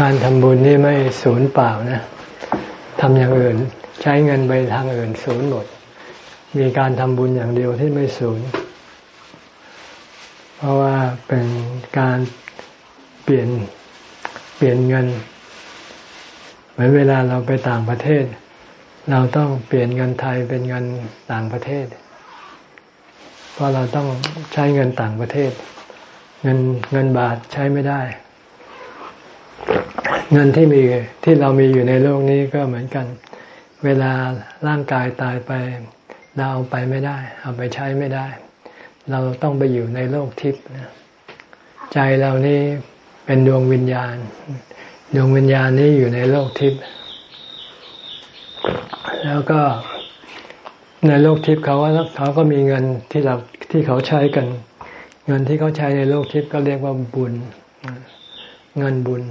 การทำบุญนี่ไม่ศูนย์เปล่านะทำอย่างอื่นใช้เงินไปทางอื่นศูนย์หมด มีการทำบุญอย่างเดียวที่ไม่ศูนย์เพราะว่าเป็นการเปลี่ยนเปลี่ยนเงิน เหมือนเวลาเราไปต่างประเทศ เราต้องเปลี่ยนเงินไทยเป็นเงินต่างประเทศ เพราะเราต้องใช้เงินต่างประเทศ เงินเงินบาทใช้ไม่ได้ เงินที่มีที่เรามีอยู่ในโลกนี้ก็เหมือนกัน เวลาร่างกายตายไป เราเอาไปไม่ได้ เอาไปใช้ไม่ได้ เราต้องไปอยู่ในโลกทิพย์ใจเรานี่เป็นดวงวิญญาณ ดวงวิญญาณนี้อยู่ในโลกทิพย์แล้วก็ในโลกทิพย์เขาว่าเขาก็มีเงินที่เราที่เขาใช้กัน เงินที่เขาใช้ในโลกทิพย์ก็เรียกว่าบุญ เงินบุญ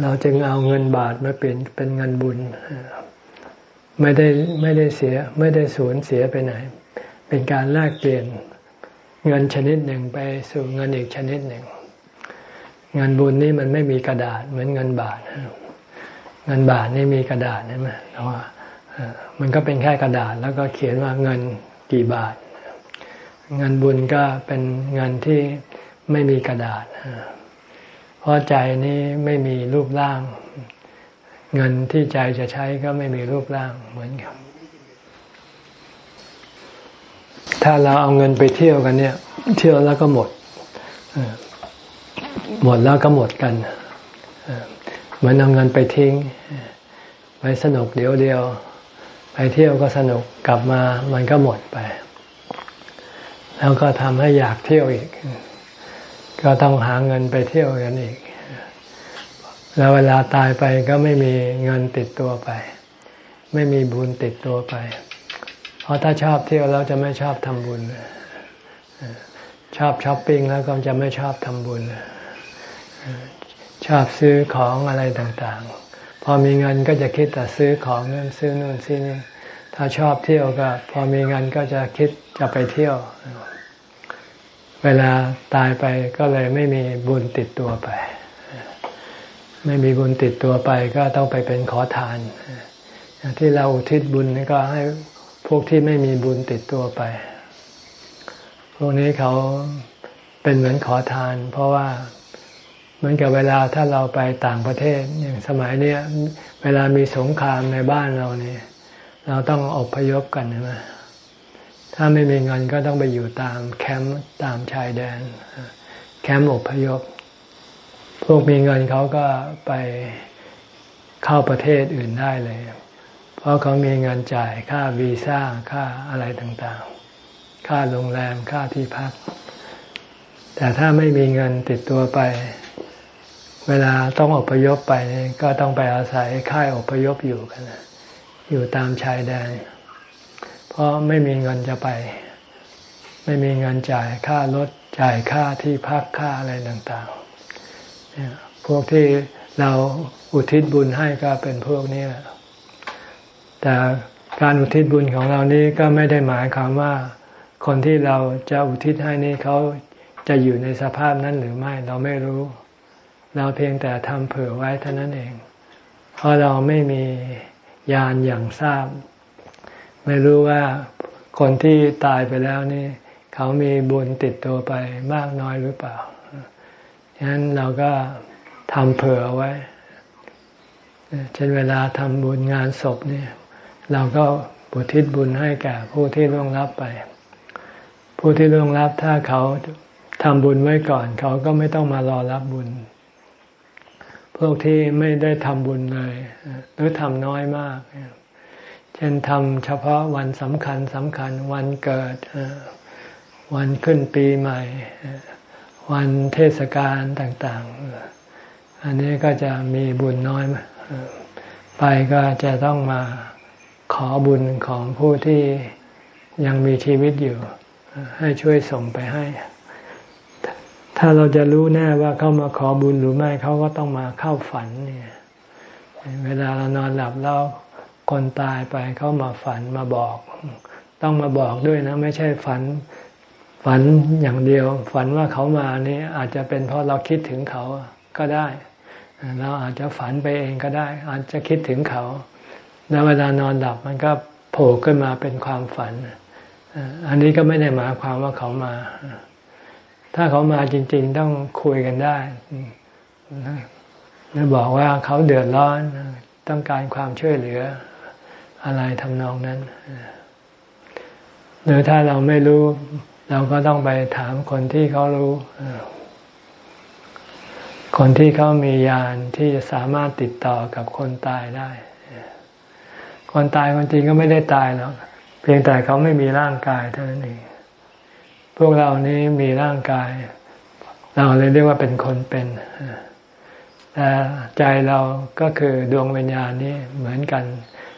เราจึงเอาเงินบาทมาเปลี่ยนเป็นเงินบุญ ไม่ได้ไม่ได้เสียไม่ได้สูญเสียไปไหน เป็นการแลกเปลี่ยนเงินชนิดหนึ่งไปสู่เงินอีกชนิดหนึ่ง เงินบุญนี่มันไม่มีกระดาษเหมือนเงินบาท เงินบาทนี่มีกระดาษใช่ไหมแต่ว่ามันก็เป็นแค่กระดาษแล้วก็เขียนว่าเงินกี่บาท เงินบุญก็เป็นเงินที่ไม่มีกระดาษ เพราะใจนี้ไม่มีรูปร่าง เงินที่ใจจะใช้ก็ไม่มีรูปร่างเหมือนกันถ้าเราเอาเงินไปเที่ยวกันเนี่ย เที่ยวแล้วก็หมดหมดแล้วก็หมดกันเหมือนเอาเงินไปทิ้ง ไปสนุกเดียวเดียว ไปเที่ยวก็สนุกกลับมามันก็หมดไป แล้วก็ทำให้อยากเที่ยวอีก ก็ต้องหาเงินไปเที่ยวกันอีก แล้วเวลาตายไปก็ไม่มีเงินติดตัวไป ไม่มีบุญติดตัวไป เพราะถ้าชอบเที่ยวแล้วจะไม่ชอบทำบุญ ชอบช้อปปิ้งแล้วก็จะไม่ชอบทำบุญ ชอบซื้อของอะไรต่างๆ พอมีเงินก็จะคิดแต่ซื้อของนั่นซื้อนู่นซื้อนี่ถ้าชอบเที่ยวก็ พอมีเงินก็จะคิดจะไปเที่ยว เวลาตายไปก็เลยไม่มีบุญติดตัวไป ไม่มีบุญติดตัวไปก็ต้องไปเป็นขอทาน ที่เราอุทิศบุญก็ให้พวกที่ไม่มีบุญติดตัวไป พวกนี้เขาเป็นเหมือนขอทาน เพราะว่าเหมือนกับเวลาถ้าเราไปต่างประเทศอย่างสมัยนี้เวลามีสงครามในบ้านเราเนี่ยเราต้องอพยพกันใช่ไหม ถ้าไม่มีเงินก็ต้องไปอยู่ตามแคมป์ตามชายแดน แคมป์อพยพ พวกมีเงินเขาก็ไปเข้าประเทศอื่นได้เลย เพราะเขามีเงินจ่ายค่าวีซ่าค่าอะไรต่างๆ ค่าโรงแรมค่าที่พัก แต่ถ้าไม่มีเงินติดตัวไป เวลาต้องอพยพไปก็ต้องไปอาศัยค่ายอพยพอยู่กันอยู่ตามชายแดน เพราะไม่มีเงินจะไป ไม่มีเงินจ่ายค่ารถจ่ายค่าที่พักค่าอะไรต่างๆ พวกที่เราอุทิศบุญให้ก็เป็นพวกนี้แต่การอุทิศบุญของเรานี้ก็ไม่ได้หมายความว่า คนที่เราจะอุทิศให้นี้เขาจะอยู่ในสภาพนั้นหรือไม่เราไม่รู้ เราเพียงแต่ทำเผื่อไว้เท่านั้นเอง เพราะเราไม่มียานอย่างทราบ ไม่รู้ว่าคนที่ตายไปแล้วนี่ เขามีบุญติดตัวไปมากน้อยหรือเปล่าฉะนั้นเราก็ทำเผื่อไว้ เช่นเวลาทำบุญงานศพเนี่ย เราก็บุทิศบุญให้แก่ผู้ที่ล่วงลับไป ผู้ที่ล่วงลับถ้าเขาทำบุญไว้ก่อน เขาก็ไม่ต้องมารอรับบุญ พวกที่ไม่ได้ทำบุญเลย หรือทำน้อยมากเช่นทำเฉพาะวันสำคัญสำคัญ วันเกิด วันขึ้นปีใหม่ วันเทศกาลต่าง ๆ อันนี้ก็จะมีบุญน้อย ไปก็จะต้องมาขอบุญของผู้ที่ยังมีชีวิตอยู่ ให้ช่วยส่งไปให้ ถ้าเราจะรู้แน่ว่าเขามาขอบุญหรือไม่เขาก็ต้องมาเข้าฝันเนี่ย เวลาเรานอนหลับแล้ว คนตายไปเขามาฝันมาบอก ต้องมาบอกด้วยนะ ไม่ใช่ฝัน ฝันอย่างเดียว ฝันว่าเขามานี่อาจจะเป็นเพราะเราคิดถึงเขาก็ได้ เราอาจจะฝันไปเองก็ได้ อาจจะคิดถึงเขา แล้วเวลานอนหลับมันก็โผล่ขึ้นมาเป็นความฝัน อันนี้ก็ไม่ได้หมายความว่าเขามา ถ้าเขามาจริง ๆ ต้องคุยกันได้แล้วบอกว่าเขาเดือดร้อนต้องการความช่วยเหลือ อะไรทำนองนั้น หรือถ้าเราไม่รู้ เราก็ต้องไปถามคนที่เขารู้ คนที่เขามียานที่จะสามารถติดต่อกับคนตายได้ คนตายคนจริงก็ไม่ได้ตายหรอกเพียงแต่เขาไม่มีร่างกายเท่านั้นเองพวกเรานี้มีร่างกาย เราเลยเรียกว่าเป็นคนเป็นแต่ใจเราก็คือดวงวิญญาณนี้เหมือนกัน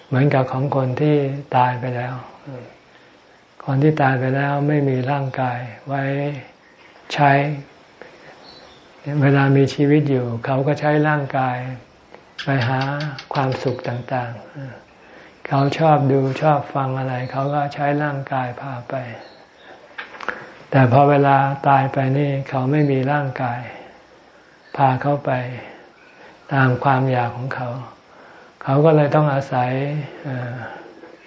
เหมือนกับของคนที่ตายไปแล้ว คนที่ตายไปแล้วไม่มีร่างกายไว้ใช้ เวลามีชีวิตอยู่ เขาก็ใช้ร่างกายไปหาความสุขต่าง ๆ เขาชอบดูชอบฟังอะไร เขาก็ใช้ร่างกายพาไป แต่พอเวลาตายไปนี่ เขาไม่มีร่างกาย พาเขาไป ตามความอยากของเขา เขาก็เลยต้องอาศัย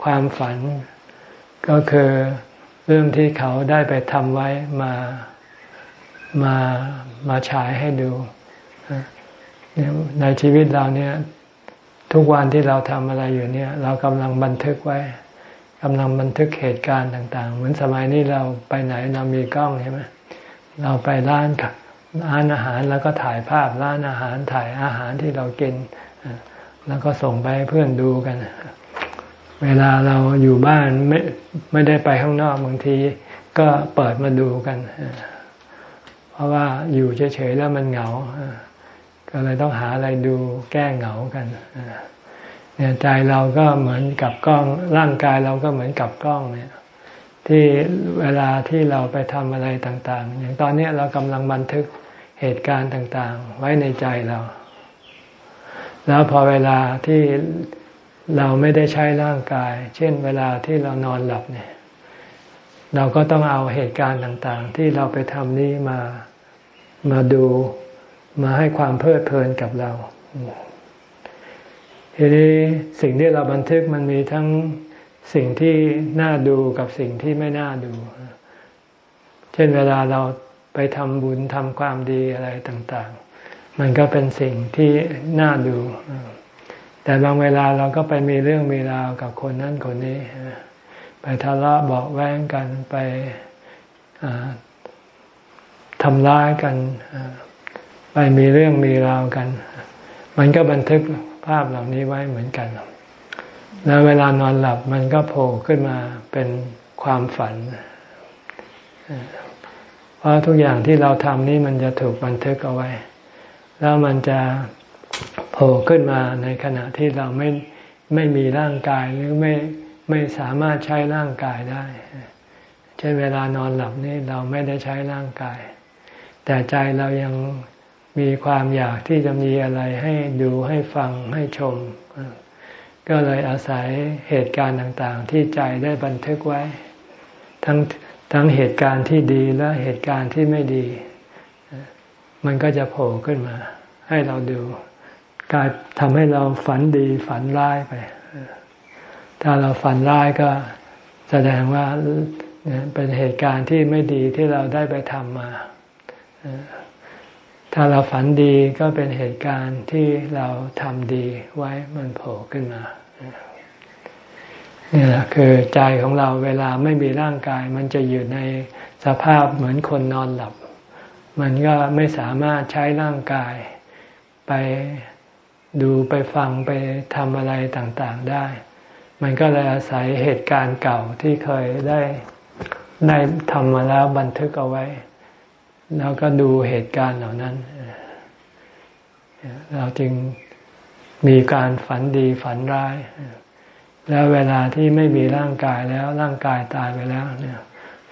ความฝัน ก็คือเรื่องที่เขาได้ไปทำไว้มามามาฉายให้ดูในชีวิตเราเนี่ย ทุกวันที่เราทำอะไรอยู่เนี่ย เรากำลังบันทึกไว้กำลังบันทึกเหตุการณ์ต่าง ๆ เหมือนสมัยนี้เราไปไหนเรามีกล้องใช่ไหมเราไปร้านร้านอาหารแล้วก็ถ่ายภาพร้านอาหารถ่ายอาหารที่เรากิน แล้วก็ส่งไปให้เพื่อนดูกัน เวลาเราอยู่บ้านไม่ไม่ได้ไปข้างนอกบางที ก็เปิดมาดูกัน เพราะว่าอยู่เฉยๆแล้วมันเหงา ก็เลยต้องหาอะไรดูแก้เหงากันเนี่ยใจเราก็เหมือนกับกล้อง ร่างกายเราก็เหมือนกับกล้องเนี่ยที่เวลาที่เราไปทำอะไรต่าง ๆ อย่างตอนนี้เรากำลังบันทึกเหตุการณ์ต่าง ๆ ไว้ในใจเรา แล้วพอเวลาที่เราไม่ได้ใช้ร่างกาย เช่นเวลาที่เรานอนหลับเนี่ย เราก็ต้องเอาเหตุการณ์ต่าง ๆ ที่เราไปทำนี้มามาดูมาให้ความเพลิดเพลินกับเรา ทีนี้สิ่งที่เราบันทึกมันมีทั้งสิ่งที่น่าดูกับสิ่งที่ไม่น่าดู เช่นเวลาเราไปทำบุญทำความดีอะไรต่าง ๆ มันก็เป็นสิ่งที่น่าดู แต่บางเวลาเราก็ไปมีเรื่องมีราวกับคนนั้นคนนี้ ไปทะเลาะเบาแว้งกันไปทำร้ายกัน ไปมีเรื่องมีราวกัน มันก็บันทึกภาพเหล่านี้ไว้เหมือนกัน แล้วเวลานอนหลับมันก็โผล่ขึ้นมาเป็นความฝัน เพราะทุกอย่างที่เราทำนี่มันจะถูกบันทึกเอาไว้ แล้วมันจะโผล่ขึ้นมาในขณะที่เราไม่ไม่มีร่างกายหรือไม่ไม่สามารถใช้ร่างกายได้ เช่นเวลานอนหลับนี่เราไม่ได้ใช้ร่างกาย แต่ใจเรายังมีความอยากที่จะมีอะไรให้ดูให้ฟังให้ชม ก็เลยอาศัยเหตุการณ์ต่างๆ ที่ใจได้บันทึกไว้ ทั้งทั้งเหตุการณ์ที่ดีและเหตุการณ์ที่ไม่ดี มันก็จะโผล่ขึ้นมา ให้เราดูการทำให้เราฝันดีฝันร้ายไป ถ้าเราฝันร้ายก็แสดงว่าเป็นเหตุการณ์ที่ไม่ดีที่เราได้ไปทำมา ถ้าเราฝันดีก็เป็นเหตุการณ์ที่เราทำดีไว้มันโผล่ขึ้นมานี่แหละคือใจของเราเวลาไม่มีร่างกาย มันจะอยู่ในสภาพเหมือนคนนอนหลับ มันก็ไม่สามารถใช้ร่างกาย ไปดูไปฟังไปทำอะไรต่างๆได้ มันก็เลยอาศัยเหตุการณ์เก่าที่เคยได้ได้ทำมาแล้วบันทึกเอาไว้ แล้วก็ดูเหตุการณ์เหล่านั้น เราจึงมีการฝันดีฝันร้าย แล้วเวลาที่ไม่มีร่างกายแล้วร่างกายตายไปแล้วเนี่ย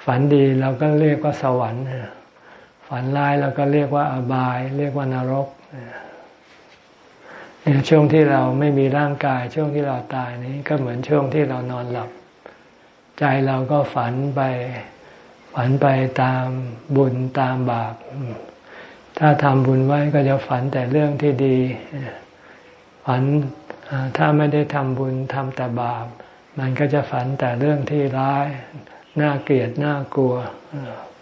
ฝันดีเราก็เรียกว่าสวรรค์ ฝันร้ายเราก็เรียกว่าอบาย เรียกว่านรกเนี่ยช่วงที่เราไม่มีร่างกาย ช่วงที่เราตายนี้ก็เหมือนช่วงที่เรานอนหลับ ใจเราก็ฝันไป ฝันไปตามบุญตามบาป ถ้าทำบุญไว้ก็จะฝันแต่เรื่องที่ดี ฝันถ้าไม่ได้ทำบุญทำแต่บาป มันก็จะฝันแต่เรื่องที่ร้าย น่าเกลียดน่ากลัวเ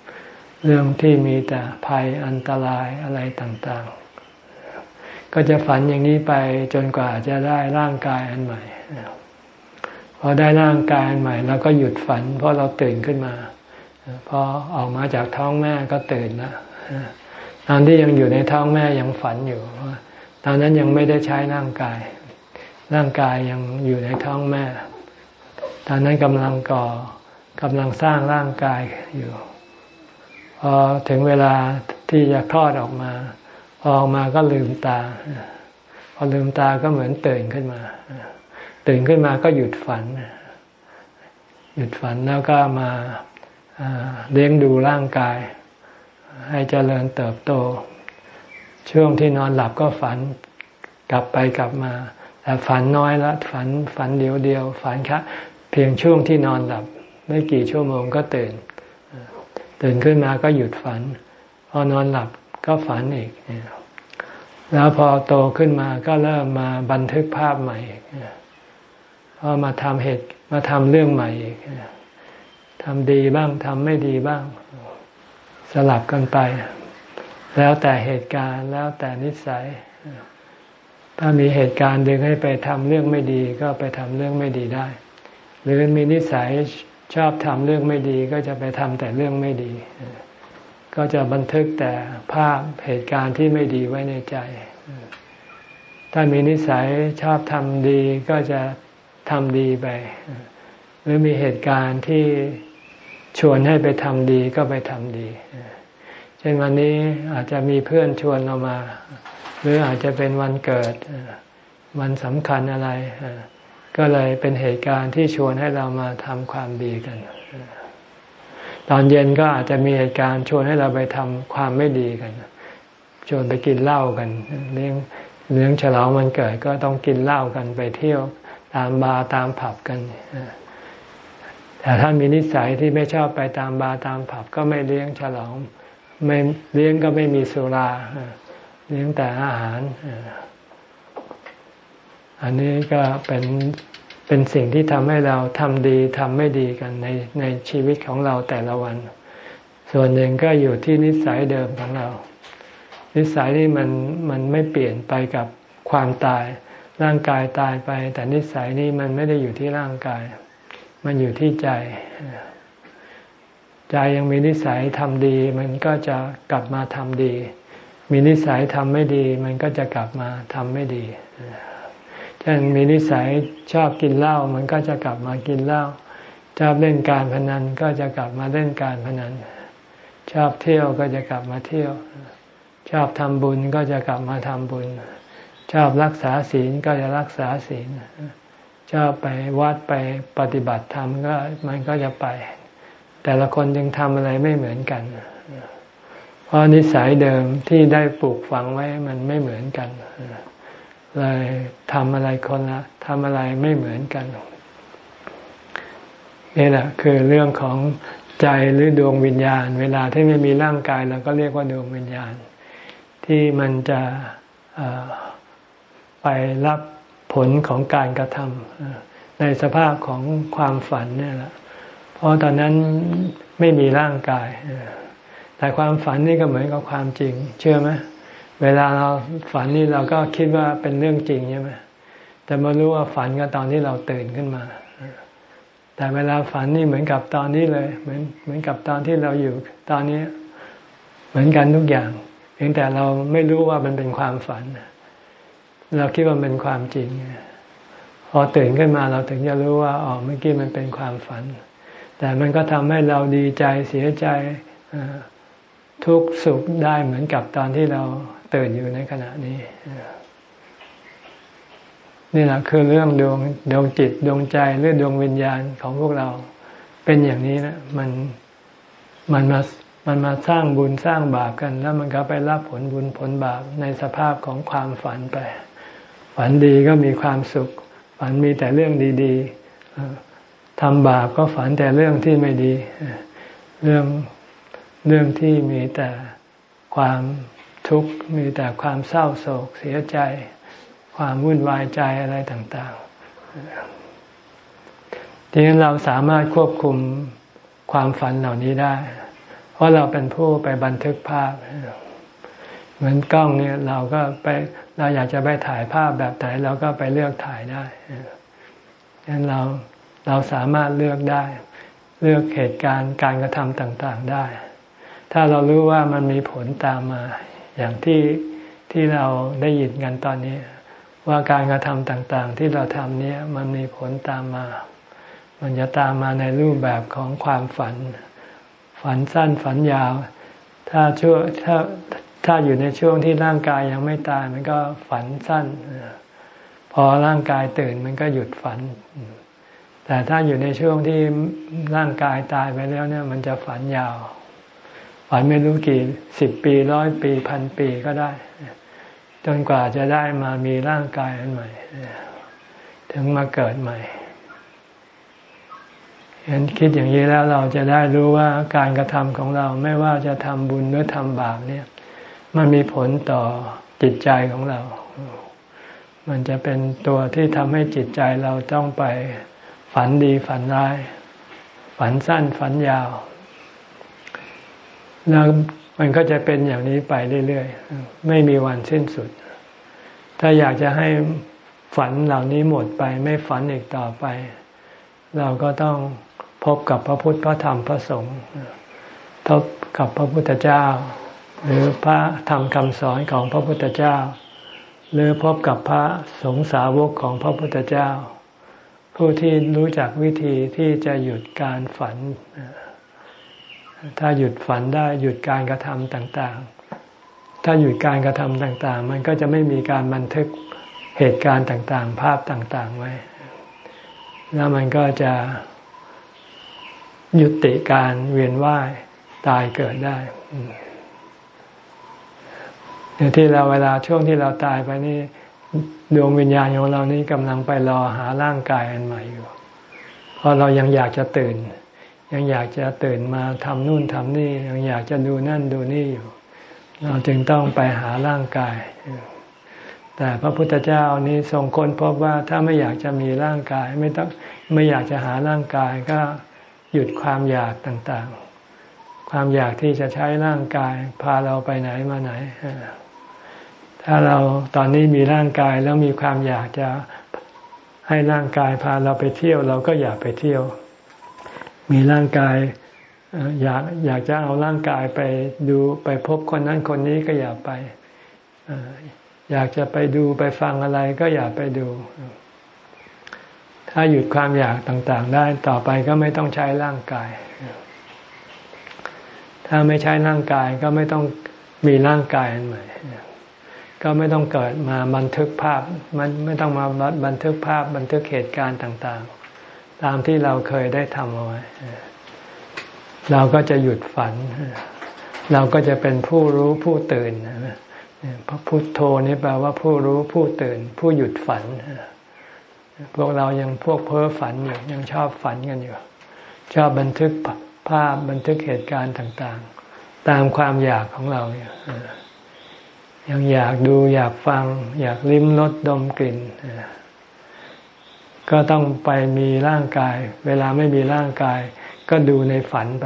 เรื่องที่มีแต่ภัยอันตรายอะไรต่างๆ ก็จะฝันอย่างนี้ไปจนกว่าจะได้ร่างกายอันใหม่ พอได้ร่างกายอันใหม่เราก็หยุดฝัน เพราะเราตื่นขึ้นมา พอออกมาจากท้องแม่ก็ตื่นแล้วตอนที่ยังอยู่ในท้องแม่ยังฝันอยู่ตอนนั้นยังไม่ได้ใช้ร่างกาย ร่างกายยังอยู่ในท้องแม่ ตอนนั้นกำลังก่อกำลังสร้างร่างกายอยู่ พอถึงเวลาที่จะคลอดออกมา พอออกมาก็ลืมตา พอลืมตาก็เหมือนตื่นขึ้นมา ตื่นขึ้นมาก็หยุดฝัน หยุดฝันแล้วก็มาเลี้ยงดูร่างกาย ให้เจริญเติบโต ช่วงที่นอนหลับก็ฝันกลับไปกลับมา แต่ฝันน้อยละฝันฝันเดียวเดียว ฝันคะเพียงช่วงที่นอนหลับ ไม่กี่ชั่วโมงก็ตื่น ตื่นขึ้นมาก็หยุดฝัน พอนอนหลับก็ฝันอีก แล้วพอโตขึ้นมาก็เริ่มมาบันทึกภาพใหม่อีกพอมาทำเหตุมาทำเรื่องใหม่อีกทำดีบ้างทำไม่ดีบ้าง สลับกันไป แล้วแต่เหตุการณ์แล้วแต่นิสัย ถ้ามีเหตุการณ์ดึงให้ไปทำเรื่องไม่ดี ก็ไปทำเรื่องไม่ดีได้ หรือมีนิสัย ชอบทำเรื่องไม่ดีก็จะไปทำแต่เรื่องไม่ดี ก็จะบันทึกแต่ภาพเหตุการณ์ที่ไม่ดีไว้ในใจ ถ้ามีนิสัยชอบทำดีก็จะทำดีไป หรือมีเหตุการณ์ที่ชวนให้ไปทำดีก็ไปทำดีเช่นวันนี้อาจจะมีเพื่อนชวนเรามา หรืออาจจะเป็นวันเกิดวันสำคัญอะไร ก็เลยเป็นเหตุการณ์ที่ชวนให้เรามาทำความดีกัน ตอนเย็นก็อาจจะมีเหตุการณ์ชวนให้เราไปทำความไม่ดีกัน ชวนไปกินเหล้ากัน เลี้ยงเลี้ยงฉลองวันเกิดก็ต้องกินเหล้ากันไปเที่ยวตามบาร์ตามผับกันแต่ถ้ามีนิสัยที่ไม่ชอบไปตามบาร์ตามผับก็ไม่เลี้ยงฉลอง ไม่เลี้ยงก็ไม่มีสุราเลี้ยงแต่อาหาร อันนี้ก็เป็นเป็นสิ่งที่ทำให้เราทำดีทำไม่ดีกันในในชีวิตของเราแต่ละวัน ส่วนหนึ่งก็อยู่ที่นิสัยเดิมของเรา นิสัยนี่มันมันไม่เปลี่ยนไปกับความตาย ร่างกายตายไป แต่นิสัยนี่มันไม่ได้อยู่ที่ร่างกาย มันอยู่ที่ใจ ใจยังมีนิสัยทำดี มันก็จะกลับมาทำดี มีนิสัยทำไม่ดี มันก็จะกลับมาทำไม่ดี เช่นมีนิสัยชอบกินเหล้ามันก็จะกลับมากินเหล้าชอบเล่นการพนันก็จะกลับมาเล่นการพนัน ชอบเที่ยวก็จะกลับมาเที่ยว ชอบทำบุญก็จะกลับมาทำบุญ ชอบรักษาศีลก็จะรักษาศีล ชอบไปวัดไปปฏิบัติธรรมก็มันก็จะไป แต่ละคนยังทำอะไรไม่เหมือนกัน เพราะนิสัยเดิมที่ได้ปลูกฝังไว้มันไม่เหมือนกัน เลยทำอะไรคนละทำอะไรไม่เหมือนกัน นี่แหละคือเรื่องของใจหรือดวงวิญญาณ เวลาที่ไม่มีร่างกายเราก็เรียกว่าดวงวิญญาณ ที่มันจะไปรับผลของการกระทำในสภาพของความฝันนี่แหละ เพราะตอนนั้นไม่มีร่างกาย แต่ความฝันนี่ก็เหมือนกับความจริง เชื่อไหม เวลาเราฝันนี่เราก็คิดว่าเป็นเรื่องจริงใช่ไหมแต่มารู้ว่าฝันก็ตอนที่เราตื่นขึ้นมา แต่เวลาฝันนี่เหมือนกับตอนนี้เลย เหมือนเหมือนกับตอนที่เราอยู่ตอนนี้เหมือนกันทุกอย่าง เพียงแต่เราไม่รู้ว่ามันเป็นความฝัน เราคิดว่าเป็นความจริง พอตื่นขึ้นมาเราถึงจะรู้ว่าอ๋อเมื่อกี้มันเป็นความฝัน แต่มันก็ทำให้เราดีใจเสียใจทุกสุขได้เหมือนกับตอนที่เรา ตื่นอยู่ในขณะนี้นี่แหละคือเรื่องดวงดวงจิตดวงใจหรือดวงวิญญาณของพวกเราเป็นอย่างนี้นะมันมันมามันมาสร้างบุญสร้างบาปกัน แล้วมันก็ไปรับผลบุญผลบาปในสภาพของความฝันไป ฝันดีก็มีความสุข ฝันมีแต่เรื่องดีๆทำบาปก็ฝันแต่เรื่องที่ไม่ดี เรื่องเรื่องที่มีแต่ความ ทุกข์มีแต่ความเศร้าโศกเสียใจ ความวุ่นวายใจอะไรต่างๆ ทีนี้เราสามารถควบคุมความฝันเหล่านี้ได้ เพราะเราเป็นผู้ไปบันทึกภาพ เหมือนกล้องเนี่ยเราก็ไปเราอยากจะไปถ่ายภาพแบบไหนเราก็ไปเลือกถ่ายได้ดังนั้นเราเราสามารถเลือกได้ เลือกเหตุการณ์การกระทำต่าง ๆได้ ถ้าเรารู้ว่ามันมีผลตามมา อย่างที่ที่เราได้ยินกันตอนนี้ ว่าการกระทำต่างๆ ที่เราทำนี้มันมีผลตามมา มันจะตามมาในรูปแบบของความฝัน ฝันสั้นฝันยาว ถ้าช่วถ้าถ้าอยู่ในช่วงที่ร่างกายยังไม่ตาย มันก็ฝันสั้น พอร่างกายตื่นมันก็หยุดฝัน แต่ถ้าอยู่ในช่วงที่ร่างกายตายไปแล้วเนี่ย มันจะฝันยาว ฝันไม่รู้กี่สิบปีร้อยปีพันปีก็ได้ จนกว่าจะได้มามีร่างกายอันใหม่ ถึงมาเกิดใหม่เห็นคิดอย่างนี้แล้วเราจะได้รู้ว่าการกระทำของเราไม่ว่าจะทำบุญหรือทำบาปเนี่ย มันมีผลต่อจิตใจของเรา มันจะเป็นตัวที่ทำให้จิตใจเราต้องไปฝันดีฝันร้าย ฝันสั้นฝันยาว แล้วมันก็จะเป็นอย่างนี้ไปเรื่อยๆ ไม่มีวันสิ้นสุด ถ้าอยากจะให้ฝันเหล่านี้หมดไปไม่ฝันอีกต่อไป เราก็ต้องพบกับพระพุทธพระธรรมพระสงฆ์พบกับพระพุทธเจ้า หรือพระธรรมคำสอนของพระพุทธเจ้า หรือพบกับพระสงฆ์สาวกของพระพุทธเจ้า ผู้ที่รู้จักวิธีที่จะหยุดการฝัน ถ้าหยุดฝันได้หยุดการกระทำต่างๆ ถ้าหยุดการกระทำต่างๆ มันก็จะไม่มีการบันทึกเหตุการณ์ต่างๆ ภาพต่างๆไว้ แล้วมันก็จะยุติการเวียนว่ายตายเกิดได้เดี๋ยที่เราเวลาช่วงที่เราตายไปนี่ดวงวิญญาณของเรานี้กำลังไปรอหาร่างกายอันใหม่อยู่เพราะเรายังอยากจะตื่น ยังอยากจะตื่นมาทำนู่นทำนี่ ยังอยากจะดูนั่นดูนี่อยู่ เราจึงต้องไปหาร่างกาย แต่พระพุทธเจ้านี้ทรงค้นพบว่าถ้าไม่อยากจะมีร่างกาย ไม่ต้องไม่อยากจะหาร่างกายก็หยุดความอยากต่างๆ ความอยากที่จะใช้ร่างกาย พาเราไปไหนมาไหน ถ้าเราตอนนี้มีร่างกายแล้วมีความอยากจะให้ร่างกายพาเราไปเที่ยว เราก็อยากไปเที่ยว มีร่างกายอยากอยากจะเอาร่างกายไปดูไปพบคนนั้นคนนี้ก็อย่าไปอยากจะไปดูไปฟังอะไรก็อย่าไปดู ถ้าหยุดความอยากต่างๆ ได้ต่อไปก็ไม่ต้องใช้ร่างกาย ถ้าไม่ใช้ร่างกายก็ไม่ต้องมีร่างกายอันใหม่ก็ไม่ต้องเกิดมาบันทึกภาพ มันไม่ต้องมาบันทึกภาพบันทึกเหตุการณ์ต่างๆ ตามที่เราเคยได้ทำเอาไว้ เราก็จะหยุดฝัน เราก็จะเป็นผู้รู้ผู้ตื่นพระพุทโธนี่แปลว่าผู้รู้ผู้ตื่น ผู้หยุดฝัน พวกเรายังพวกเพ้อฝันอยู่ยังชอบฝันกันอยู่ ชอบบันทึกภาพบันทึกเหตุการณ์ต่างๆ ตามความอยากของเราเนี่ยยังอยากดูอยากฟัง อยากลิ้มรสดมกลิ่น ก็ต้องไปมีร่างกาย เวลาไม่มีร่างกาย ก็ดูในฝันไป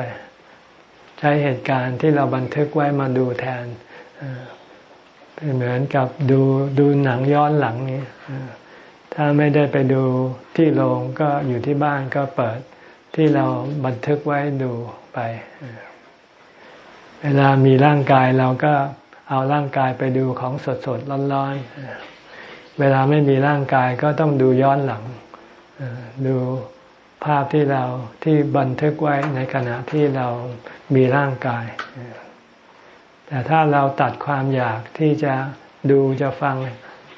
ใช้เหตุการณ์ที่เราบันทึกไว้มาดูแทนเป็นเหมือนกับดูดูหนังย้อนหลังนี้ถ้าไม่ได้ไปดูที่โรงก็อยู่ที่บ้านก็เปิดที่เราบันทึกไว้ดูไป เวลามีร่างกายเราก็เอาร่างกายไปดูของสดสดร้อนๆเวลาไม่มีร่างกายก็ต้องดูย้อนหลัง ดูภาพที่เราที่บันทึกไว้ในขณะที่เรามีร่างกาย แต่ถ้าเราตัดความอยากที่จะดูจะฟัง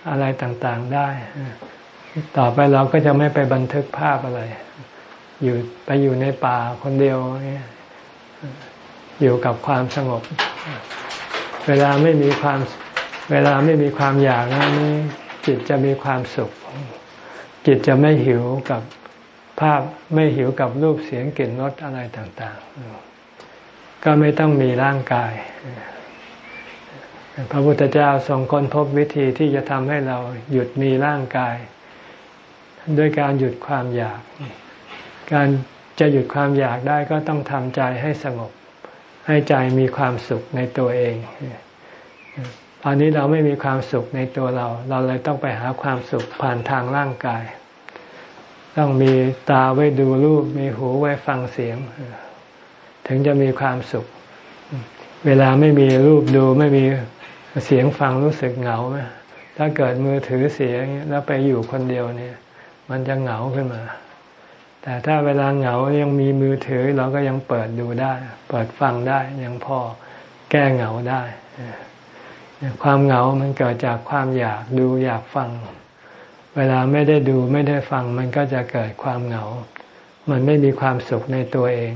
อะไรต่างๆได้ ต่อไปเราก็จะไม่ไปบันทึกภาพอะไร อยู่ไปอยู่ในป่าคนเดียวอยู่กับความสงบ เวลาไม่มีความเวลาไม่มีความอยากนี้จิตจะมีความสุข จิตจะไม่หิวกับภาพไม่หิวกับรูปเสียงกลิ่นรสอะไรต่าง ๆ ก็ไม่ต้องมีร่างกาย พระพุทธเจ้าทรงค้นพบวิธีที่จะทำให้เราหยุดมีร่างกาย ด้วยการหยุดความอยาก การจะหยุดความอยากได้ก็ต้องทำใจให้สงบ ให้ใจมีความสุขในตัวเอง ตอนนี้เราไม่มีความสุขในตัวเรา เราเลยต้องไปหาความสุขผ่านทางร่างกาย ต้องมีตาไว้ดูรูป มีหูไว้ฟังเสียง ถึงจะมีความสุข เวลาไม่มีรูปดูไม่มีเสียงฟังรู้สึกเหงาไหมถ้าเกิดมือถือเสียงแล้วไปอยู่คนเดียวเนี่ย มันจะเหงาขึ้นมา แต่ถ้าเวลาเหงายังมีมือถือเราก็ยังเปิดดูได้ เปิดฟังได้ยังพอแก้เหงาได้ ความเหงามันเกิดจากความอยากดูอยากฟัง เวลาไม่ได้ดูไม่ได้ฟัง มันก็จะเกิดความเหงา มันไม่มีความสุขในตัวเอง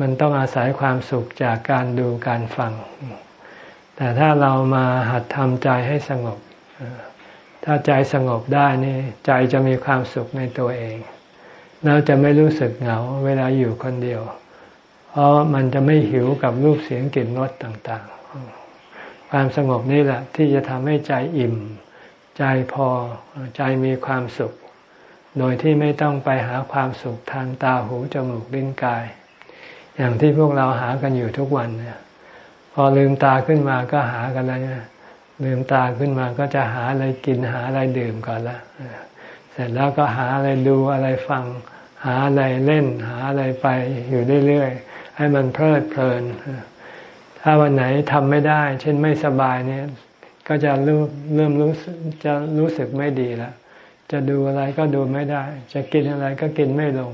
มันต้องอาศัยความสุขจากการดูการฟัง แต่ถ้าเรามาหัดทำใจให้สงบ ถ้าใจสงบได้นี่ใจจะมีความสุขในตัวเองแล้วจะไม่รู้สึกเหงาเวลาอยู่คนเดียว เพราะมันจะไม่หิวกับรูปเสียงกลิ่นรสต่าง ความสงบนี่แหละ ที่จะทำให้ใจอิ่ม ใจพอใจมีความสุข โดยที่ไม่ต้องไปหาความสุขทางตาหูจมูกลิ้นกาย อย่างที่พวกเราหากันอยู่ทุกวันเนี่ยพอลืมตาขึ้นมาก็หากันแล้วเนี่ยลืมตาขึ้นมาก็จะหาอะไรกินหาอะไรดื่มก่อนละเสร็จแล้วก็หาอะไรดูอะไรฟัง หาอะไรเล่น หาอะไรไปอยู่เรื่อยๆให้มันเพลิดเพลิน ถ้าวันไหนทำไม่ได้ เช่นไม่สบายเนี่ย ก็จะเริ่มเริ่มรู้จะรู้สึกไม่ดีแล้วจะดูอะไรก็ดูไม่ได้ จะกินอะไรก็กินไม่ลง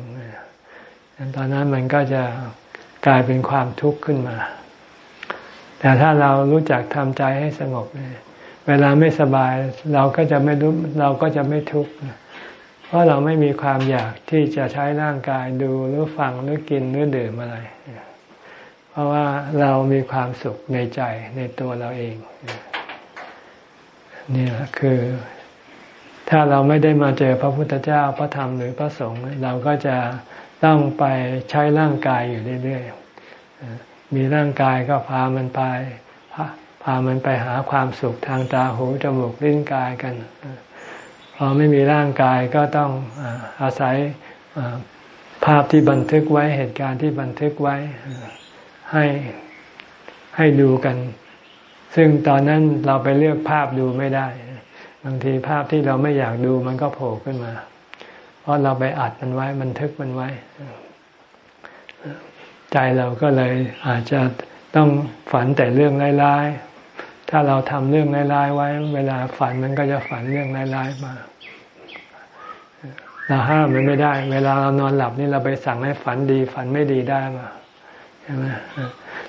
ตอนนั้นมันก็จะกลายเป็นความทุกข์ขึ้นมา แต่ถ้าเรารู้จักทำใจให้สงบเวลาไม่สบาย เราก็จะไม่รู้เราก็จะไม่ทุกข์เพราะเราไม่มีความอยากที่จะใช้ร่างกายดูหรือฟังหรือกินหรือดื่มอะไร ราะว่าเรามีความสุขในใจในตัวเราเอง นี่แหละคือ ถ้าเราไม่ได้มาเจอพระพุทธเจ้าพระธรรมหรือพระสงฆ์เราก็จะต้องไปใช้ร่างกายอยู่เรื่อยๆมีร่างกายก็พามันไปพามันไปหาความสุขทางตาหูจมูกลิ้นกายกันพอไม่มีร่างกายก็ต้องอาศัยภาพที่บันทึกไว้เหตุการณ์ที่บันทึกไว้ ให้ให้ดูกัน ซึ่งตอนนั้นเราไปเลือกภาพดูไม่ได้ บางทีภาพที่เราไม่อยากดูมันก็โผล่ขึ้นมา เพราะเราไปอัดมันไว้ มันทึกมันไว้ ใจเราก็เลยอาจจะต้องฝันแต่เรื่องร้ายๆ ถ้าเราทำเรื่องร้ายๆไว้ เวลาฝันมันก็จะฝันเรื่องร้ายๆมาเราห้ามมันไม่ได้ เวลาเรานอนหลับนี่เราไปสั่งให้ฝันดี ฝันไม่ดีได้มา ช่ไหม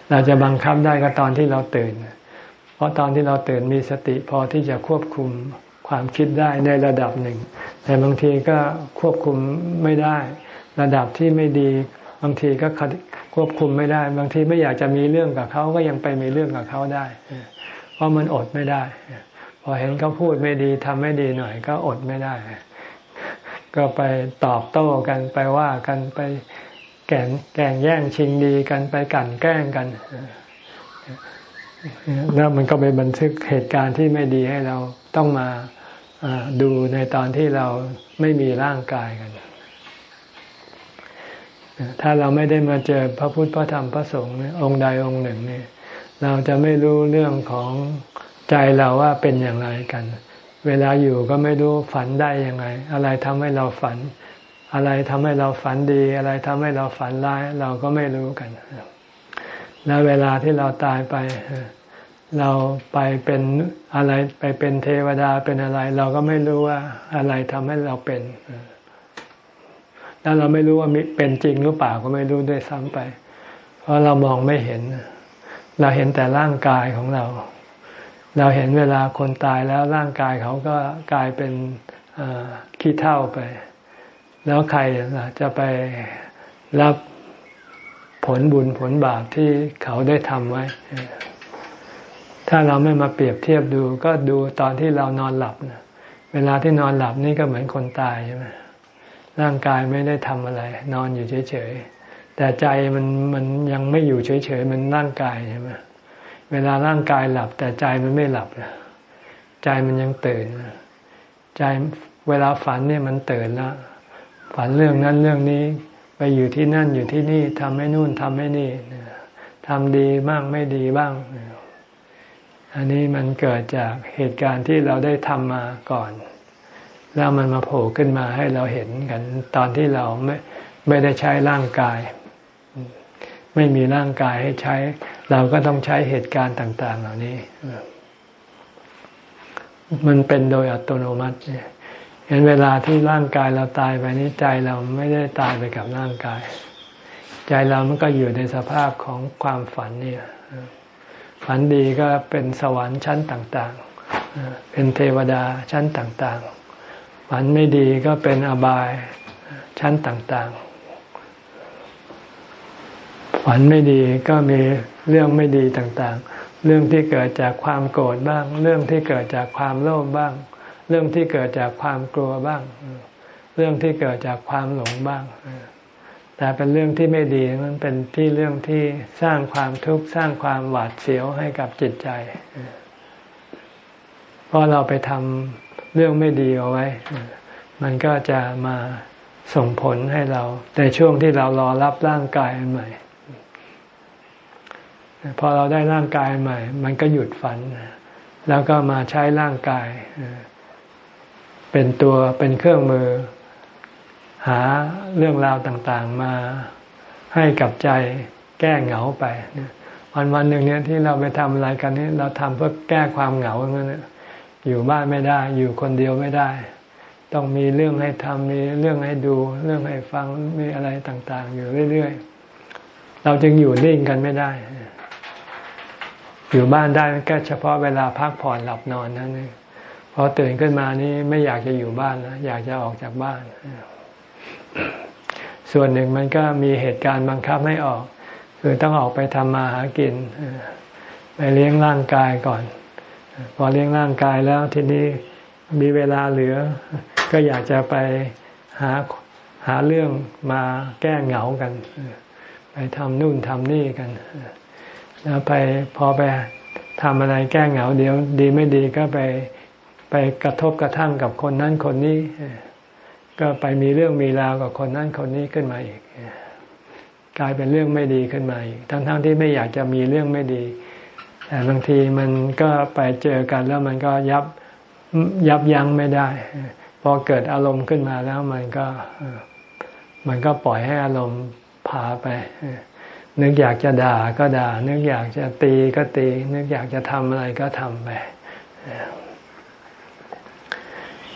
เราจะบังคับได้ก็ตอนที่เราตื่น เพราะตอนที่เราตื่นมีสติพอที่จะควบคุมความคิดได้ในระดับหนึ่ง แต่บางทีก็ควบคุมไม่ได้ ระดับที่ไม่ดี บางทีก็ควบคุมไม่ได้ บางทีไม่อยากจะมีเรื่องกับเขาก็ยังไปมีเรื่องกับเขาได้ เพราะมันอดไม่ได้ พอเห็นเขาพูดไม่ดีทำไม่ดีหน่อย ก็อดไม่ได้ ก็ไปตอบโต้กันไปว่ากันไป แก่งแก่งแย่งชิงดีกันไปกันแกล้งกันแล้วมันก็ไปบันทึกเหตุการณ์ที่ไม่ดีให้เราต้องมาดูในตอนที่เราไม่มีร่างกายกัน ถ้าเราไม่ได้มาเจอพระพุทธพระธรรมพระสงฆ์องค์ใดองค์หนึ่งเนี่ย เราจะไม่รู้เรื่องของใจเราว่าเป็นอย่างไรกัน เวลาอยู่ก็ไม่รู้ฝันได้ยังไง อะไรทำให้เราฝัน อะไรทำให้เราฝันดี อะไรทำให้เราฝันร้าย เราก็ไม่รู้กัน แล้วเวลาที่เราตายไป เราไปเป็นอะไรไปเป็นเทวดาเป็นอะไร เราก็ไม่รู้ว่าอะไรทำให้เราเป็นแล้วเราไม่รู้ว่ามีเป็นจริงหรือเปล่าก็ไม่รู้ด้วยซ้ำไป เพราะเรามองไม่เห็น เราเห็นแต่ร่างกายของเรา เราเห็นเวลาคนตายแล้วร่างกายเขาก็กลายเป็นขี้เท่าไป แล้วใครจะไปรับผลบุญผลบาปที่เขาได้ทำไว้ ถ้าเราไม่มาเปรียบเทียบดูก็ดูตอนที่เรานอนหลับนะเวลาที่นอนหลับนี่ก็เหมือนคนตายใช่ไหมร่างกายไม่ได้ทำอะไร นอนอยู่เฉยๆ แต่ใจมันมันยังไม่อยู่เฉยๆ มันร่างกายใช่ไหมเวลาร่างกายหลับ แต่ใจมันไม่หลับใจมันยังตื่น ใจเวลาฝันเนี่ยมันตื่นแล้ว ฝันเรื่องนั้นเรื่องนี้ ไปอยู่ที่นั่นอยู่ที่นี่ทำให้นู่นทำให้นี่ทำดีบ้างไม่ดีบ้าง อันนี้มันเกิดจากเหตุการณ์ที่เราได้ทำมาก่อน แล้วมันมาโผล่ขึ้นมาให้เราเห็นกัน ตอนที่เราไม่ไม่ได้ใช้ร่างกาย ไม่มีร่างกายให้ใช้ เราก็ต้องใช้เหตุการณ์ต่าง ๆ เหล่านี้ มันเป็นโดยอัตโนมัติเเห็นเวลาที่ร่างกายเราตายไปนี้ใจเราไม่ได้ตายไปกับร่างกาย ใจเรามันก็อยู่ในสภาพของความฝันเนี่ย ฝันดีก็เป็นสวรรค์ชั้นต่างๆ เป็นเทวดาชั้นต่างๆ ฝันไม่ดีก็เป็นอบายชั้นต่างๆ ฝันไม่ดีก็มีเรื่องไม่ดีต่างๆ เรื่องที่เกิดจากความโกรธบ้าง เรื่องที่เกิดจากความโลภบ้าง เรื่องที่เกิดจากความกลัวบ้าง เรื่องที่เกิดจากความหลงบ้าง แต่เป็นเรื่องที่ไม่ดีมันเป็นที่เรื่องที่สร้างความทุกข์สร้างความหวาดเสียวให้กับจิตใจ เพราะเราไปทำเรื่องไม่ดีเอาไว้ มันก็จะมาส่งผลให้เราในช่วงที่เรารอรับร่างกายใหม่ พอเราได้ร่างกายใหม่ มันก็หยุดฝัน แล้วก็มาใช้ร่างกาย เป็นตัวเป็นเครื่องมือ หาเรื่องราวต่างๆมาให้กับใจแก้เหงาไปวันวันหนึ่งเนี่ยที่เราไปทำอะไรกันนี่เราทำเพื่อแก้ความเหงาอย่างนั้นอยู่บ้านไม่ได้ อยู่คนเดียวไม่ได้ ต้องมีเรื่องให้ทำมีเรื่องให้ดู เรื่องให้ฟังมีอะไรต่าง ๆ อยู่เรื่อยๆเราจึงอยู่นิ่งกันไม่ได้ อยู่บ้านได้ก็เฉพาะเวลาพักผ่อนหลับนอนนั่นเอง อตื่นขึ้นมานี่ไม่อยากจะอยู่บ้านแล้วอยากจะออกจากบ้าน ส่วนหนึ่งมันก็มีเหตุการณ์บังคับให้ออก คือต้องออกไปทำมาหากินไปเลี้ยงร่างกายก่อน พอเลี้ยงร่างกายแล้วทีนี้มีเวลาเหลือ ก็อยากจะไปหาหาเรื่องมาแก้เหงากัน ไปทำนู่นทำนี่กันแล้วไปพอไปทำอะไรแก้เหงาเดี๋ยวดีไม่ดีก็ไป ไปกระทบกระทั่งกับคนนั้นคนนี้ ก็ไปมีเรื่องมีราวกับคนนั้นคนนี้ขึ้นมาอีก กลายเป็นเรื่องไม่ดีขึ้นมาอีก ทั้งๆทที่ไม่อยากจะมีเรื่องไม่ดี แต่บางทีมันก็ไปเจอกันแล้วมันก็ยับยับยั้งไม่ได้ พอเกิดอารมณ์ขึ้นมาแล้วมันก็มันก็ปล่อยให้อารมณ์พาไป นึกอยากจะด่าก็ด่า นึกอยากจะตีก็ตี นึกอยากจะทำอะไรก็ทำไป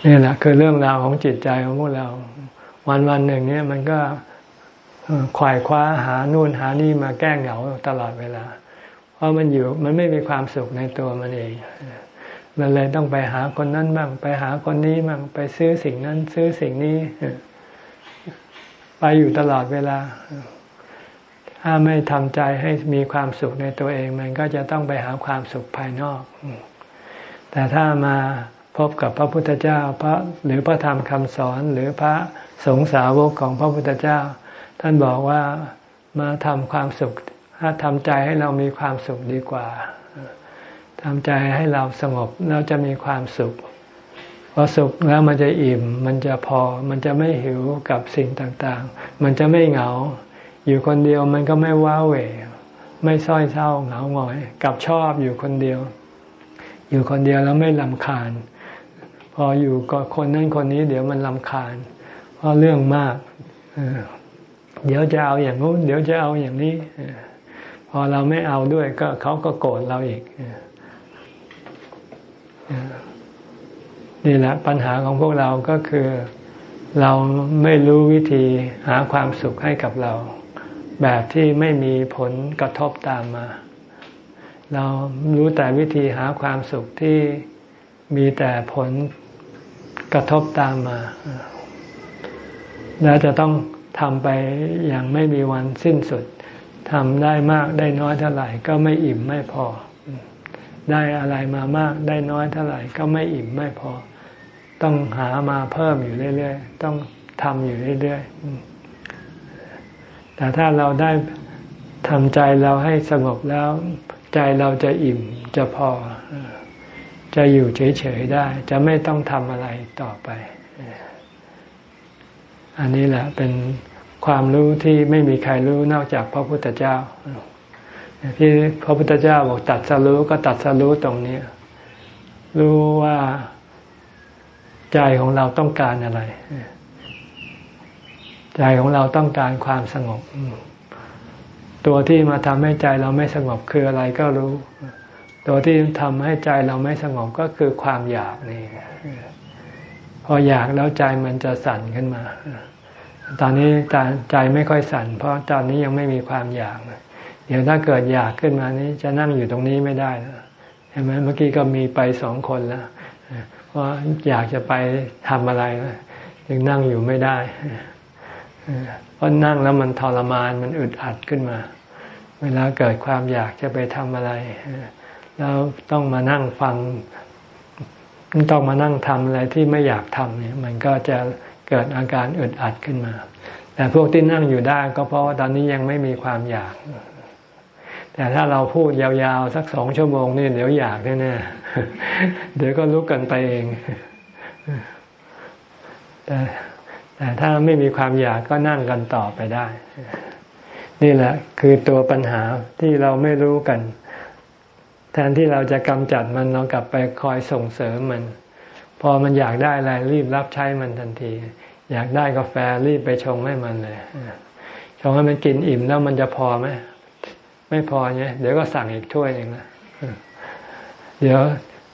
นี่แหละคือเรื่องราวของจิตใจของพวกเรา วันวันหนึ่งเนี่ยมันก็ขวายคว้าหานู่นหานี่มาแก้เหงาตลอดเวลา เพราะมันอยู่มันไม่มีความสุขในตัวมันเอง มันเลยต้องไปหาคนนั้นบ้าง ไปหาคนนี้บ้างไปซื้อสิ่งนั้น ซื้อสิ่งนี้ ไปอยู่ตลอดเวลา ถ้าไม่ทำใจให้มีความสุขในตัวเอง มันก็จะต้องไปหาความสุขภายนอก แต่ถ้ามา พบกับพระพุทธเจ้าพระหรือพระธรรมคำสอนหรือพระสงฆ์สาวกของพระพุทธเจ้า ท่านบอกว่ามาทำความสุขถ้าทำใจให้เรามีความสุขดีกว่าทำใจให้เราสงบเราจะมีความสุขพอสุขแล้วมันจะอิ่ม มันจะพอ มันจะไม่หิวกับสิ่งต่างๆ มันจะไม่เหงา อยู่คนเดียวมันก็ไม่ว้าเหวไม่ซ้อยเศร้าเหงาหงอย กับชอบอยู่คนเดียว อยู่คนเดียวแล้วไม่ลำคาญ พออยู่กับคนนั้นคนนี้ เดี๋ยวมันลำคาญ เพราะเรื่องมาก เดี๋ยวจะเอาอย่างนู้นเดี๋ยวจะเอาอย่างนี้ พอเราไม่เอาด้วยก็เขาก็โกรธเราอีกนี่แหละปัญหาของพวกเราก็คือ เราไม่รู้วิธีหาความสุขให้กับเรา แบบที่ไม่มีผลกระทบตามมา เรารู้แต่วิธีหาความสุขที่มีแต่ผล กระทบตามมา แล้วจะต้องทำไปอย่างไม่มีวันสิ้นสุดทำได้มากได้น้อยเท่าไหร่ ก็ไม่อิ่มไม่พอ ได้อะไรมามากได้น้อยเท่าไหร่ ก็ไม่อิ่มไม่พอ ต้องหามาเพิ่มอยู่เรื่อยๆ ต้องทำอยู่เรื่อยๆ แต่ถ้าเราได้ทำใจเราให้สงบแล้ว ใจเราจะอิ่มจะพอ จะอยู่เฉยๆได้ จะไม่ต้องทำอะไรต่อไป อันนี้แหละเป็นความรู้ที่ไม่มีใครรู้นอกจากพระพุทธเจ้า ที่พระพุทธเจ้าบอกตัดสรู้ก็ตัดสรู้ตรงนี้ รู้ว่าใจของเราต้องการอะไร ใจของเราต้องการความสงบ ตัวที่มาทำให้ใจเราไม่สงบคืออะไรก็รู้ ตัวที่ทำให้ใจเราไม่สงบก็คือความอยากนี่พออยากแล้วใจมันจะสั่นขึ้นมา ตอนนี้ใจไม่ค่อยสั่น เพราะตอนนี้ยังไม่มีความอยาก เดี๋ยวถ้าเกิดอยากขึ้นมานี้จะนั่งอยู่ตรงนี้ไม่ได้แล้วเห็นไหมเมื่อกี้ก็มีไปสองคนแล้วเพราะอยากจะไปทำอะไรยังนั่งอยู่ไม่ได้เพราะนั่งแล้วมันทรมานมันอึดอัดขึ้นมา เวลาเกิดความอยากจะไปทำอะไร แล้วต้องมานั่งฟัง ต้องมานั่งทำอะไรที่ไม่อยากทำเนี่ยมันก็จะเกิดอาการอึดอัดขึ้นมา แต่พวกที่นั่งอยู่ได้ก็เพราะว่าตอนนี้ยังไม่มีความอยาก แต่ถ้าเราพูดยาวๆ สักสองชั่วโมงนี่เดี๋ยวอยากแน่ๆเดี๋ยวก็ลุกกันไปเองแต่แต่ถ้าไม่มีความอยากก็นั่งกันต่อไปได้ นี่แหละคือตัวปัญหาที่เราไม่รู้กัน แทนที่เราจะกำจัดมันเรากลับไปคอยส่งเสริมมัน พอมันอยากได้อะไรรีบรับใช้มันทันที อยากได้กาแฟรีบไปชงให้มันเลยชงให้มันกินอิ่มแล้วมันจะพอไหมไม่พอเนี่ยเดี๋ยวก็สั่งอีกถ้วยหนึ่งนะเดี๋ยว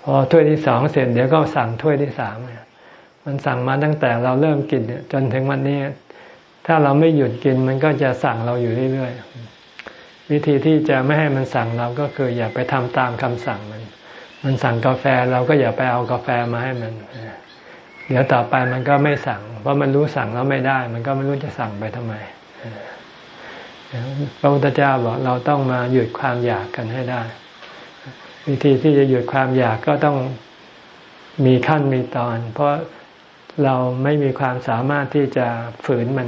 พอถ้วยที่สองเสร็จเดี๋ยวก็สั่งถ้วยที่สามมันสั่งมาตั้งแต่เราเริ่มกินจนถึงวันนี้ ถ้าเราไม่หยุดกินมันก็จะสั่งเราอยู่เรื่อยๆ วิธีที่จะไม่ให้มันสั่งเราก็คืออย่าไปทำตามคำสั่งมัน มันสั่งกาแฟเราก็อย่าไปเอากาแฟมาให้มันเดี๋ยวต่อไปมันก็ไม่สั่ง เพราะมันรู้สั่งแล้วไม่ได้ มันก็ไม่รู้จะสั่งไปทำไมพระพุทธเจ้าบอกเราต้องมาหยุดความอยากกันให้ได้ วิธีที่จะหยุดความอยากก็ต้องมีขั้นมีตอน เพราะเราไม่มีความสามารถที่จะฝืนมัน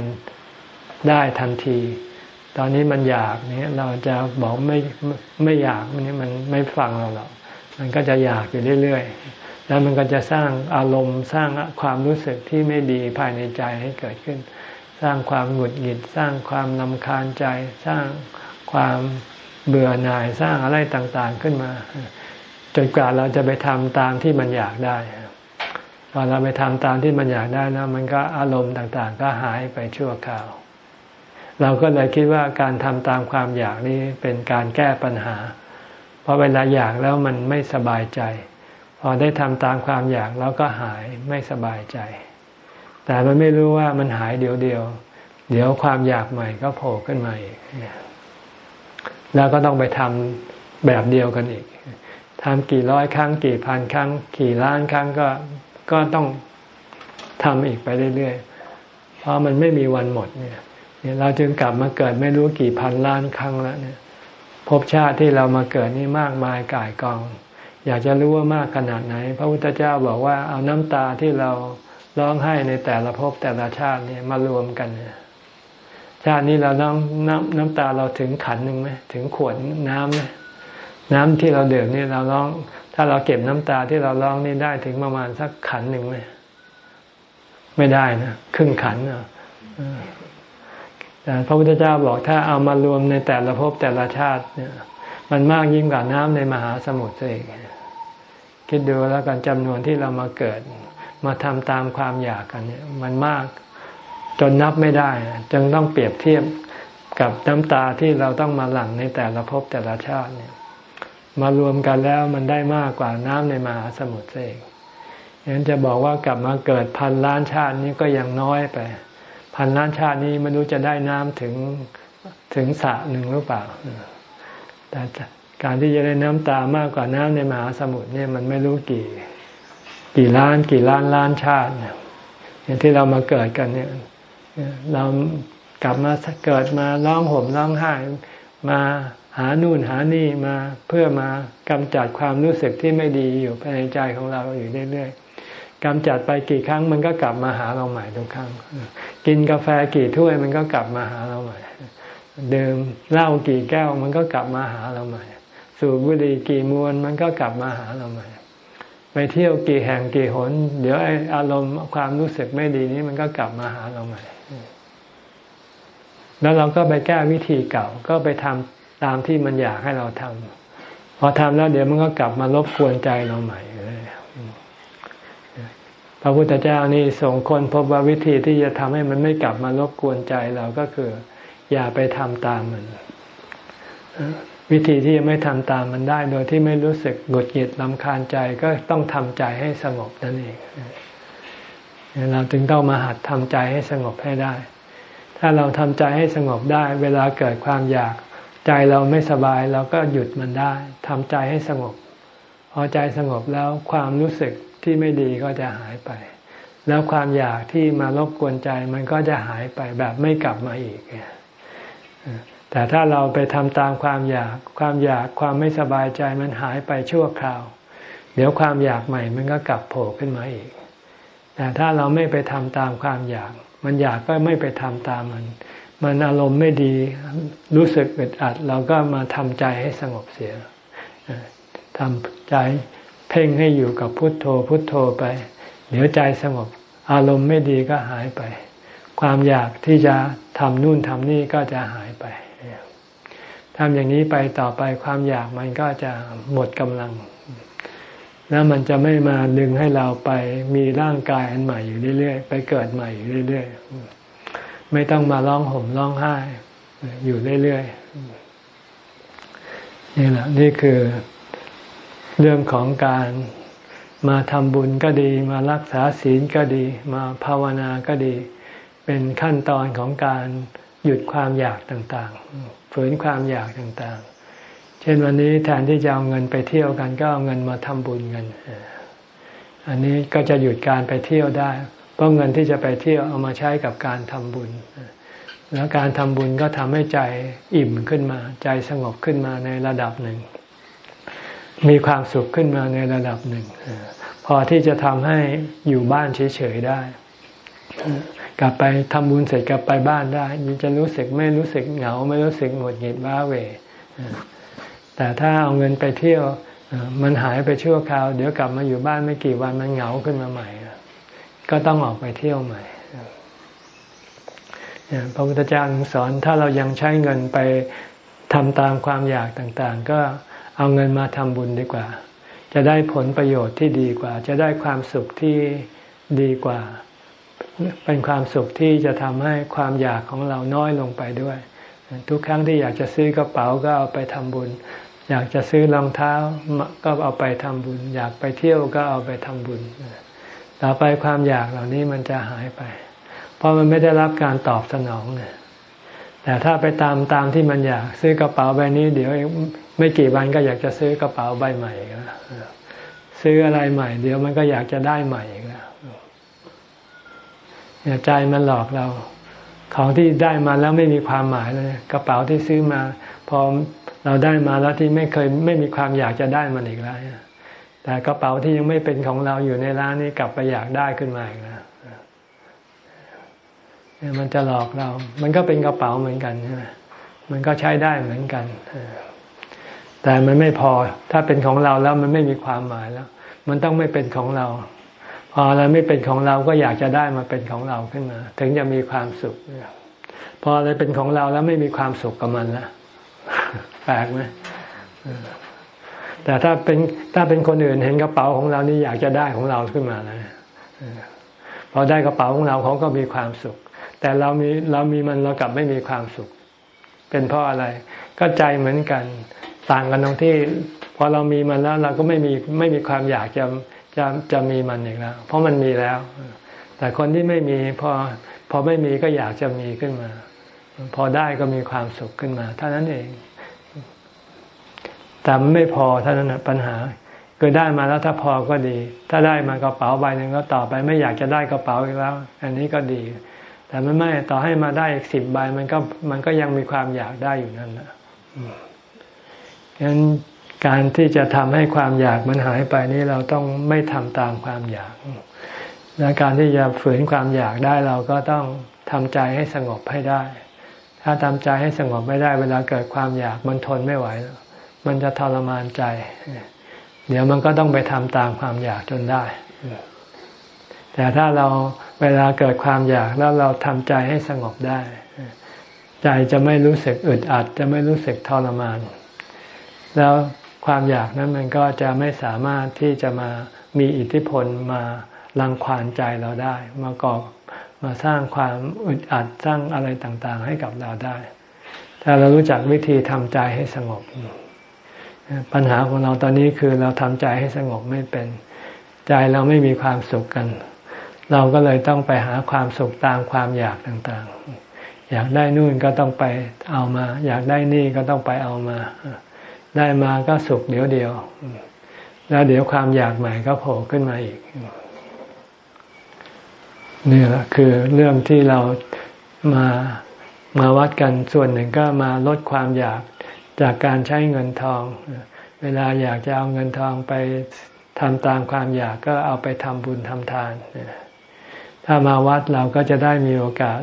ได้ทันที ตอนนี้มันอยากเนี่ยเราจะบอกไม่ไม่อยากมันนี่มันไม่ฟังเราหรอกมันก็จะอยากอยู่เรื่อยๆ แล้วมันก็จะสร้างอารมณ์สร้างความรู้สึกที่ไม่ดีภายในใจให้เกิดขึ้น สร้างความหงุดหงิด สร้างความลำคาญใจ สร้างความเบื่อหน่ายสร้างอะไรต่างๆขึ้นมา จนกว่าเราจะไปทำตามที่มันอยากได้พอเราไปทำตามที่มันอยากได้นะมันก็อารมณ์ต่างๆ ก็หายไปชั่วคราว เราก็เลยคิดว่าการทำตามความอยากนี้เป็นการแก้ปัญหา เพราะเวลาอยากแล้วมันไม่สบายใจ พอได้ทำตามความอยากแล้วก็หายไม่สบายใจ แต่มันไม่รู้ว่ามันหายเดี๋ยวเดียว เดี๋ยวความอยากใหม่ก็โผล่ขึ้นมาอีกแล้วก็ต้องไปทำแบบเดียวกันอีกทำกี่ร้อยครั้ง กี่พันครั้ง กี่ล้านครั้งก็ก็ต้องทำอีกไปเรื่อยๆ เพราะมันไม่มีวันหมดเนี่ย เราจึงกลับมาเกิดไม่รู้กี่พันล้านครั้งแล้วเนี่ยภพชาติที่เรามาเกิดนี่มากมายกายกอง อยากจะรู้ว่ามากขนาดไหน พระพุทธเจ้าบอกว่าเอาน้ำตาที่เราร้องไห้ในแต่ละภพแต่ละชาติเนี่ยมารวมกันชาตินี้เราน้ำน้ำน้ำตาเราถึงขันหนึ่งไหมถึงขวดน้ำไหมน้ำที่เราเดือดนี่เราร้อง ถ้าเราเก็บน้ำตาที่เราร้องนี่ได้ถึงประมาณสักขันหนึ่งไหมไม่ได้นะครึ่งขันเนาะ แต่พระพุทธเจ้าบอกถ้าเอามารวมในแต่ละภพแต่ละชาติเนี่ย มันมากยิ่งกว่าน้ำในมหาสมุทรเองคิดดูแล้วกันจำนวนที่เรามาเกิด มาทำตามความอยากกันเนี่ยมันมากจนนับไม่ได้จึงต้องเปรียบเทียบกับน้ำตาที่เราต้องมาหลั่งในแต่ละภพแต่ละชาติเนี่ย มารวมกันแล้วมันได้มากกว่าน้ำในมหาสมุทรเองอย่างนั้นจะบอกว่ากลับมาเกิดพันล้านชาตินี้ก็ยังน้อยไป พันล้านชาตินี้ไม่รู้จะได้น้ำถึงถึงสระหนึ่งหรือเปล่าแต่การที่จะได้น้ำตามากกว่าน้ำในมหาสมุทรเนี่ยมันไม่รู้กี่ กี่ล้านกี่ล้านล้านชาติเนี่ยที่เรามาเกิดกันเนี่ย เรากลับมาเกิดมาร้องห่มร้องไห้มาหานู่นหานี่มาเพื่อมากำจัดความรู้สึกที่ไม่ดีอยู่ภายในใจของเราอยู่เรื่อยๆ กำจัดไปกี่ครั้งมันก็กลับมาหาเราใหม่ทุกครั้ง กินกาแฟกี่ถ้วยมันก็กลับมาหาเราใหม่ดื่มเหล้ากี่แก้วมันก็กลับมาหาเราใหม่ สูบบุหรี่กี่มวนมันก็กลับมาหาเราใหม่ ไปเที่ยวกี่แห่งกี่หน เดี๋ยวไออารมณ์ความรู้สึกไม่ดีนี้มันก็กลับมาหาเราใหม่ แล้วเราก็ไปแก้วิธีเก่าก็ไปทำตามที่มันอยากให้เราทำพอทำแล้วเดี๋ยวมันก็กลับมารบกวนใจเราใหม่เพระพุทธเจ้านี่ส่งคนพบว่าวิธีที่จะทำให้มันไม่กลับมารบกวนใจเราก็คือ อย่าไปทำตามมัน วิธีที่จะไม่ทำตามมันได้ โดยที่ไม่รู้สึกหงุดหงิดลำคาญใจก็ต้องทำใจให้สงบนั่นเองเราจึงต้องมาหัดทำใจให้สงบให้ได้ ถ้าเราทำใจให้สงบได้ เวลาเกิดความอยากใจเราไม่สบายเราก็หยุดมันได้ทำใจให้สงบ พอใจสงบแล้วความรู้สึก ที่ไม่ดีก็จะหายไป แล้วความอยากที่มารบกวนใจมันก็จะหายไปแบบไม่กลับมาอีก แต่ถ้าเราไปทำตามความอยากความอยากความไม่สบายใจมันหายไปชั่วคราว เดี๋ยวความอยากใหม่มันก็กลับโผล่ขึ้นมาอีก แต่ถ้าเราไม่ไปทำตามความอยาก มันอยากก็ไม่ไปทำตามมัน มันอารมณ์ไม่ดีรู้สึกอึดอัด เราก็มาทำใจให้สงบเสียทำใจ เพ่งให้อยู่กับพุทโธพุทโธไป เดี๋ยวใจสงบ อารมณ์ไม่ดีก็หายไป ความอยากที่จะทำนู่นทำนี่ก็จะหายไปทำอย่างนี้ไปต่อไปความอยากมันก็จะหมดกำลัง แล้วมันจะไม่มาดึงให้เราไปมีร่างกายอันใหม่อยู่เรื่อยๆ ไปเกิดใหม่อยู่เรื่อยๆ ไม่ต้องมาร้องห่มร้องไห้อยู่เรื่อยๆ นี่แหละนี่คือ เรื่องของการมาทำบุญก็ดี มารักษาศีลก็ดี มาภาวนาก็ดี เป็นขั้นตอนของการหยุดความอยากต่างๆ ฝืนความอยากต่างๆ เช่นวันนี้แทนที่จะเอาเงินไปเที่ยวกันก็เอาเงินมาทำบุญกันอันนี้ก็จะหยุดการไปเที่ยวได้ เพราะเงินที่จะไปเที่ยวเอามาใช้กับการทำบุญ แล้วการทำบุญก็ทำให้ใจอิ่มขึ้นมา ใจสงบขึ้นมาในระดับหนึ่ง มีความสุขขึ้นมาในระดับหนึ่ง พอที่จะทำให้อยู่บ้านเฉยๆได้ กลับไปทำบุญเสร็จกลับไปบ้านได้ยังจะรู้สึกไม่รู้สึกเหงา ไม่รู้สึกหงุดหงิดว้าเหวแต่ถ้าเอาเงินไปเที่ยวมันหายไปชั่วคราว เดี๋ยวกลับมาอยู่บ้านไม่กี่วันมันเหงาขึ้นมาใหม่ ก็ต้องออกไปเที่ยวใหม่พระพุทธเจ้าสอนถ้าเรายังใช้เงินไปทำตามความอยากต่าง ๆ ก็ เอาเงินมาทำบุญดีกว่า จะได้ผลประโยชน์ที่ดีกว่า จะได้ความสุขที่ดีกว่า เป็นความสุขที่จะทำให้ความอยากของเราน้อยลงไปด้วย ทุกครั้งที่อยากจะซื้อกระเป๋าก็เอาไปทำบุญ อยากจะซื้อรองเท้าก็เอาไปทำบุญ อยากไปเที่ยวก็เอาไปทำบุญ ต่อไปความอยากเหล่านี้มันจะหายไป เพราะมันไม่ได้รับการตอบสนองเนี่ยแต่ถ้าไปตามตามที่มันอยาก ซื้อกระเป๋าใบนี้เดี๋ยว ไม่กี่วันก็อยากจะซื้อกระเป๋าใบใหม่แล้วซื้ออะไรใหม่ เดี๋ยวมันก็อยากจะได้ใหม่แล้วใจมันหลอกเรา ของที่ได้มาแล้วไม่มีความหมายเลยกระเป๋าที่ซื้อมา พอเราได้มาแล้วที่ไม่เคยไม่มีความอยากจะได้มันอีกแล้วแต่กระเป๋าที่ยังไม่เป็นของเราอยู่ในร้านนี้กลับไปอยากได้ขึ้นมาอีกแล้วมันจะหลอกเรา มันก็เป็นกระเป๋าเหมือนกันใช่ไหมมันก็ใช้ได้เหมือนกัน แต่มันไม่พอ ถ้าเป็นของเราแล้วมันไม่มีความหมายแล้ว มันต้องไม่เป็นของเรา พออะไรไม่เป็นของเราก็อยากจะได้มาเป็นของเราขึ้นมา ถึงจะมีความสุข พออะไรเป็นของเราแล้วไม่มีความสุขกับมันแล้วแปลกไหมแต่ถ้าเป็นถ้าเป็นคนอื่นเห็นกระเป๋าของเรานี่อยากจะได้ของเราขึ้นมาแล้วพอได้กระเป๋าของเราเขาก็มีความสุข แต่เรามีเรามีมันเรากลับไม่มีความสุข เป็นเพราะอะไร ก็ใจเหมือนกัน ต่างกันตรงที่พอเรามีมันแล้วเราก็ไม่มีไม่มีความอยากจะจะจะมีมันอีกแล้ว เพราะมันมีแล้ว แต่คนที่ไม่มีพอพอไม่มีก็อยากจะมีขึ้นมา พอได้ก็มีความสุขขึ้นมาเท่านั้นเอง แต่ไม่พอเท่านั้นปัญหาคือได้มาแล้วถ้าพอก็ดี ถ้าได้มากระเป๋าใบหนึ่งก็ต่อไป ไม่อยากจะได้กระเป๋าอีกแล้ว อันนี้ก็ดี แต่มันไม่ต่อให้มาได้อีกสิบใบมันก็มันก็ยังมีความอยากได้อยู่นั่นนะ ฉะนั้นการที่จะทำให้ความอยากมันหายไปนี้เราต้องไม่ทำตามความอยากและการที่จะฝืนความอยากได้เราก็ต้องทำใจให้สงบให้ได้ ถ้าทำใจให้สงบไม่ได้ เวลาเกิดความอยากมันทนไม่ไหว มันจะทรมานใจ เดี๋ยวมันก็ต้องไปทำตามความอยากจนได้ แต่ถ้าเราเวลาเกิดความอยากแล้วเราทำใจให้สงบได้ ใจจะไม่รู้สึกอึดอัด จะไม่รู้สึกทรมาน แล้วความอยากนั้นมันก็จะไม่สามารถที่จะมามีอิทธิพลมาลังควานใจเราได้ มาก่อมาสร้างความอึดอัดสร้างอะไรต่างๆ ให้กับเราได้ ถ้าเรารู้จักวิธีทำใจให้สงบ ปัญหาของเราตอนนี้คือเราทำใจให้สงบไม่เป็น ใจเราไม่มีความสุขกัน เราก็เลยต้องไปหาความสุขตามความอยากต่างๆ อยากได้นู่นก็ต้องไปเอามา อยากได้นี่ก็ต้องไปเอามา ได้มาก็สุขเดี๋ยวเดียว แล้วเดี๋ยวความอยากใหม่ก็โผล่ขึ้นมาอีกนี่แหละคือเรื่องที่เรามามาวัดกันส่วนหนึ่งก็มาลดความอยากจากการใช้เงินทอง เวลาอยากจะเอาเงินทองไปทำตามความอยากก็เอาไปทำบุญทำทาน ถ้ามาวัดเราก็จะได้มีโอกาส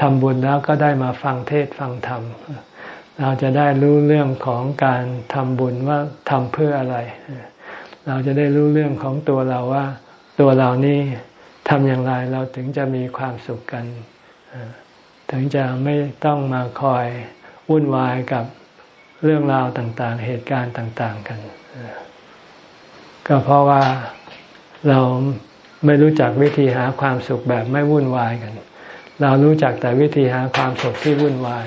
ทำบุญแล้วก็ได้มาฟังเทศฟังธรรม เราจะได้รู้เรื่องของการทำบุญว่าทำเพื่ออะไร เราจะได้รู้เรื่องของตัวเราว่า ตัวเรานี่ทำอย่างไรเราถึงจะมีความสุขกัน ถึงจะไม่ต้องมาคอยวุ่นวายกับเรื่องราวต่างๆ เหตุการณ์ต่าง ๆ กัน ก็เพราะว่าเราไม่รู้จักวิธีหาความสุขแบบไม่วุ่นวายกัน เรารู้จักแต่วิธีหาความสุขที่วุ่นวาย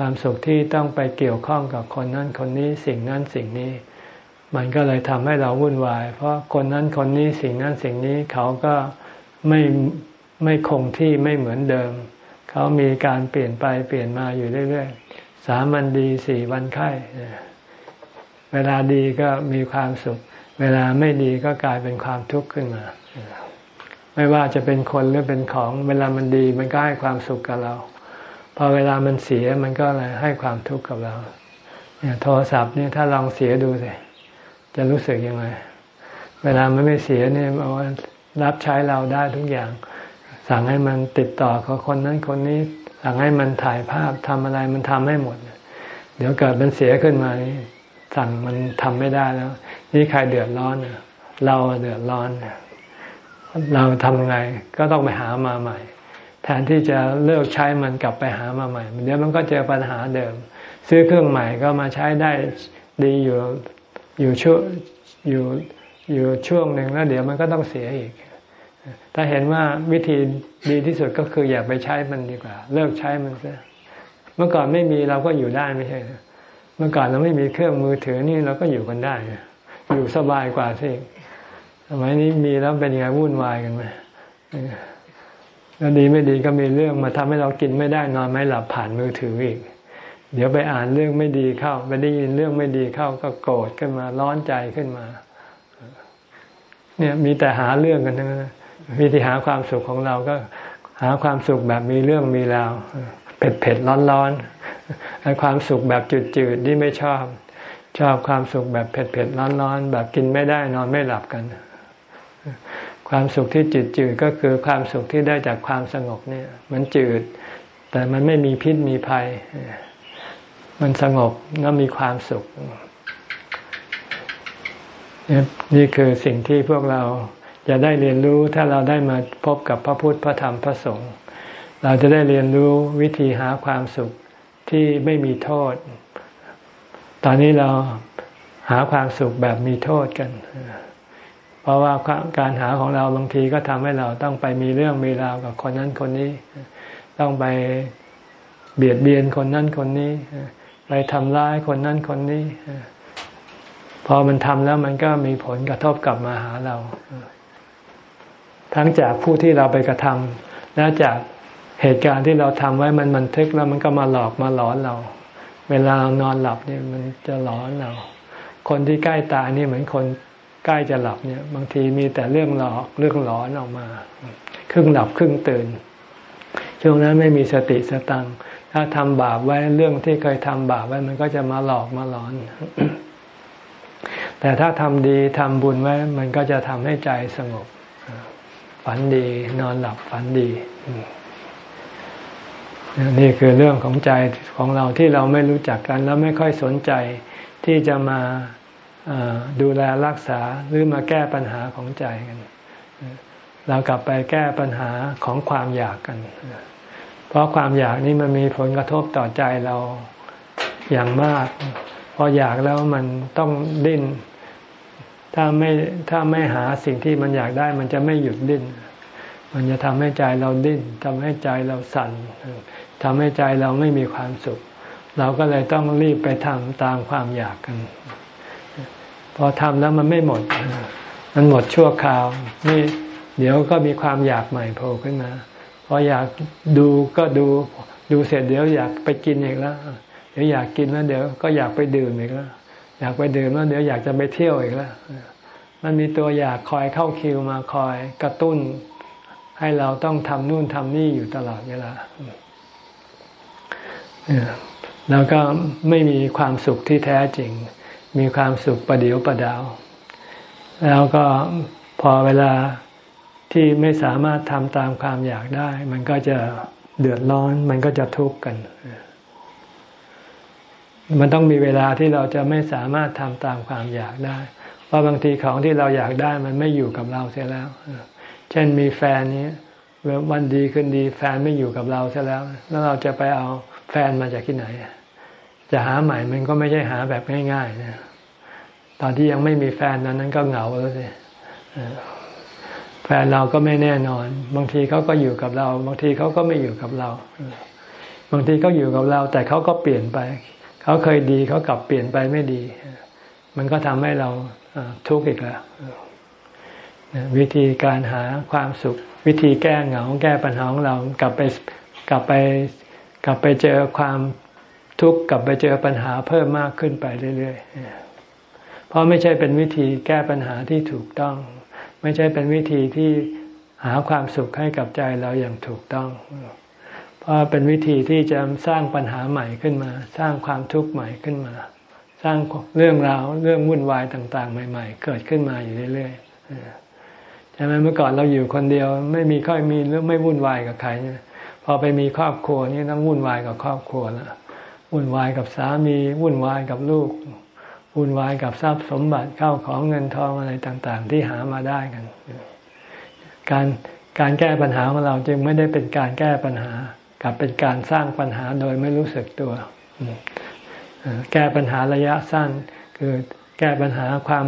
ความสุขที่ต้องไปเกี่ยวข้องกับคนนั้นคนนี้สิ่งนั้นสิ่งนี้ มันก็เลยทำให้เราวุ่นวาย เพราะคนนั้นคนนี้สิ่งนั้นสิ่งนี้เขาก็ไม่ไม่คงที่ไม่เหมือนเดิม เขามีการเปลี่ยนไปเปลี่ยนมาอยู่เรื่อยๆสามวันดีสี่วันไข้เวลาดีก็มีความสุข เวลาไม่ดีก็กลายเป็นความทุกข์ขึ้นมา ไม่ว่าจะเป็นคนหรือเป็นของ เวลามันดีมันก็ให้ความสุขกับเรา พอเวลามันเสียมันก็เลยให้ความทุกข์กับเราเนี่ยโทรศัพท์เนี่ยถ้าลองเสียดูสิจะรู้สึกยังไง เวลามันไม่เสียเนี่ยว่ารับใช้เราได้ทุกอย่าง สั่งให้มันติดต่อกับคนนั้นคนนี้ สั่งให้มันถ่ายภาพทำอะไรมันทำให้หมด เดี๋ยวเกิดมันเสียขึ้นมาสั่งมันทำไม่ได้แล้ว นี่ใครเดือดร้อนเราเดือดร้อน เราทำไงก็ต้องไปหามาใหม่ แทนที่จะเลิกใช้มันกลับไปหามาใหม่เดี๋ยวมันก็เจอปัญหาเดิม ซื้อเครื่องใหม่ก็มาใช้ได้ดีอยู่อยู่ช่วอยู่อยู่ช่วงหนึ่งแล้วเดี๋ยวมันก็ต้องเสียอีก ถ้าเห็นว่าวิธีดีที่สุดก็คืออย่าไปใช้มันดีกว่า เลิกใช้มันซะเมื่อก่อนไม่มีเราก็อยู่ได้ไม่ใช่เมื่อก่อนเราไม่มีเครื่องมือถือนี่เราก็อยู่กันได้ อยู่สบายกว่าสิสมัยนี้มีแล้วเป็นยังไงวุ่นวายกันไหม แล้วดีไม่ดีก็มีเรื่องมาทำให้เรากินไม่ได้นอนไม่หลับผ่านมือถืออีก เดี๋ยวไปอ่านเรื่องไม่ดีเข้า ไปได้ยินเรื่องไม่ดีเข้าก็โกรธขึ้นมาร้อนใจขึ้นมา เนี่ยมีแต่หาเรื่องกันทั้งนั้นวิธีหาความสุขของเราก็หาความสุขแบบมีเรื่องมีราวเผ็ดเผ็ดร้อนร้อนไอความสุขแบบจืดจืดนี่ไม่ชอบ ชอบความสุขแบบเผ็ดเผ็ดร้อนร้อนแบบกินไม่ได้นอนไม่หลับกัน ความสุขที่จืดจืดก็คือความสุขที่ได้จากความสงบเนี่ย มันจืด แต่มันไม่มีพิษมีภัย มันสงบแล้วมีความสุข นี่คือสิ่งที่พวกเราจะได้เรียนรู้ถ้าเราได้มาพบกับพระพุทธพระธรรมพระสงฆ์เราจะได้เรียนรู้วิธีหาความสุขที่ไม่มีโทษ ตอนนี้เราหาความสุขแบบมีโทษกันเพ ราะว่าการหาของเราบางทีก็ทำให้เราต้องไปมีเรื่องมีราวกับคนนั้นคนนี้ ต้องไปเบียดเบียนคนนั้นคนนี้ ไปทำร้ายคนนั้นคนนี้ พอมันทำแล้วมันก็มีผลกระทบกลับมาหาเรา ทั้งจากผู้ที่เราไปกระทำและจากเหตุการณ์ที่เราทำไว้มันบันทึกแล้วมันก็มาหลอกมาหลอนเรา เวลาเรานอนหลับเนี่ยมันจะหลอนเรา คนที่ใกล้ตายนี่เหมือนคน ใกล้จะหลับเนี่ย บางทีมีแต่เรื่องหลอกเรื่องหลอนออกมา ครึ่งหลับครึ่งตื่น ช่วงนั้นไม่มีสติสตังถ้าทำบาปไว้เรื่องที่เคยทำบาปไว้มันก็จะมาหลอกมาหลอน แต่ถ้าทำดีทำบุญไว้ มันก็จะทำให้ใจสงบ ฝันดีนอนหลับฝันดีนี่คือเรื่องของใจของเราที่เราไม่รู้จักกัน แล้วไม่ค่อยสนใจที่จะมา ดูแลรักษาหรือมาแก้ปัญหาของใจกัน เรากลับไปแก้ปัญหาของความอยากกัน เพราะความอยากนี้มันมีผลกระทบต่อใจเราอย่างมาก พออยากแล้วมันต้องดิ้น ถ้าไม่ถ้าไม่หาสิ่งที่มันอยากได้มันจะไม่หยุดดิ้น มันจะทำให้ใจเราดิ้นทำให้ใจเราสั่นทำให้ใจเราไม่มีความสุข เราก็เลยต้องรีบไปทำตามความอยากกัน พอทำแล้วมันไม่หมด มันหมดชั่วคราวนี่เดี๋ยวก็มีความอยากใหม่โผล่ขึ้นมาพออยากดูก็ดูดูเสร็จเดี๋ยวอยากไปกินอีกแล้วเดี๋ยวอยากกินแล้วเดี๋ยวก็อยากไปดื่มอีกแล้วอยากไปดื่มแล้วเดี๋ยวอยากจะไปเที่ยวอีกแล้วมันมีตัวอยากคอยเข้าคิวมาคอยกระตุ้น ให้เราต้องทำนู่นทำนี่อยู่ตลอดเวลาแล้วก็ไม่มีความสุขที่แท้จริง มีความสุขประเดียวประดาว แล้วก็พอเวลาที่ไม่สามารถทำตามความอยากได้ มันก็จะเดือดร้อน มันก็จะทุกข์กัน มันต้องมีเวลาที่เราจะไม่สามารถทำตามความอยากได้ เพราะบางทีของที่เราอยากได้มันไม่อยู่กับเราเสียแล้ว เช่นมีแฟนนี้วันดีขึ้นดี แฟนไม่อยู่กับเราเสียแล้ว แล้วเราจะไปเอาแฟนมาจากที่ไหน จะหาใหม่มันก็ไม่ใช่หาแบบง่ายๆนะตอนที่ยังไม่มีแฟนนั้นนั้นก็เหงาแล้วสิแฟนเราก็ไม่แน่นอน บางทีเขาก็อยู่กับเรา บางทีเขาก็ไม่อยู่กับเรา บางทีเขาอยู่กับเรา แต่เขาก็เปลี่ยนไป เขาเคยดีเขากลับเปลี่ยนไปไม่ดี มันก็ทำให้เราทุกข์อีกแล้ววิธีการหาความสุข วิธีแก้เหงาแก้ปัญหาของเรากลับไปกลับไปกลับไปเจอความ ทุกข์กลับไปเจอปัญหาเพิ่มมากขึ้นไปเรื่อยๆ เพราะไม่ใช่เป็นวิธีแก้ปัญหาที่ถูกต้อง ไม่ใช่เป็นวิธีที่หาความสุขให้กับใจเราอย่างถูกต้อง เพราะเป็นวิธีที่จะสร้างปัญหาใหม่ขึ้นมา สร้างความทุกข์ใหม่ขึ้นมา สร้างเรื่องราวเรื่องวุ่นวายต่างๆ ใหม่ ๆ เกิดขึ้นมาอยู่เรื่อยๆใช่ไหมเมื่อก่อนเราอยู่คนเดียว ไม่มีค่อยมีเรื่องไม่วุ่นวายกับใครเนี่ยพอไปมีครอบครัวนี่ต้องวุ่นวายกับครอบครัวแล้ว วุ่นวายกับสามี วุ่นวายกับลูก วุ่นวายกับทรัพย์สมบัติเข้าของเงินทองอะไรต่างๆ ที่หามาได้กัน การการแก้ปัญหาของเราจึงไม่ได้เป็นการแก้ปัญหากับเป็นการสร้างปัญหาโดยไม่รู้สึกตัว แก้ปัญหาระยะสั้น คือแก้ปัญหาความ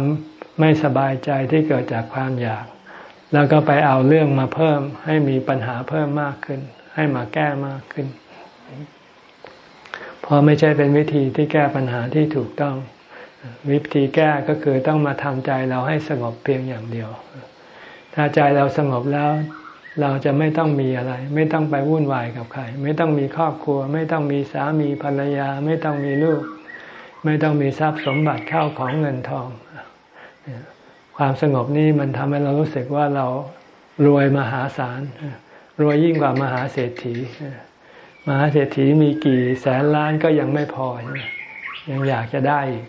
ไม่สบายใจที่เกิดจากความอยาก แล้วก็ไปเอาเรื่องมาเพิ่มให้มีปัญหาเพิ่มมากขึ้น ให้มาแก้มากขึ้น พอไม่ใช่เป็นวิธีที่แก้ปัญหาที่ถูกต้อง วิธีแก้ก็คือต้องมาทำใจเราให้สงบเพียงอย่างเดียว ถ้าใจเราสงบแล้ว เราจะไม่ต้องมีอะไร ไม่ต้องไปวุ่นวายกับใคร ไม่ต้องมีครอบครัว ไม่ต้องมีสามีภรรยา ไม่ต้องมีลูก ไม่ต้องมีทรัพย์สมบัติเข้าของเงินทอง ความสงบนี้มันทำให้เรารู้สึกว่าเรารวยมหาศาลรวยยิ่งกว่ามหาเศรษฐี มหาเศรษฐีมีกี่แสนล้านก็ยังไม่พอ ยังอยากจะได้อีก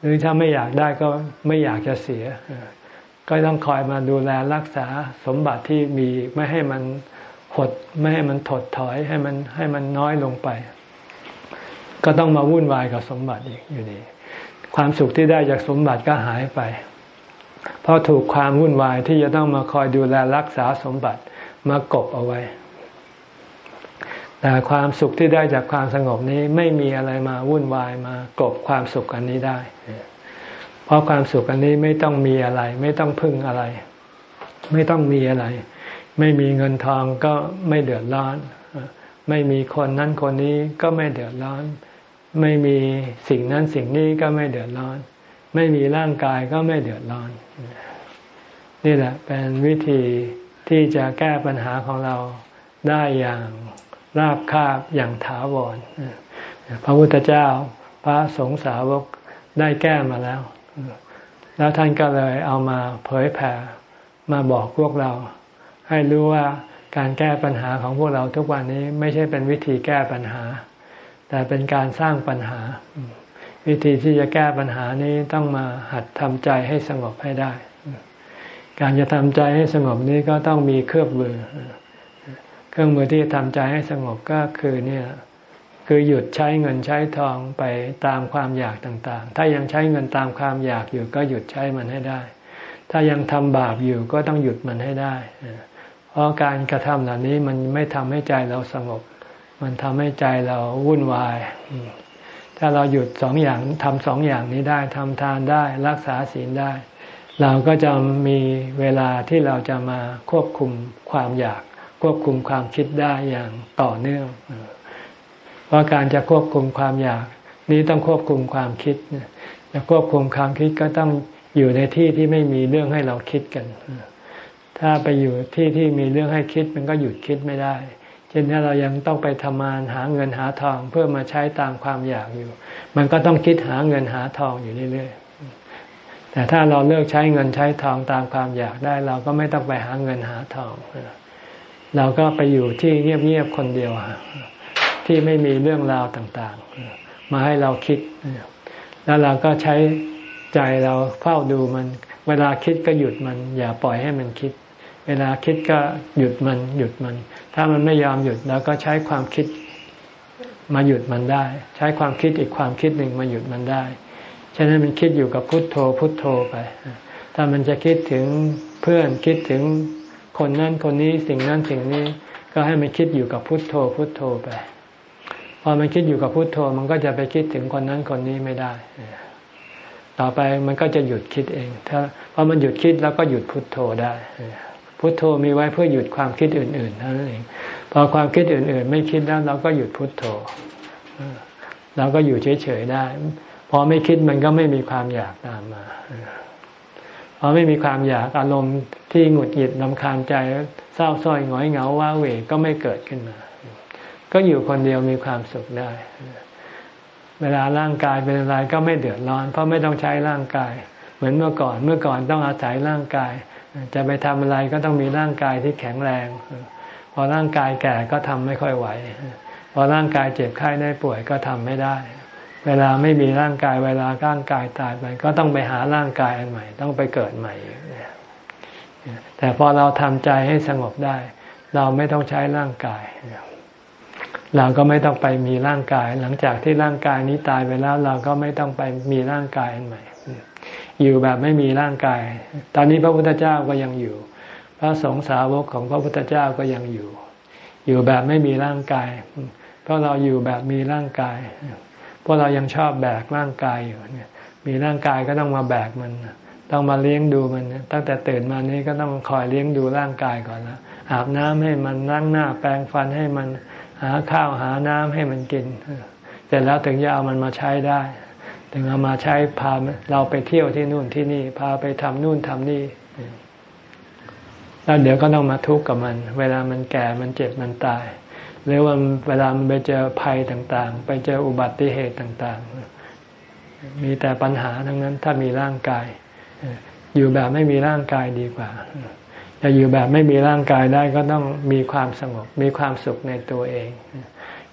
หรือถ้าไม่อยากได้ก็ไม่อยากจะเสีย ก็ต้องคอยมาดูแลรักษาสมบัติที่มีไม่ให้มันหดไม่ให้มันถดถอยให้มันให้มันน้อยลงไป ก็ต้องมาวุ่นวายกับสมบัติอีกอยู่ดีความสุขที่ได้จากสมบัติก็หายไป เพราะถูกความวุ่นวายที่จะต้องมาคอยดูแลรักษาสมบัติมากบเอาไว้ แต่ความสุขที่ได้จากความสงบนี้ไม่มีอะไรมาวุ่นวายมากบความสุขอันนี้ได้ เพราะความสุขอันนี้ไม่ต้องมีอะไร ไม่ต้องพึ่งอะไร ไม่ต้องมีอะไร ไม่มีเงินทองก็ไม่เดือดร้อน ไม่มีคนนั้นคนนี้ก็ไม่เดือดร้อน ไม่มีสิ่งนั้นสิ่งนี้ก็ไม่เดือดร้อน ไม่มีร่างกายก็ไม่เดือดร้อน นี่แหละเป็นวิธีที่จะแก้ปัญหาของเราได้อย่าง ราบคาบอย่างถาวรพระพุทธเจ้าพระสงฆ์สาวกได้แก้มาแล้ว แล้วท่านก็เลยเอามาเผยแผ่มาบอกพวกเรา ให้รู้ว่าการแก้ปัญหาของพวกเราทุกวันนี้ไม่ใช่เป็นวิธีแก้ปัญหา แต่เป็นการสร้างปัญหา วิธีที่จะแก้ปัญหานี้ต้องมาหัดทำใจให้สงบให้ได้ การจะทำใจให้สงบนี้ก็ต้องมีเครื่องมือ เครื่องมือที่ทำใจให้สงบก็คือเนี่ยคือหยุดใช้เงินใช้ทองไปตามความอยากต่างๆ ถ้ายังใช้เงินตามความอยากอยู่ก็หยุดใช้มันให้ได้ ถ้ายังทำบาปอยู่ก็ต้องหยุดมันให้ได้ เพราะการกระทำเหล่านี้มันไม่ทำให้ใจเราสงบ มันทำให้ใจเราวุ่นวาย ถ้าเราหยุดสองอย่างทำสองอย่างนี้ได้ทำทานได้รักษาศีลได้ เราก็จะมีเวลาที่เราจะมาควบคุมความอยาก ควบคุมความคิดได้อย่างต่อเนื่อง เพราะการจะควบคุมความอยาก นี้ต้องควบคุมความคิดจะควบคุมความคิดก็ต้องอยู่ในที่ที่ไม่มีเรื่องให้เราคิดกัน ถ้าไปอยู่ที่ที่มีเรื่องให้คิดมันก็หยุดคิดไม่ได้ เช่นถ้าเรายังต้องไปทำงานหาเงินหาทองเพื่อมาใช้ตามความอยากอยู่ มันก็ต้องคิดหาเงินหาทองอยู่เรื่อยๆ แต่ถ้าเราเลิกใช้เงินใช้ทองตามความอยากได้ เราก็ไม่ต้องไปหาเงินหาทอง เราก็ไปอยู่ที่เงียบๆคนเดียว ที่ไม่มีเรื่องราวต่างๆ มาให้เราคิด แล้วเราก็ใช้ใจเราเฝ้าดูมัน เวลาคิดก็หยุดมัน อย่าปล่อยให้มันคิด เวลาคิดก็หยุดมัน หยุดมัน ถ้ามันไม่ยอมหยุดเราก็ใช้ความคิดมาหยุดมันได้ ใช้ความคิดอีกความคิดหนึ่งมาหยุดมันได้ฉะนั้นมันคิดอยู่กับพุทโธพุทโธไป ถ้ามันจะคิดถึงเพื่อนคิดถึง คนนั้นคนนี้สิ่งนั้นสิ่งนี้ ก็ให้มันคิดอยู่กับพุทโธ พุทโธไปพอมันคิดอยู่กับพุทโธ มันก็จะไปคิดถึงคนนั้นคนนี้ไม่ได้ ต่อไปมันก็จะหยุดคิดเอง ถ้าพอมันหยุดคิดแล้วก็หยุดพุทโธได้ พุทโธมีไว้เพื่อหยุดความคิดอื่นๆเท่านั้นเอง พอความคิดอื่น ๆ ไม่คิดแล้วเราก็หยุดพุทโธเราก็อยู่เฉยๆได้ พอไม่คิดมันก็ไม่มีความอยากตามมา พอไม่มีความอยากอารมณ์ที่หงุดหงิดลำคาญใจเศร้าส้อยหงอยเหงาว้าเหวก็ไม่เกิดขึ้นมา ก็อยู่คนเดียวมีความสุขได้ เวลาร่างกายเป็นอะไรก็ไม่เดือดร้อน เพราะไม่ต้องใช้ร่างกาย เหมือนเมื่อก่อนเมื่อก่อนต้องอาศัยร่างกาย จะไปทำอะไรก็ต้องมีร่างกายที่แข็งแรง พอร่างกายแก่ก็ทำไม่ค่อยไหว พอร่างกายเจ็บไข้ได้ป่วยก็ทำไม่ได้ เวลาไม่มีร่างกายเวลาร่างกายตายไป ก็ต้องไปหาร่างกายอันใหม่ ต้องไปเกิดใหม่แต่พอเราทำใจให้สงบได้ เราไม่ต้องใช้ร่างกาย เราก็ไม่ต้องไปมีร่างกาย หลังจากที่ร่างกายนี้ตายไปแล้ว เราก็ไม่ต้องไปมีร่างกายอันใหม่ อยู่แบบไม่มีร่างกาย ตอนนี้พระพุทธเจ้าก็ยังอยู่ พระสงฆ์สาวกของพระพุทธเจ้าก็ยังอยู่ อยู่แบบไม่มีร่างกาย เพราะเราอยู่แบบมีร่างกาย ราะเรายังชอบแบกร่างกายอยู่เนี่ย มีร่างกายก็ต้องมาแบกมัน ต้องมาเลี้ยงดูมัน ตั้งแต่ตื่นมานี้ก็ต้องคอยเลี้ยงดูร่างกายก่อนนะอาบน้ำให้มันล้างหน้าแปรงฟันให้มันหาข้าวหาน้ำให้มันกินเสร็จแล้วถึงจะเอามันมาใช้ได้ถึงเอามาใช้พาเราไปเที่ยวที่นู่นที่นี่ พาไปทำนู่นทำนี่แล้วเดี๋ยวก็ต้องมาทุกข์กับมัน เวลามันแก่มันเจ็บมันตาย หรือว่าเวลามันไปเจอภัยต่างๆ ไปเจออุบัติเหตุต่างๆ มีแต่ปัญหาทั้งนั้นถ้ามีร่างกาย อยู่แบบไม่มีร่างกายดีกว่าจะอยู่แบบไม่มีร่างกายได้ก็ต้องมีความสงบ มีความสุขในตัวเอง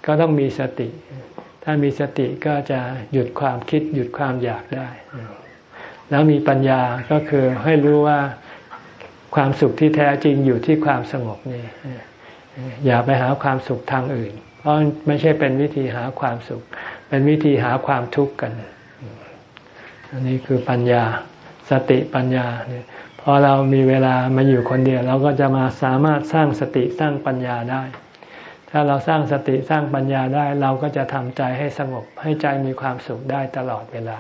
ก็ต้องมีสติ ถ้ามีสติก็จะหยุดความคิดหยุดความอยากได้ แล้วมีปัญญาก็คือให้รู้ว่าความสุขที่แท้จริงอยู่ที่ความสงบนี่ อย่าไปหาความสุขทางอื่น เพราะไม่ใช่เป็นวิธีหาความสุข เป็นวิธีหาความทุกข์กัน อันนี้คือปัญญาสติปัญญาเนี่ยพอเรามีเวลามาอยู่คนเดียว เราก็จะมาสามารถสร้างสติสร้างปัญญาได้ ถ้าเราสร้างสติสร้างปัญญาได้ เราก็จะทำใจให้สงบให้ใจมีความสุขได้ตลอดเวลา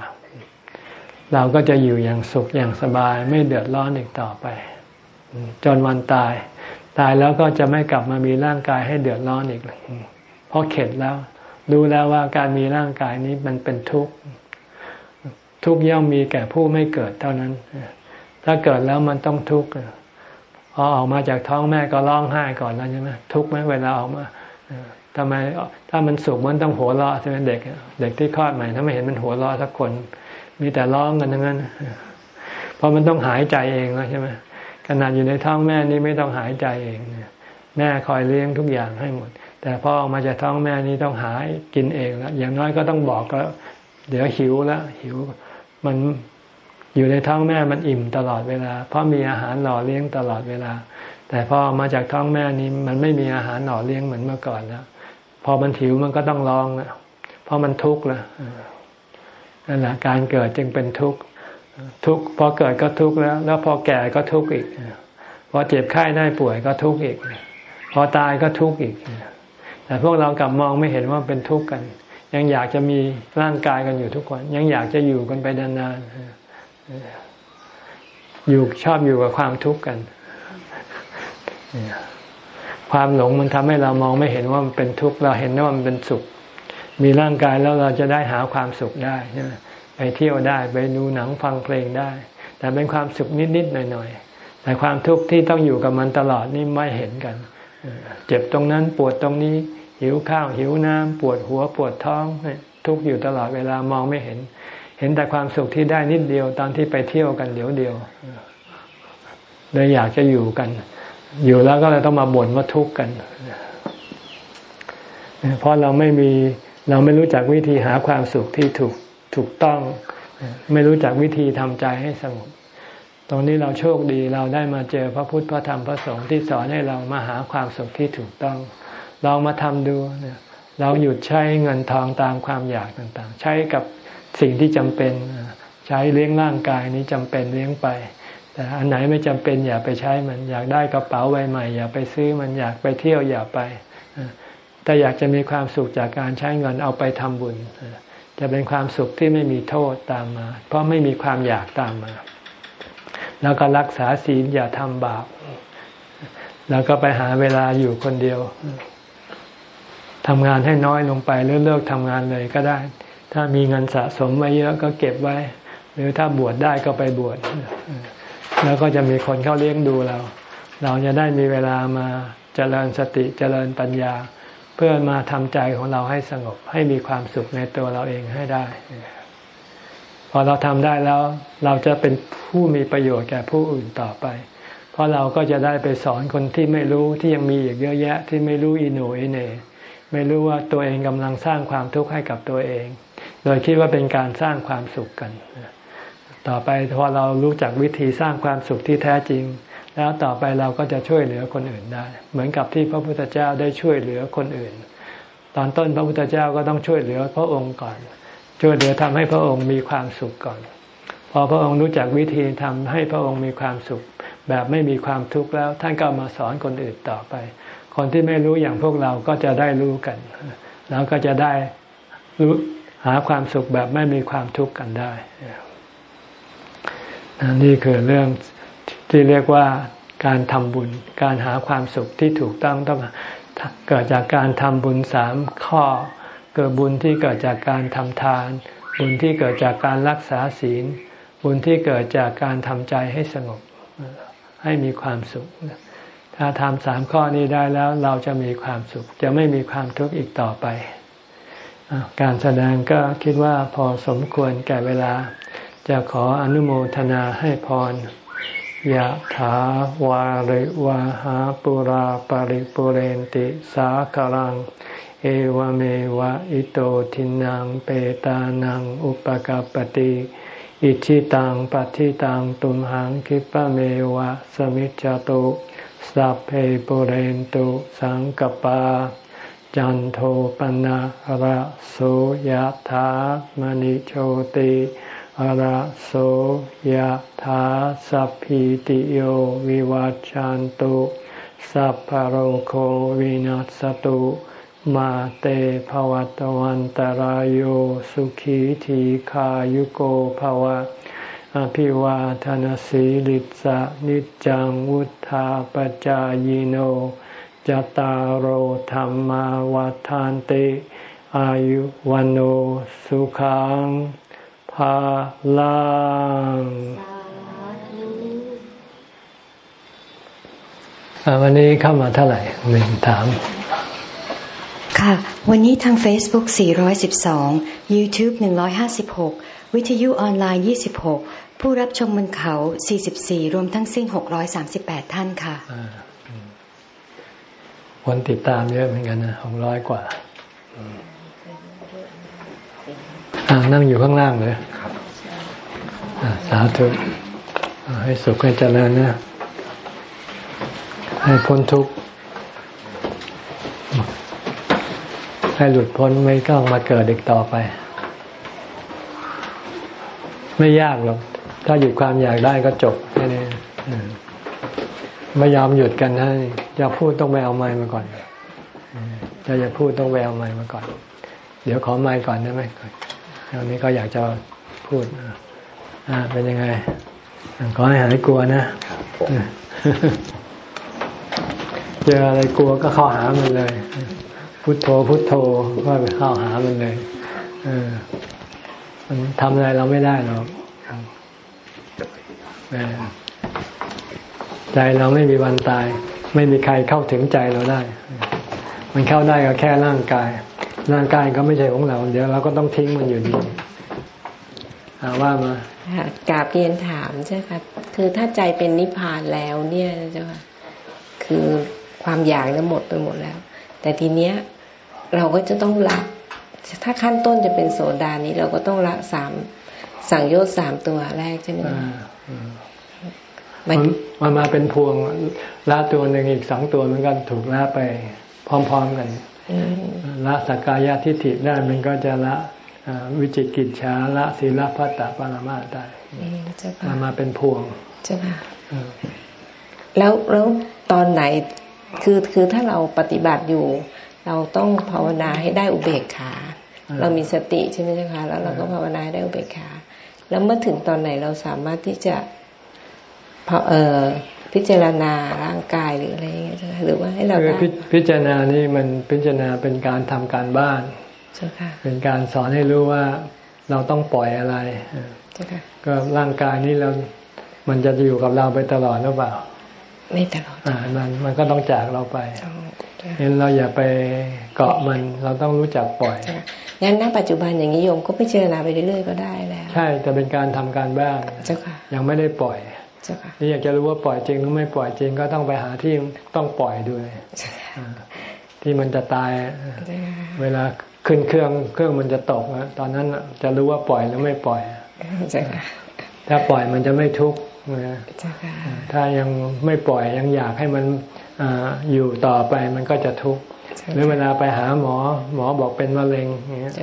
เราก็จะอยู่อย่างสุขอย่างสบายไม่เดือดร้อนอีกต่อไป จนวันตาย ตายแล้วก็จะไม่กลับมามีร่างกายให้เดือดร้อนอีกเลยเพราะเข็ดแล้ว รู้แล้วว่าการมีร่างกายนี้มันเป็นทุกข์ทุกย่อมมีแก่ผู้ไม่เกิดเท่านั้น ถ้าเกิดแล้วมันต้องทุกข์พอออกมาจากท้องแม่ก็ร้องไห้ก่อนแล้วใช่ไหมทุกข์ไหมเวลาออกมาทำไมถ้ามันสุขมันต้องหัวเราะใช่ไหมเด็ก เด็กที่คลอดใหม่ถ้าไม่เห็นมันหัวเราะสักคน มีแต่ร้องกันทั้งนั้นเพราะมันต้องหายใจเองแล้วใช่ไหม ขนาดอยู่ในท้องแม่นี่ไม่ต้องหายใจเองแม่คอยเลี้ยงทุกอย่างให้หมด แต่พอออกมาจากท้องแม่นี่ต้องหายกินเองแล้วอย่างน้อยก็ต้องบอกก็เดี๋ยวหิวแล้วหิวมันอยู่ในท้องแม่มันอิ่มตลอดเวลา เพราะมีอาหารหล่อเลี้ยงตลอดเวลา แต่พอมาจากท้องแม่นี้มันไม่มีอาหารหล่อเลี้ยงเหมือนเมื่อก่อนแล้วพอมันหิวมันก็ต้องร้องนะเพราะมันทุกข์แล้วนั่นแหละการเกิดจึงเป็นทุกข์ ทุกพอเกิดก็ทุกแล้ว แล้วพอแก่ก็ทุกอีก พอเจ็บไข้ได้ป่วยก็ทุกอีก พอตายก็ทุกอีก แต่พวกเรากลับมองไม่เห็นว่าเป็นทุกข์กัน ยังอยากจะมีร่างกายกันอยู่ทุกคนยังอยากจะอยู่กันไปนานๆอยู่ชอบอยู่กับความทุกข์กันความหลงมันทำให้เรามองไม่เห็นว่ามันเป็นทุกข์เราเห็นว่ามันเป็นสุข มีร่างกายแล้วเราจะได้หาความสุขได้ใช่ไหม ไปเที่ยวได้ไปดูหนังฟังเพลงได้ แต่เป็นความสุขนิดๆหน่อยๆแต่ความทุกข์ที่ต้องอยู่กับมันตลอดนี่ไม่เห็นกัน เจ็บตรงนั้นปวดตรงนี้ หิวข้าวหิวน้ำปวดหัวปวดท้องทุกอยู่ตลอดเวลามองไม่เห็น เห็นแต่ความสุขที่ได้นิดเดียวตอนที่ไปเที่ยวกันเดี๋ยวเดียวเลยอยากจะอยู่กัน อยู่แล้วก็เลยต้องมาบ่นว่าทุกข์กันเพราะเราไม่มีเราไม่รู้จักวิธีหาความสุขที่ถูก ถูกต้อง ไม่รู้จักวิธีทำใจให้สงบ ตรงนี้เราโชคดีเราได้มาเจอพระพุทธพระธรรมพระสงฆ์ที่สอนให้เรามาหาความสุขที่ถูกต้องลองมาทำดูเราหยุดใช้เงินทองตามความอยากต่างๆ ใช้กับสิ่งที่จำเป็นใช้เลี้ยงร่างกายนี้จำเป็นเลี้ยงไปแต่อันไหนไม่จำเป็นอย่าไปใช้มันอยากได้กระเป๋าใบใหม่ อย่าไปซื้อมันอยากไปเที่ยวอย่าไปแต่อยากจะมีความสุขจากการใช้เงินเอาไปทำบุญ จะเป็นความสุขที่ไม่มีโทษตามมา เพราะไม่มีความอยากตามมา แล้วก็รักษาศีลอย่าทำบาป แล้วก็ไปหาเวลาอยู่คนเดียวทำงานให้น้อยลงไปหรือเลิกทำงานเลยก็ได้ ถ้ามีเงินสะสมไว้เยอะก็เก็บไว้ หรือถ้าบวชได้ก็ไปบวชแล้วก็จะมีคนเข้าเลี้ยงดูเรา เราจะได้มีเวลามาเจริญสติเจริญปัญญา เพื่อมาทำใจของเราให้สงบ ให้มีความสุขในตัวเราเองให้ได้ พอเราทำได้แล้ว เราจะเป็นผู้มีประโยชน์แก่ผู้อื่นต่อไป เพราะเราก็จะได้ไปสอนคนที่ไม่รู้ที่ยังมีอีกเยอะแยะ ที่ไม่รู้อิโนอิเนไม่รู้ว่าตัวเองกำลังสร้างความทุกข์ให้กับตัวเอง โดยคิดว่าเป็นการสร้างความสุขกัน ต่อไปพอเรารู้จักวิธีสร้างความสุขที่แท้จริง แล้วต่อไปเราก็จะช่วยเหลือคนอื่นได้ เหมือนกับที่พระพุทธเจ้าได้ช่วยเหลือคนอื่น ตอนต้นพระพุทธเจ้าก็ต้องช่วยเหลือพระองค์ก่อน ช่วยเหลือทำให้พระองค์มีความสุขก่อน พอพระองค์รู้จักวิธีทำให้พระองค์มีความสุข แบบไม่มีความทุกข์แล้วท่านก็มาสอนคนอื่นต่อไป คนที่ไม่รู้อย่างพวกเราก็จะได้รู้กันแล้วก็จะได้รู้หาความสุขแบบไม่มีความทุกข์กันได้นี่คือเรื่อง ที่เรียกว่าการทำบุญ การหาความสุขที่ถูกต้องต้องเกิดจากการทำบุญสามข้อ เกิดบุญที่เกิดจากการทำทาน บุญที่เกิดจากการรักษาศีล บุญที่เกิดจากการทำใจให้สงบ ให้มีความสุข ถ้าทำสามข้อนี้ได้แล้วเราจะมีความสุข จะไม่มีความทุกข์อีกต่อไป การแสดงก็คิดว่าพอสมควรแก่เวลา จะขออนุโมทนาให้พร ยะถาวาริวาหาปุราปาริปุเรนติสาคลัง เอวเมวะอิโตทินังเปตานังอุปกาปติอิชิตังปฏิตังตุมหังคิปะเมวะสมิจจตุสัพเพปุเรนตุสังกปา จันโทปนะระโสยธามณิโชติ ระโสยธาสัพพิติโยวิวัจจันตุสัพพโรโควินัสตุมาเตภวัตวันตารโยสุขีทีขายุโกภวะ อภิวาทานสีลิสะนิจังวุธาปจายโนจตารโหธรรมาวาทานติ อายุวันโอสุขัง ภาลังวันนี้เข้ามาเท่าไหร่หนึ่งถาม ค่ะ วันนี้ทาง Facebook 412 YouTube 156 วิทยุออนไลน์ 26 ผู้รับชมบนเขา 44 รวมทั้งสิ้น 638 ท่านค่ะคนติดตามเยอะเหมือนกันนะหกร้อยกว่า นั่งอยู่ข้างล่างเลยสาธุให้สุขให้เจริญนะ ให้พ้นทุกข์ ให้หลุดพ้นไม่ต้องมาเกิดอีกต่อไป ไม่ยากหรอก ถ้าหยุดความอยากได้ก็จบแค่นี้ไม่ยอมหยุดกันนะจะพูดต้องไปเอาไม้มาก่อนจะจะพูดต้องไปเอาไม้มาก่อน เดี๋ยวขอไม้ก่อนได้ไหม ตอนนี้ก็อยากจะพูด อ่า เป็นยังไง ขอให้หายกลัวนะเจออะไรกลัวก็เข้าหามันเลย พุทโธพุทโธก็ไปเข้าหามันเลย เออ มันทำอะไรเราไม่ได้หรอกใจเราไม่มีวันตาย ไม่มีใครเข้าถึงใจเราได้ มันเข้าได้ก็แค่ร่างกาย ร่างกายก็ไม่ใช่ของเรา เดี๋ยวเราก็ต้องทิ้งมันอยู่ดีว่ามากราบเรียนถามใช่ครับ คือถ้าใจเป็นนิพพานแล้วเนี่ยเจ้าค่ะคือความอยากนั้นหมดไปหมดแล้ว แต่ทีเนี้ยเราก็จะต้องละถ้าขั้นต้นจะเป็นโสดานี้ เราก็ต้องละสามสั่งโยชน์สามตัวแรกใช่ไหมมันมันมาเป็นพวงละตัวหนึ่งอีกสองตัวมันก็ถูกละไป พร้อม ๆกัน ละสักกายทิฏฐิได้มันก็จะละวิจิกิจชาละศีลพัตตปรมาได้มามาเป็นพวงใช่ค่ะแล้วแล้วตอนไหนคือคือถ้าเราปฏิบัติอยู่ เราต้องภาวนาให้ได้อุเบกขา เรามีสติใช่ไหมคะแล้วเราก็ภาวนาให้ได้อุเบกขา แล้วเมื่อถึงตอนไหนเราสามารถที่จะเอ่อ พิจารณาร่างกายหรืออะไรอย่างเงี้ยหรือว่าให้เราได้พิจารณานี่มันพิจารณาเป็นการทำการบ้านเป็นการสอนให้รู้ว่าเราต้องปล่อยอะไรก็ร่างกายนี้เรา มันจะอยู่กับเราไปตลอดหรือเปล่า ไม่ตลอดอ่ามันมันก็ต้องจากเราไปเห็นเราอย่าไปเกาะมันเราต้องรู้จักปล่อยงั้นณปัจจุบันอย่างนี้โยมก็ไปเจรณาไปเรื่อยๆก็ได้แล้ว ใช่แต่เป็นการทำการบ้างเจ้าค่ะยังไม่ได้ปล่อยเจ้าค่ะ นี่อยากจะรู้ว่าปล่อยจริงหรือไม่ปล่อยจริงก็ต้องไปหาที่ต้องปล่อยด้วยที่มันจะตายเวลาขึ้นเครื่องเครื่องมันจะตกนะตอนนั้นจะรู้ว่าปล่อยหรือไม่ปล่อยถ้าปล่อยมันจะไม่ทุกข์นะถ้ายังไม่ปล่อยยังอยากให้มันออยู่ต่อไปมันก็จะทุกข์หรือเวลาไปหาหมอ หมอบอกเป็นมะเร็งอย่างเงี้ย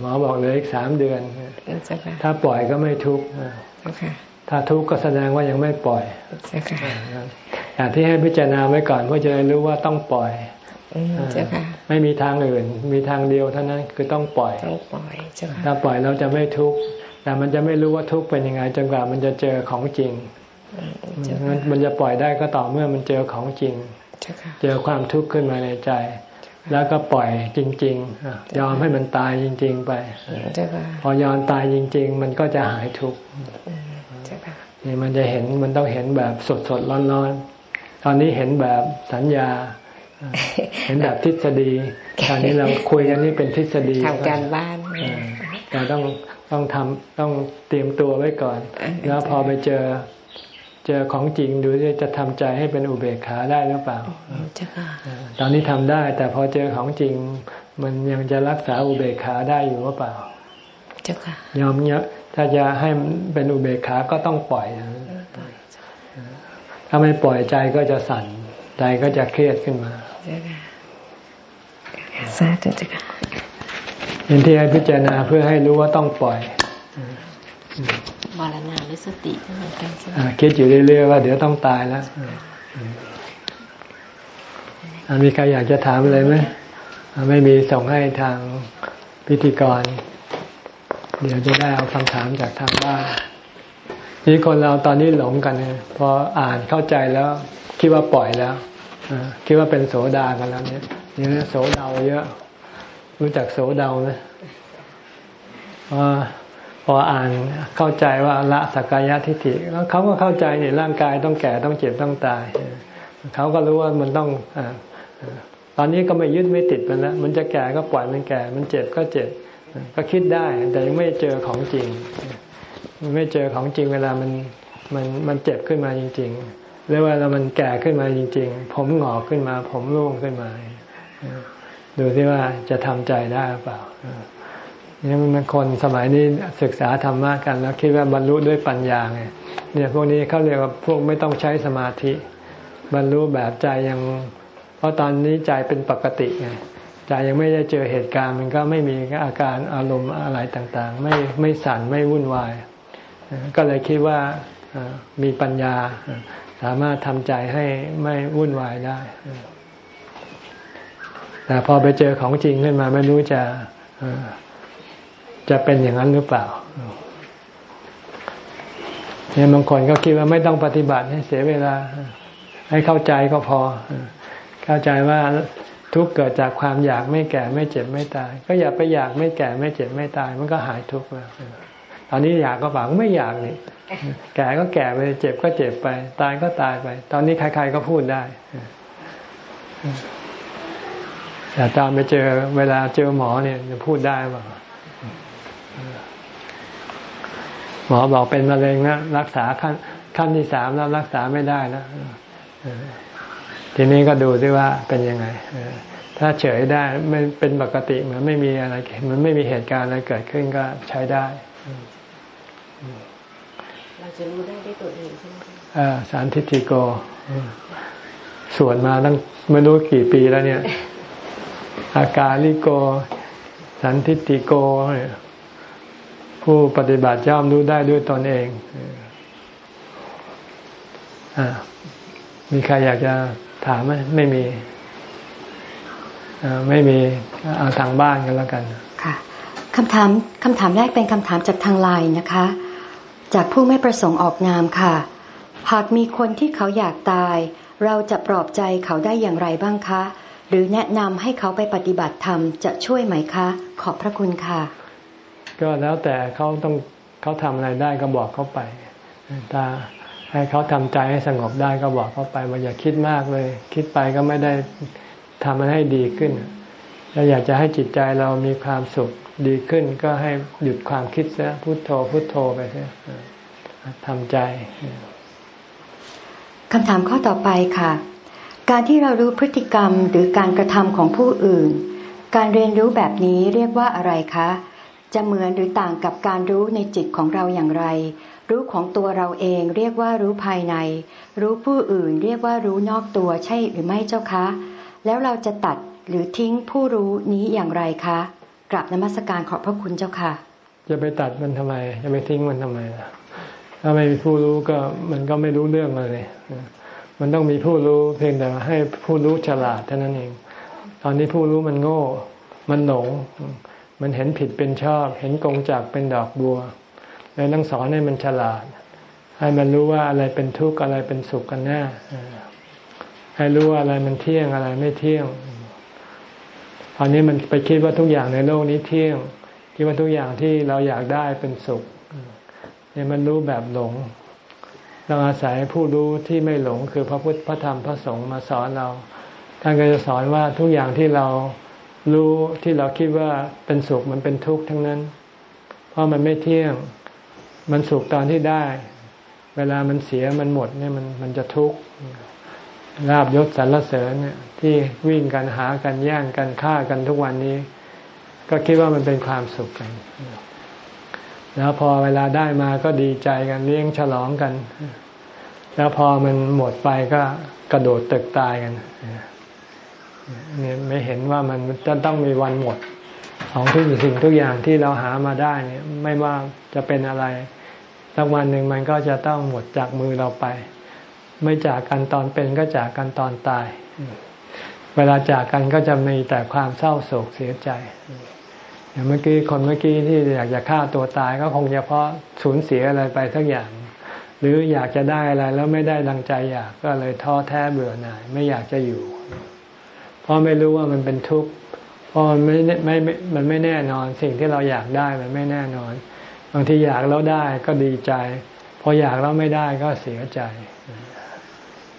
หมอบอกเหลืออีกสามเดือนถ้าปล่อยก็ไม่ทุกข์ ถ้าทุกข์ก็แสดงว่ายังไม่ปล่อยอย่างที่ให้พิจารณาไว้ก่อนเพื่อจะได้รู้ว่าต้องปล่อยไม่มีทางอื่น มีทางเดียวเท่านั้นคือต้องปล่อยต้องปล่อยถ้าปล่อยเราจะไม่ทุกข์แต่มันจะไม่รู้ว่าทุกข์เป็นยังไงจนกว่ามันจะเจอของจริงมันจะปล่อยได้ก็ต่อเมื่อมันเจอของจริง เจอความทุกข์ขึ้นมาในใจ แล้วก็ปล่อยจริง ๆ ยอมให้มันตายจริง ๆ ไป พอยอมตายจริง ๆ มันก็จะหายทุกข์ นี่มันจะเห็นมันต้องเห็นแบบสดๆร้อนๆตอนนี้เห็นแบบสัญญา เห็นแบบทฤษฎีตอนนี้เราคุยกันนี่เป็นทฤษฎีทำการบ้านเราต้องต้องทำต้องเตรียมตัวไว้ก่อน แล้วพอไปเจอเจอของจริงดูจะทำใจให้เป็นอุเบกขาได้หรือเปล่าตอนนี้ทำได้ แต่พอเจอของจริง มันยังจะรักษาอุเบกขาได้อยู่หรือเปล่ายอมเนี้ย ถ้าจะให้เป็นอุเบกขาก็ต้องปล่อย ถ้าไม่ปล่อยใจก็จะสั่น ใจก็จะเครียดขึ้นมาสาธุจ้ะเป็นที่ให้พิจารณาเพื่อให้รู้ว่าต้องปล่อยมรณาหรือสติเหมือนกันใช่ไหมคิดอยู่เรื่อยๆว่าเดี๋ยวต้องตายแล้วมีใครอยากจะถามอะไรไหมไม่มีส่งให้ทางพิธีกร เดี๋ยวจะได้เอาคำถามจากทางบ้านนี่คนเราตอนนี้หลงกันพออ่านเข้าใจแล้วคิดว่าปล่อยแล้วคิดว่าเป็นโสดากันแล้วเนี่ยนี่โสดาเยอะ รู้จักโสดาไหมพอออ่านเข้าใจว่าละสักกายทิฏฐิแล้วเขาก็เข้าใจเนี่ยร่างกายต้องแก่ต้องเจ็บต้องตายเขาก็รู้ว่ามันต้องอตอนนี้ก็ไม่ยึดไม่ติดมันแล้วมันจะแก่ก็ปล่อยมันแก่ มันเจ็บก็เจ็บ ก็คิดได้แต่ยังไม่เจอของจริงไม่เจอของจริงเวลามันมันมันเจ็บขึ้นมาจริง ๆ หรือว่าเรามันแก่ขึ้นมาจริง ๆ ผมหงอกขึ้นมา ผมร่วงขึ้นมาดูที่ว่าจะทำใจได้หรือเปล่านี่มันคนสมัยนี้ศึกษาธรรมะกันแล้วคิดว่าบรรลุด้วยปัญญาไงเนี่ยพวกนี้เขาเรียกว่าพวกไม่ต้องใช้สมาธิ บรรลุแบบใจยัง เพราะตอนนี้ใจเป็นปกติไง ใจยังไม่ได้เจอเหตุการณ์มันก็ไม่มีอาการอารมณ์อะไรต่างๆ ไม่ไม่สั่นไม่วุ่นวาย ก็เลยคิดว่ามีปัญญาสามารถทำใจให้ไม่วุ่นวายได้ แต่พอไปเจอของจริงขึ้นมาไม่รู้จะจะเป็นอย่างนั้นหรือเปล่าเนี่ยบางคนก็คิดว่าไม่ต้องปฏิบัติให้เสียเวลา ให้เข้าใจก็พอ เข้าใจว่า ทุกเกิดจากความอยากไม่แก่ไม่เจ็บไม่ตาย ก็อย่าไปอยากไม่แก่ไม่เจ็บไม่ตาย มันก็หายทุกข์แล้วตอนนี้อยากก็บอกไม่อยากนี่แก่ก็แก่ไปเจ็บก็เจ็บไป ตายก็ตายไป ตอนนี้ใครๆก็พูดได้แต่ตอนไปเจอเวลาเจอหมอเนี่ยจะพูดได้ป่าหมอบอกเป็นมะเร็งนะรักษาขั้นขั้นที่สามแล้วรักษาไม่ได้แล้ว ทีนี้ก็ดูด้วยว่าเป็นยังไงถ้าเฉยได้ไม่เป็นปกติเหมือนไม่มีอะไรมันไม่มีเหตุการณ์อะไรเกิดขึ้นก็ใช้ได้ เราจะรู้ได้ด้วยตัวเองใช่ไหมอ่าสารทิฏฐิโกสวดมาตั้งไม่รู้กี่ปีแล้วเนี่ย อากาลิโก สันทิฏฐิโกเนี่ยผู้ปฏิบัติย่อมรู้ได้ด้วยตนเองอมีใครอยากจะ ถามไหมไม่มีไม่มีเอาทางบ้านกันแล้วกัน ค่ะคำถามคำถามแรกเป็นคำถามจากทางไลน์นะคะ จากผู้ไม่ประสงค์ออกนามค่ะ หากมีคนที่เขาอยากตาย เราจะปลอบใจเขาได้อย่างไรบ้างคะ หรือแนะนำให้เขาไปปฏิบัติธรรมจะช่วยไหมคะ ขอบพระคุณค่ะ ก็แล้วแต่เขาต้องเขาทำอะไรได้ก็บอกเขาไป ถ้า ให้เขาทำใจให้สงบได้ก็บอกเขาไปว่าอย่าคิดมากเลย คิดไปก็ไม่ได้ทำมันให้ดีขึ้นถ้าอยากจะให้จิตใจเรามีความสุขดีขึ้นก็ให้หยุดความคิดซะพุโทโธพุโทโธไปซะทำใจคำถามข้อต่อไปค่ะ การที่เรารู้พฤติกรรมหรือการกระทำของผู้อื่น การเรียนรู้แบบนี้เรียกว่าอะไรคะ จะเหมือนหรือต่างกับการรู้ในจิตของเราอย่างไร รู้ของตัวเราเองเรียกว่ารู้ภายใน รู้ผู้อื่นเรียกว่ารู้นอกตัวใช่หรือไม่เจ้าคะ แล้วเราจะตัดหรือทิ้งผู้รู้นี้อย่างไรคะกราบนมัสการขอบพระคุณเจ้าค่ะ จะไปตัดมันทำไม จะไปทิ้งมันทำไมถ้าไม่มีผู้รู้ก็มันก็ไม่รู้เรื่องเลยมันต้องมีผู้รู้เพียงแต่ให้ผู้รู้ฉลาดเท่านั้นเอง ตอนนี้ผู้รู้มันโง่ มันหลงมันเห็นผิดเป็นชอบ เห็นกงจากเป็นดอกบัว เลยต้องสอนให้มันฉลาด ให้มันรู้ว่าอะไรเป็นทุกข์อะไรเป็นสุขกันแน่ให้รู้ว่าอะไรมันเที่ยงอะไรไม่เที่ยงตอนนี้มันไปคิดว่าทุกอย่างในโลกนี้เที่ยง คิดว่าทุกอย่างที่เราอยากได้เป็นสุขเนี่ยมันรู้แบบหลงเราอาศัยผู้รู้ที่ไม่หลงคือพระพุทธพระธรรมพระสงฆ์มาสอนเราท่านก็จะสอนว่าทุกอย่างที่เรารู้ที่เราคิดว่าเป็นสุขมันเป็นทุกข์ทั้งนั้น เพราะมันไม่เที่ยง มันสุขตอนที่ได้ เวลามันเสียมันหมดเนี่ยมันมันจะทุกข์ลาบยศสรรเสริญเนี่ยที่วิ่งกันหากันแย่งกันฆ่ากันทุกวันนี้ ก็คิดว่ามันเป็นความสุขกัน แล้วพอเวลาได้มาก็ดีใจกันเลี้ยงฉลองกัน แล้วพอมันหมดไปก็กระโดดตึกตายกันเนี่ยไม่เห็นว่ามันจะต้องมีวันหมด ของทุกสิ่งทุกอย่างที่เราหามาได้เนี่ย ไม่ว่าจะเป็นอะไร สักวันหนึ่งมันก็จะต้องหมดจากมือเราไป ไม่จากกันตอนเป็นก็จากกันตอนตาย เวลาจากกันก็จะมีแต่ความเศร้าโศกเสียใจอย่างเมื่อกี้คนเมื่อกี้ที่อยากจะฆ่าตัวตายก็คงจะเพราะสูญเสียอะไรไปสักอย่าง หรืออยากจะได้อะไรแล้วไม่ได้ดังใจอยากก็เลยท้อแท้เบื่อหน่ายไม่อยากจะอยู่ เพราะไม่รู้ว่ามันเป็นทุกข์เพราะมันไม่ไม่มันไม่แน่นอนสิ่งที่เราอยากได้มันไม่แน่นอนางทีอยากแล้วได้ก็ดีใจ พออยากแล้วไม่ได้ก็เสียใจ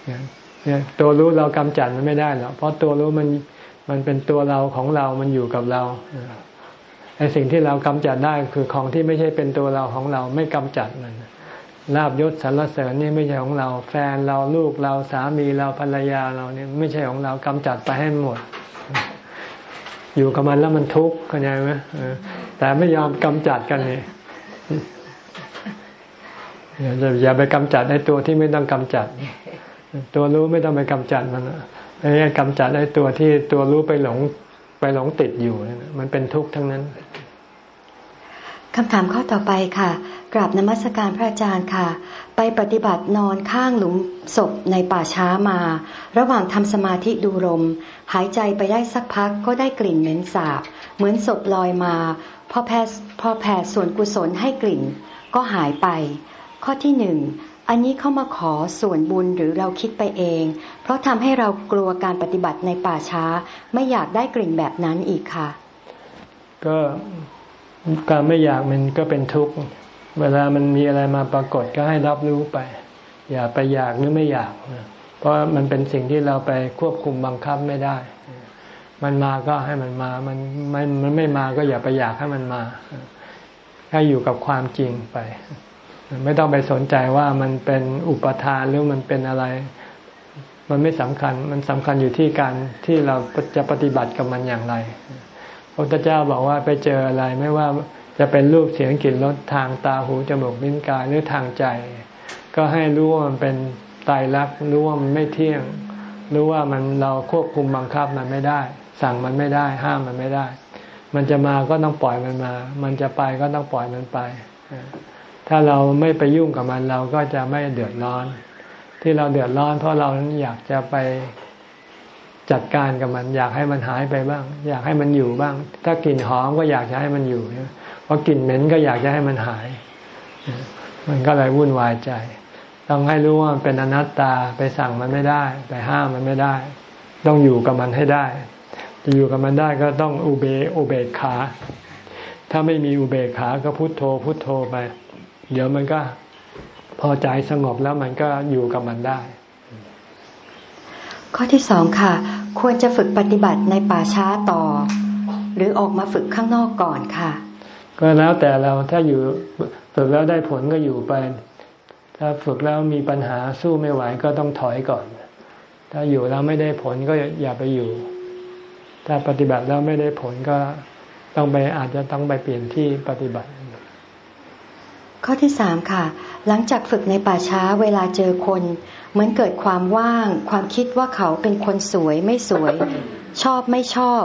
เนี่ยตัวรู้เรากำจัดมันไม่ได้หรอกเพราะตัวรู้มันมันเป็นตัวเราของเรา มันอยู่กับเราไอ้สิ่งที่เรากำจัดได้คือของที่ไม่ใช่เป็นตัวเราของเราไม่กำจัดมันลาบยศสรรเสริญนี่ไม่ใช่ของเรา แฟนเราลูกเราสามีเราภรรยาเราเนี่ยไม่ใช่ของเรากำจัดไปให้หมด อยู่กับมันแล้วมันทุกข์เข้าใจไหมแต่ไม่ยอมกำจัดกันนี่ย อย่าไปกำจัดในตัวที่ไม่ต้องกำจัด ตัวรู้ไม่ต้องไปกำจัดมันไอ้กำจัดในตัวที่ตัวรู้ไปหลงไปหลงติดอยู่มันเป็นทุกข์ทั้งนั้นคำถามข้อต่อไปค่ะ กราบนมัสการพระอาจารย์ค่ะ ไปปฏิบัตินอนข้างหลุมศพในป่าช้ามา ระหว่างทำสมาธิดูลม หายใจไปได้สักพักก็ได้กลิ่นเหม็นสาบ เหมือนศพลอยมา พอแผ่พอแผ่ส่วนกุศลให้กลิ่น ก็หายไป ข้อที่หนึ่งอันนี้เข้ามาขอส่วนบุญหรือเราคิดไปเอง เพราะทำให้เรากลัวการปฏิบัติในป่าช้า ไม่อยากได้กลิ่นแบบนั้นอีกค่ะ ก็การไม่อยากมันก็เป็นทุกข์เวลามันมีอะไรมาปรากฏก็ให้รับรู้ไป อย่าไปอยากหรือไม่อยาก เพราะมันเป็นสิ่งที่เราไปควบคุมบังคับไม่ได้ มันมาก็ให้มันมา มันไม่มันไม่มาก็อย่าไปอยากให้มันมาให้อยู่กับความจริงไป ไม่ต้องไปสนใจว่ามันเป็นอุปทานหรือมันเป็นอะไร มันไม่สำคัญ มันสำคัญอยู่ที่การที่เราจะปฏิบัติกับมันอย่างไรพระพุทธเจ้าบอกว่าไปเจออะไรไม่ว่าจะเป็นรูปเสียงกลิ่นรสทางตาหูจมูกลิ้นกายหรือทางใจ ก็ให้รู้ว่ามันเป็นตายรักรู้ว่ามันไม่เที่ยง รู้ว่ามันเราควบคุมบังคับมันไม่ได้ สั่งมันไม่ได้ ห้ามมันไม่ได้ มันจะมาก็ต้องปล่อยมันมา มันจะไปก็ต้องปล่อยมันไป ถ้าเราไม่ไปยุ่งกับมันเราก็จะไม่เดือดร้อน ที่เราเดือดร้อน เพราะเราอยากจะไปจัดการกับมัน อยากให้มันหายไปบ้าง อยากให้มันอยู่บ้าง ถ้ากลิ่นหอมก็อยากจะให้มันอยู่เพราะกลิ่นเหม็นก็อยากจะให้มันหาย มันก็เลยวุ่นวายใจต้องให้รู้ว่ามันเป็นอนัตตาไปสั่งมันไม่ได้ ไปห้ามมันไม่ได้ ต้องอยู่กับมันให้ได้ จะอยู่กับมันได้ก็ต้องอุเบอุเบกขา ถ้าไม่มีอุเบกขาก็พุโทโธพุโทโธไป เดี๋ยวมันก็พอใจสงบแล้วมันก็อยู่กับมันได้ ข้อที่สองค่ะ ควรจะฝึกปฏิบัติในป่าช้าต่อ หรือออกมาฝึกข้างนอกก่อนค่ะ ก็แล้วแต่เราถ้าอยู่ฝึกแล้วได้ผลก็อยู่ไป ถ้าฝึกแล้วมีปัญหาสู้ไม่ไหวก็ต้องถอยก่อน ถ้าอยู่แล้วไม่ได้ผลก็อย่าไปอยู่ ถ้าปฏิบัติแล้วไม่ได้ผลก็ต้องไปอาจจะต้องไปเปลี่ยนที่ปฏิบัติ ข้อที่สามค่ะ หลังจากฝึกในป่าช้าเวลาเจอคน เหมือนเกิดความว่าง ความคิดว่าเขาเป็นคนสวยไม่สวย ชอบไม่ชอบ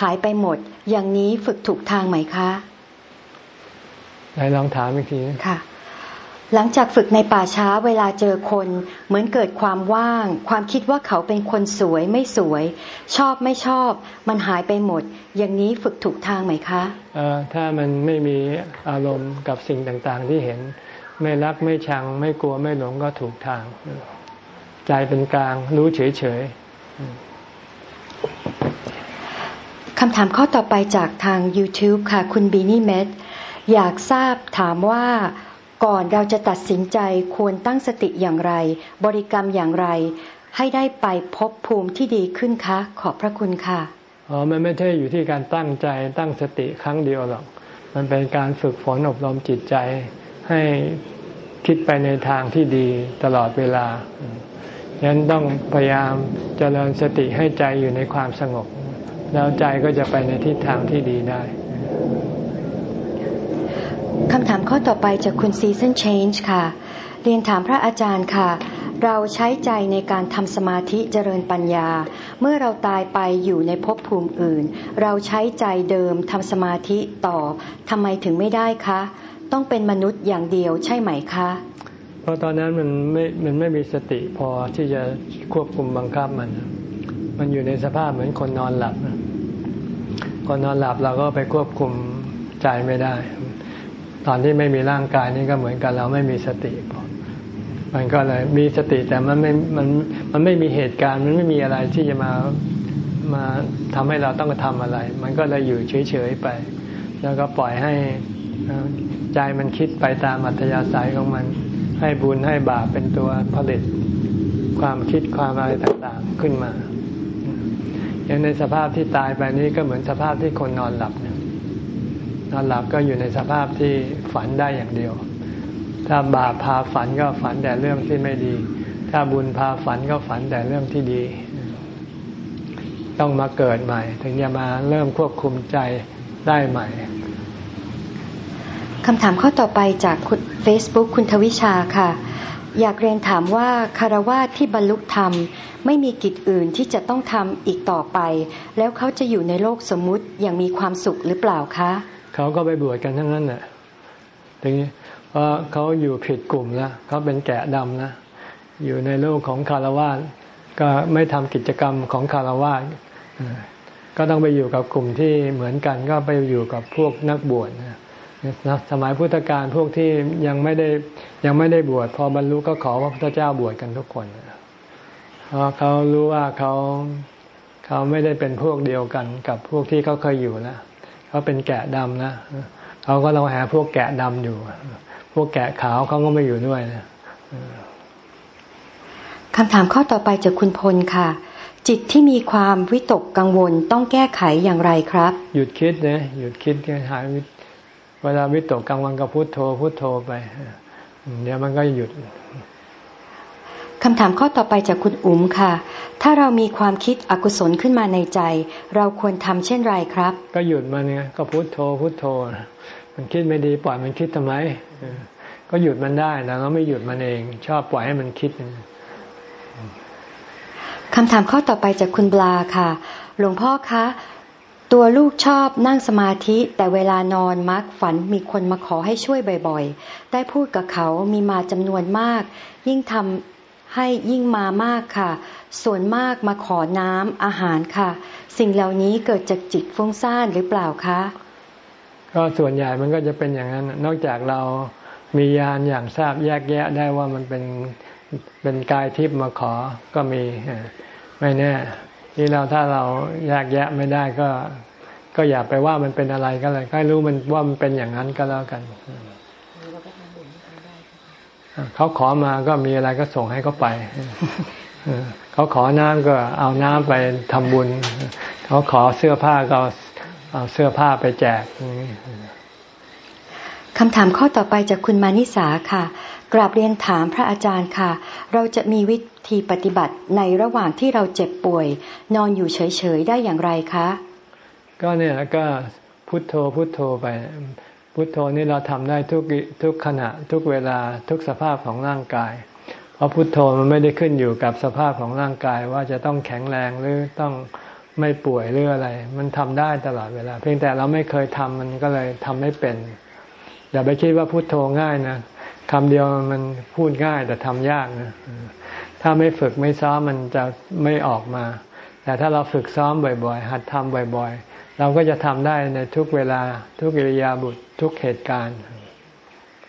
หายไปหมด อย่างนี้ฝึกถูกทางไหมคะไหนลองถามอีกทีค่ะ หลังจากฝึกในป่าช้าเวลาเจอคน เหมือนเกิดความว่าง ความคิดว่าเขาเป็นคนสวยไม่สวย ชอบไม่ชอบ มันหายไปหมด อย่างนี้ฝึกถูกทางไหมคะเออถ้ามันไม่มีอารมณ์กับสิ่งต่างๆ ที่เห็น ไม่รักไม่ชัง ไม่กลัวไม่หลงก็ถูกทาง ใจเป็นกลางรู้เฉยๆคำถามข้อต่อไปจากทาง YouTube ค่ะคุณบีนี่เมดอยากทราบถามว่า ก่อนเราจะตัดสินใจควรตั้งสติอย่างไร บริกรรมอย่างไร ให้ได้ไปพบภูมิที่ดีขึ้นคะ ขอบพระคุณค่ะอ๋อมันไม่ใช่อยู่ที่การตั้งใจตั้งสติครั้งเดียวหรอก มันเป็นการฝึกฝนอบรมจิตใจ ให้คิดไปในทางที่ดีตลอดเวลาฉะนั้นต้องพยายามเจริญสติให้ใจอยู่ในความสงบ แล้วใจก็จะไปในทิศทางที่ดีได้ คำถามข้อต่อไปจากคุณ Season Change ค่ะ เรียนถามพระอาจารย์ค่ะ เราใช้ใจในการทำสมาธิเจริญปัญญา เมื่อเราตายไปอยู่ในภพภูมิอื่น เราใช้ใจเดิมทำสมาธิต่อทำไมถึงไม่ได้คะ ต้องเป็นมนุษย์อย่างเดียวใช่ไหมคะ เพราะตอนนั้นมันไม่ มันไม่มีสติพอที่จะควบคุมบังคับมัน มันอยู่ในสภาพเหมือนคนนอนหลับคนนอนหลับเราก็ไปควบคุมใจไม่ได้ อนที่ไม่มีร่างกายนี่ก็เหมือนกันเราไม่มีสติมันก็เลยมีสติแต่มันไม่มันมันไม่มีเหตุการณ์ มันไม่มีอะไรที่จะมามาทำให้เราต้องทำอะไร มันก็เลยอยู่เฉยๆไป แล้วก็ปล่อยให้ใจมันคิดไปตามอัธยาศัยของมัน ให้บุญให้บาปเป็นตัวผลิตความคิดความอะไรต่างๆขึ้นมา อย่างในสภาพที่ตายไปนี้ก็เหมือนสภาพที่คนนอนหลับน อนหลับก็อยู่ในสภาพที่ฝันได้อย่างเดียว ถ้าบาปพาฝันก็ฝันแต่เรื่องที่ไม่ดี ถ้าบุญพาฝันก็ฝันแต่เรื่องที่ดี ต้องมาเกิดใหม่ ถึงจะมาเริ่มควบคุมใจได้ใหม่คำถามข้อต่อไปจาก Facebook คุณทวิชาค่ะ อยากเรียนถามว่าคารวะที่บรรลุธรรม ไม่มีกิจอื่นที่จะต้องทำอีกต่อไป แล้วเขาจะอยู่ในโลกสมมุติอย่างมีความสุขหรือเปล่าคะ เขาก็ไปบวชกันทั้งนั้นแหละถึงเพราะเขาอยู่ผิดกลุ่มแล้วเขาเป็นแกะดำนะอยู่ในโลกของคารวะก็ไม่ทำกิจกรรมของคารวะก็ต้องไปอยู่กับกลุ่มที่เหมือนกัน ก็ไปอยู่กับพวกนักบวชนะสมัยพุทธกาลพวกที่ยังไม่ได้ยังไม่ได้บวชพอบรรลุก็ขอพระพุทธเจ้าบวชกันทุกคนเพราะเขารู้ว่าเขาเขาไม่ได้เป็นพวกเดียวกันกับพวกที่เขาเคยอยู่นะ เขาเป็นแกะดำนะเขาก็เราหาพวกแกะดำอยู่ พวกแกะขาวเขาก็ไม่อยู่ด้วยนะคำถามข้อต่อไปจากคุณพลค่ะ จิตที่มีความวิตกกังวลต้องแก้ไขอย่างไรครับ หยุดคิดนะหยุดคิดหายเวลาวิตกกังวลก็พุโทโธพุโทโธไปเดี๋ยวมันก็หยุด คำถามข้อต่อไปจากคุณอุ๋มค่ะ ถ้าเรามีความคิดอกุศลขึ้นมาในใจ เราควรทำเช่นไรครับ ก็หยุดมันไงก็พุโทโธพุโทโธ มันคิดไม่ดีปล่อยมันคิดทำไม ก็หยุดมันได้แต่เราไม่หยุดมันเอง ชอบปล่อยให้มันคิดคำถามข้อต่อไปจากคุณบลาค่ะ หลวงพ่อคะตัวลูกชอบนั่งสมาธิแต่เวลานอนมักฝันมีคนมาขอให้ช่วยบ่อยๆ ได้พูดกับเขามีมาจำนวนมาก ยิ่งทำ ให้ยิ่งมามากค่ะ ส่วนมากมาขอน้ำอาหารค่ะ สิ่งเหล่านี้เกิดจากจิตฟุ้งซ่านหรือเปล่าคะ ก็ส่วนใหญ่มันก็จะเป็นอย่างนั้น นอกจากเรามียานอย่างทราบแยกแยะได้ว่ามันเป็นเป็นกายทิพย์มาขอก็มีไม่แน่ที่เราถ้าเราแยกแยะไม่ได้ก็ ก็อย่าไปว่ามันเป็นอะไรก็เลยให้รู้มันว่ามันเป็นอย่างนั้นก็แล้วกัน เขาขอมาก็มีอะไรก็ส่งให้เขาไปเขาขอน้ำก็เอาน้ำไปทำบุญ เขาขอเสื้อผ้าก็เอาเสื้อผ้าไปแจกคำถามข้อต่อไปจากคุณมานิสาค่ะ กราบเรียนถามพระอาจารย์ค่ะ เราจะมีวิธีปฏิบัติในระหว่างที่เราเจ็บป่วย นอนอยู่เฉยๆได้อย่างไรคะ ก็เนี่ยแล้วก็พุทโธพุทโธไป พุทโธนี่เราทำได้ทุกทุกขณะ ทุกเวลาทุกสภาพของร่างกาย เพราะพุทโธมันไม่ได้ขึ้นอยู่กับสภาพของร่างกายว่าจะต้องแข็งแรงหรือต้องไม่ป่วยหรืออะไร มันทำได้ตลอดเวลา เพียงแต่เราไม่เคยทำมันก็เลยทำไม่เป็น อย่าไปคิดว่าพุทโธง่ายนะคำเดียวมันพูดง่ายแต่ทำยากนะถ้าไม่ฝึกไม่ซ้อมมันจะไม่ออกมา แต่ถ้าเราฝึกซ้อมบ่อย ๆ หัดทำบ่อย ๆ เราก็จะทำได้ในทุกเวลาทุกอิริยาบถทุกเหตุการณ์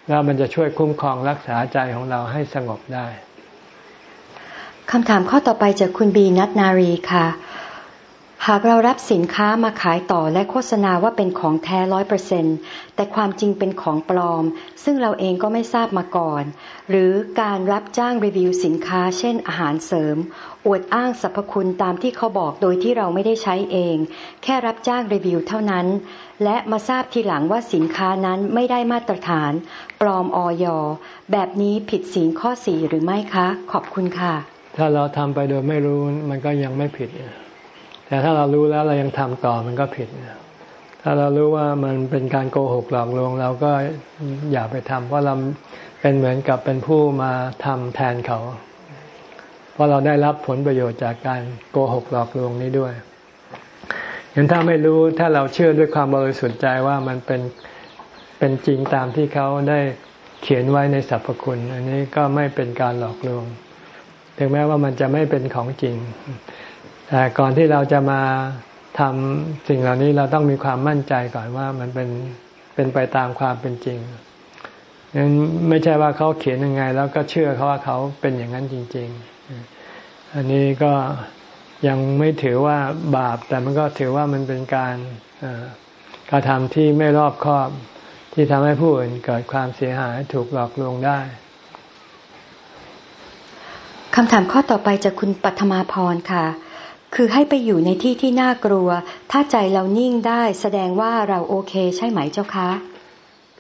แล้วมันจะช่วยคุ้มครองรักษาใจของเราให้สงบได้คำถามข้อต่อไปจากคุณบีนัทนารีค่ะ หากเรารับสินค้ามาขายต่อและโฆษณาว่าเป็นของแท้ร้อยเปอร์เซนแต่ความจริงเป็นของปลอม ซึ่งเราเองก็ไม่ทราบมาก่อน หรือการรับจ้างรีวิวสินค้า เช่น อาหารเสริม อวดอ้างสรรพคุณตามที่เขาบอกโดยที่เราไม่ได้ใช้เอง แค่รับจ้างรีวิวเท่านั้น และมาทราบทีหลังว่าสินค้านั้นไม่ได้มาตรฐาน ปลอมออยแบบนี้ผิดศีลข้อสี่หรือไม่คะ ขอบคุณค่ะ ถ้าเราทำไปโดยไม่รู้มันก็ยังไม่ผิด แต่ถ้าเรารู้แล้วเรายังทำต่อมันก็ผิด ถ้าเรารู้ว่ามันเป็นการโกหกหลอกลวง เราก็อย่าไปทำเพราะเราเป็นเหมือนกับเป็นผู้มาทำแทนเขา เพราะเราได้รับผลประโยชน์จากการโกหกหลอกลวงนี้ด้วยย่างถ้าไม่รู้ถ้าเราเชื่อด้วยความบริสุทธิ์ใจว่ามันเป็นเป็นจริงตามที่เขาได้เขียนไว้ในสรรพคุณ อันนี้ก็ไม่เป็นการหลอกลวง ถึงแม้ว่ามันจะไม่เป็นของจริง แต่ก่อนที่เราจะมาทำสิ่งเหล่านี้เราต้องมีความมั่นใจก่อนว่ามันเป็นเป็นไปตามความเป็นจริงนั้นไม่ใช่ว่าเขาเขียนยังไง แล้วก็เชื่อเขาว่าเขาเป็นอย่างนั้นจริง ๆ อันนี้ก็ยังไม่ถือว่าบาป แต่มันก็ถือว่ามันเป็นการกระทำที่ไม่รอบคอบที่ทำให้ผู้อื่นเกิดความเสียหายถูกหลอกลวงได้คำถามข้อต่อไปจากคุณปัทมาพรค่ะ คือให้ไปอยู่ในที่ที่น่ากลัว ถ้าใจเรานิ่งได้แสดงว่าเราโอเคใช่ไหมเจ้าคะ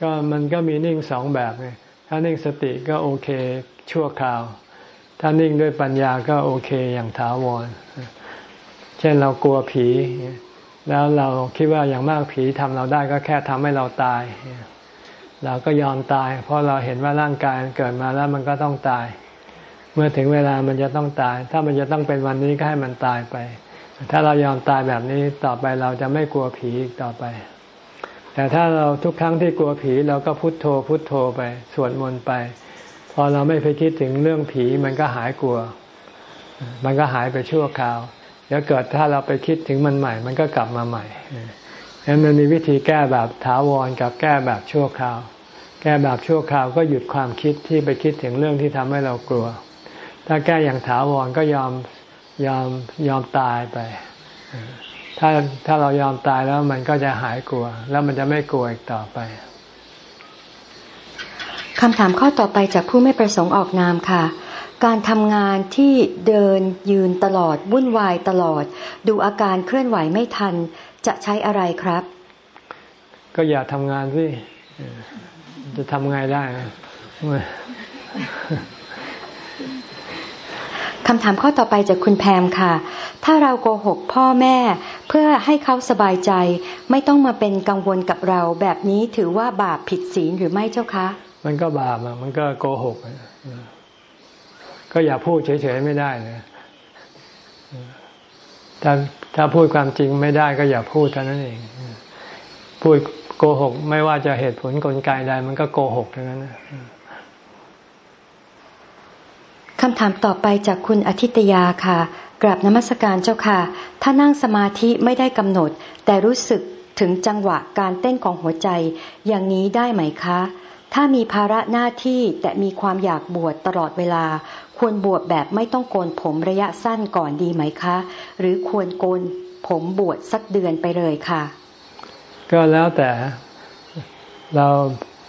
ก็มันก็มีนิ่งสองแบบไงถ้านิ่งสติก็โอเคชั่วคราว ถ้านิ่งด้วยปัญญาก็โอเคอย่างถาวร เช่นเรากลัวผี แล้วเราคิดว่าอย่างมากผีทำเราได้ก็แค่ทำให้เราตาย เราก็ยอมตาย เพราะเราเห็นว่าร่างกายเกิดมาแล้วมันก็ต้องตาย เมื่อถึงเวลามันจะต้องตาย ถ้ามันจะต้องเป็นวันนี้ก็ให้มันตายไป ถ้าเรายอมตายแบบนี้ต่อไปเราจะไม่กลัวผีอีกต่อไป แต่ถ้าเราทุกครั้งที่กลัวผีเราก็พุโทโธพุโทโธไปสวดมนต์ไป พอเราไม่ไปคิดถึงเรื่องผีมันก็หายกลัว มันก็หายไปชั่วคราวเดี๋ยวเกิดถ้าเราไปคิดถึงมันใหม่ มันก็กลับมาใหม่ฉะนั้นมันมีวิธีแก้แบบถาวรกับแก้แบบชั่วคราว แก้แบบชั่วคราวก็หยุดความคิดที่ไปคิดถึงเรื่องที่ทำให้เรากลัว ถ้าแก้อย่างถาวรก็ยอมยอมยอมตายไป ถ้าถ้าเรายอมตายแล้วมันก็จะหายกลัว แล้วมันจะไม่กลัวอีกต่อไปคำถามข้อต่อไปจากผู้ไม่ประสงค์ออกนามค่ะ การทำงานที่เดินยืนตลอด วุ่นวายตลอด ดูอาการเคลื่อนไหวไม่ทัน จะใช้อะไรครับ ก็อย่าทำงานสิจะทำไงได้ คำถามข้อต่อไปจากคุณแพมค่ะ ถ้าเราโกหกพ่อแม่ เพื่อให้เขาสบายใจ ไม่ต้องมาเป็นกังวลกับเราแบบนี้ถือว่าบาปผิดศีลหรือไม่เจ้าคะ มันก็บาปมันก็โกหก ก็อย่าพูดเฉยๆไม่ได้นะถ้าถ้าพูดความจริงไม่ได้ก็อย่าพูดเท่านั้นเอง พูดโกหก ไม่ว่าจะเหตุผลกลไกใดมันก็โกหกเท่านั้น คำถามต่อไปจากคุณอธิตยาค่ะ กราบนมัสการเจ้าค่ะ ถ้านั่งสมาธิไม่ได้กำหนด แต่รู้สึกถึงจังหวะการเต้นของหัวใจ อย่างนี้ได้ไหมคะ ถ้ามีภาระหน้าที่แต่มีความอยากบวชตลอดเวลา ควรบวชแบบไม่ต้องโกนผมระยะสั้นก่อนดีไหมคะ หรือควรโกนผมบวชสักเดือนไปเลยค่ะ ก็แล้วแต่เรา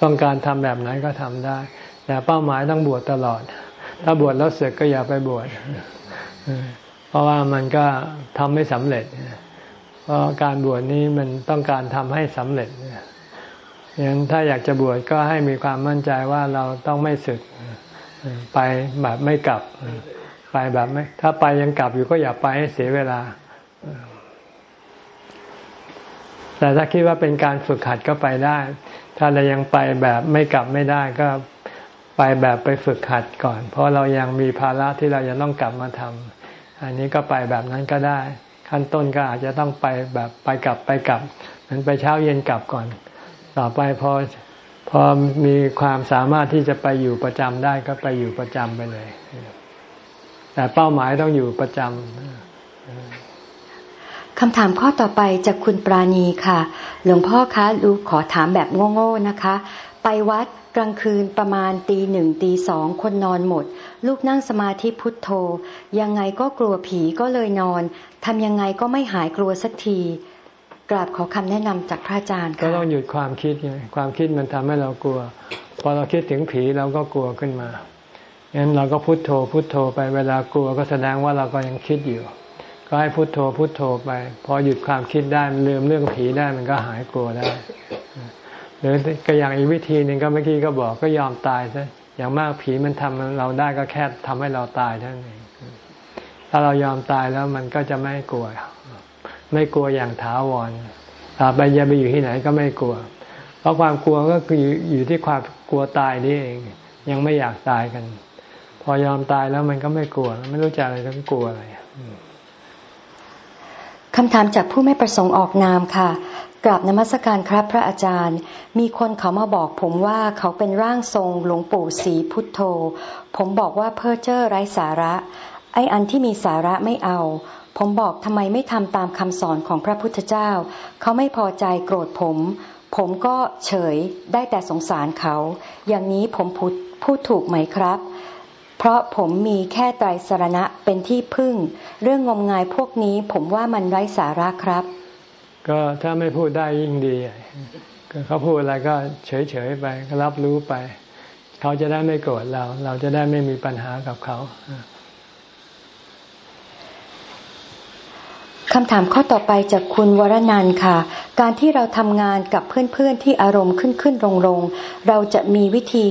ต้องการทำแบบไหนก็ทำได้ แต่เป้าหมายต้องบวชตลอด ถ้าบวชแล้วเสร็จก็อย่าไปบวชเพราะว่ามันก็ทำไม่สำเร็จ เพราะการบวชนี้มันต้องการทำให้สำเร็จอย่างถ้าอยากจะบวชก็ให้มีความมั่นใจว่าเราต้องไม่สึกไปแบบไม่กลับไปแบบไม่ถ้าไปยังกลับอยู่ก็อย่าไปให้เสียเวลา แต่ถ้าคิดว่าเป็นการฝึกหัดก็ไปได้ ถ้าเรายังไปแบบไม่กลับไม่ได้ก็ ไปแบบไปฝึกหัดก่อน เพราะเรายังมีภาระที่เรายังต้องกลับมาทำอันนี้ก็ไปแบบนั้นก็ได้ ขั้นต้นก็อาจจะต้องไปแบบไปกลับไปกลับนั้นไปเช้าเย็นกลับก่อน ต่อไปพอพอมีความสามารถที่จะไปอยู่ประจำได้ก็ไปอยู่ประจำไปเลย แต่เป้าหมายต้องอยู่ประจำคำถามข้อต่อไปจากคุณปราณีค่ะ หลวงพ่อคะลูกขอถามแบบโง่ๆนะคะ ไปวัดกลางคืนประมาณตีหนึ่งตีสองคนนอนหมด ลูกนั่งสมาธิพุทโธ ยังไงก็กลัวผีก็เลยนอนทำยังไงก็ไม่หายกลัวสักทีกราบขอคำแนะนำจากพระอาจารย์ก็ต้องหยุดความคิดไงความคิดมันทำให้เรากลัว พอเราคิดถึงผีเราก็กลัวขึ้นมางั้นเราก็พุโทโธพุโทโธไปเวลากลัวก็แสดงว่าเราก็ยังคิดอยู่ ก็ให้พุโทโธพุโทโธไป พอหยุดความคิดได้ลืมเรื่องผีได้มันก็หายกลัวได้ หรือก็อย่างอีกวิธีหนึ่งก็เมื่อกี้ก็บอกก็ยอมตายซะอย่างมากผีมันทำเราได้ก็แค่ทำให้เราตายเท่านั้นเองถ้าเรายอมตายแล้วมันก็จะไม่กลัว ไม่กลัวอย่างถาวรต่อไปจะไปอยู่ที่ไหนก็ไม่กลัว เพราะความกลัวก็คืออยู่ที่ความกลัวตายนี่เอง ยังไม่อยากตายกัน พอยอมตายแล้วมันก็ไม่กลัว ไม่รู้จักอะไรต้องกลัวอะไรคำถามจากผู้ไม่ประสงค์ออกนามค่ะ กราบนมัสการครับพระอาจารย์ มีคนเขามาบอกผมว่าเขาเป็นร่างทรงหลวงปู่ศรีพุทโธ ผมบอกว่าเพ้อเจ้อไร้สาระ ไอ้อันที่มีสาระไม่เอา ผมบอกทำไมไม่ทำตามคำสอนของพระพุทธเจ้า เขาไม่พอใจโกรธผม ผมก็เฉยได้แต่สงสารเขา อย่างนี้ผมพูดพูดถูกไหมครับ เพราะผมมีแค่ไตรสรณะเป็นที่พึ่ง เรื่องงมงายพวกนี้ผมว่ามันไร้สาระครับ ก็ถ้าไม่พูดได้ยิ่งดีเขาพูดอะไรก็เฉยๆไปรับรู้ไป เขาจะได้ไม่โกรธเรา เราจะได้ไม่มีปัญหากับเขาคำถามข้อต่อไปจากคุณวรนันค่ะ การที่เราทำงานกับเพื่อนๆที่อารมณ์ขึ้นขึ้นลงลงเราจะมีวิธี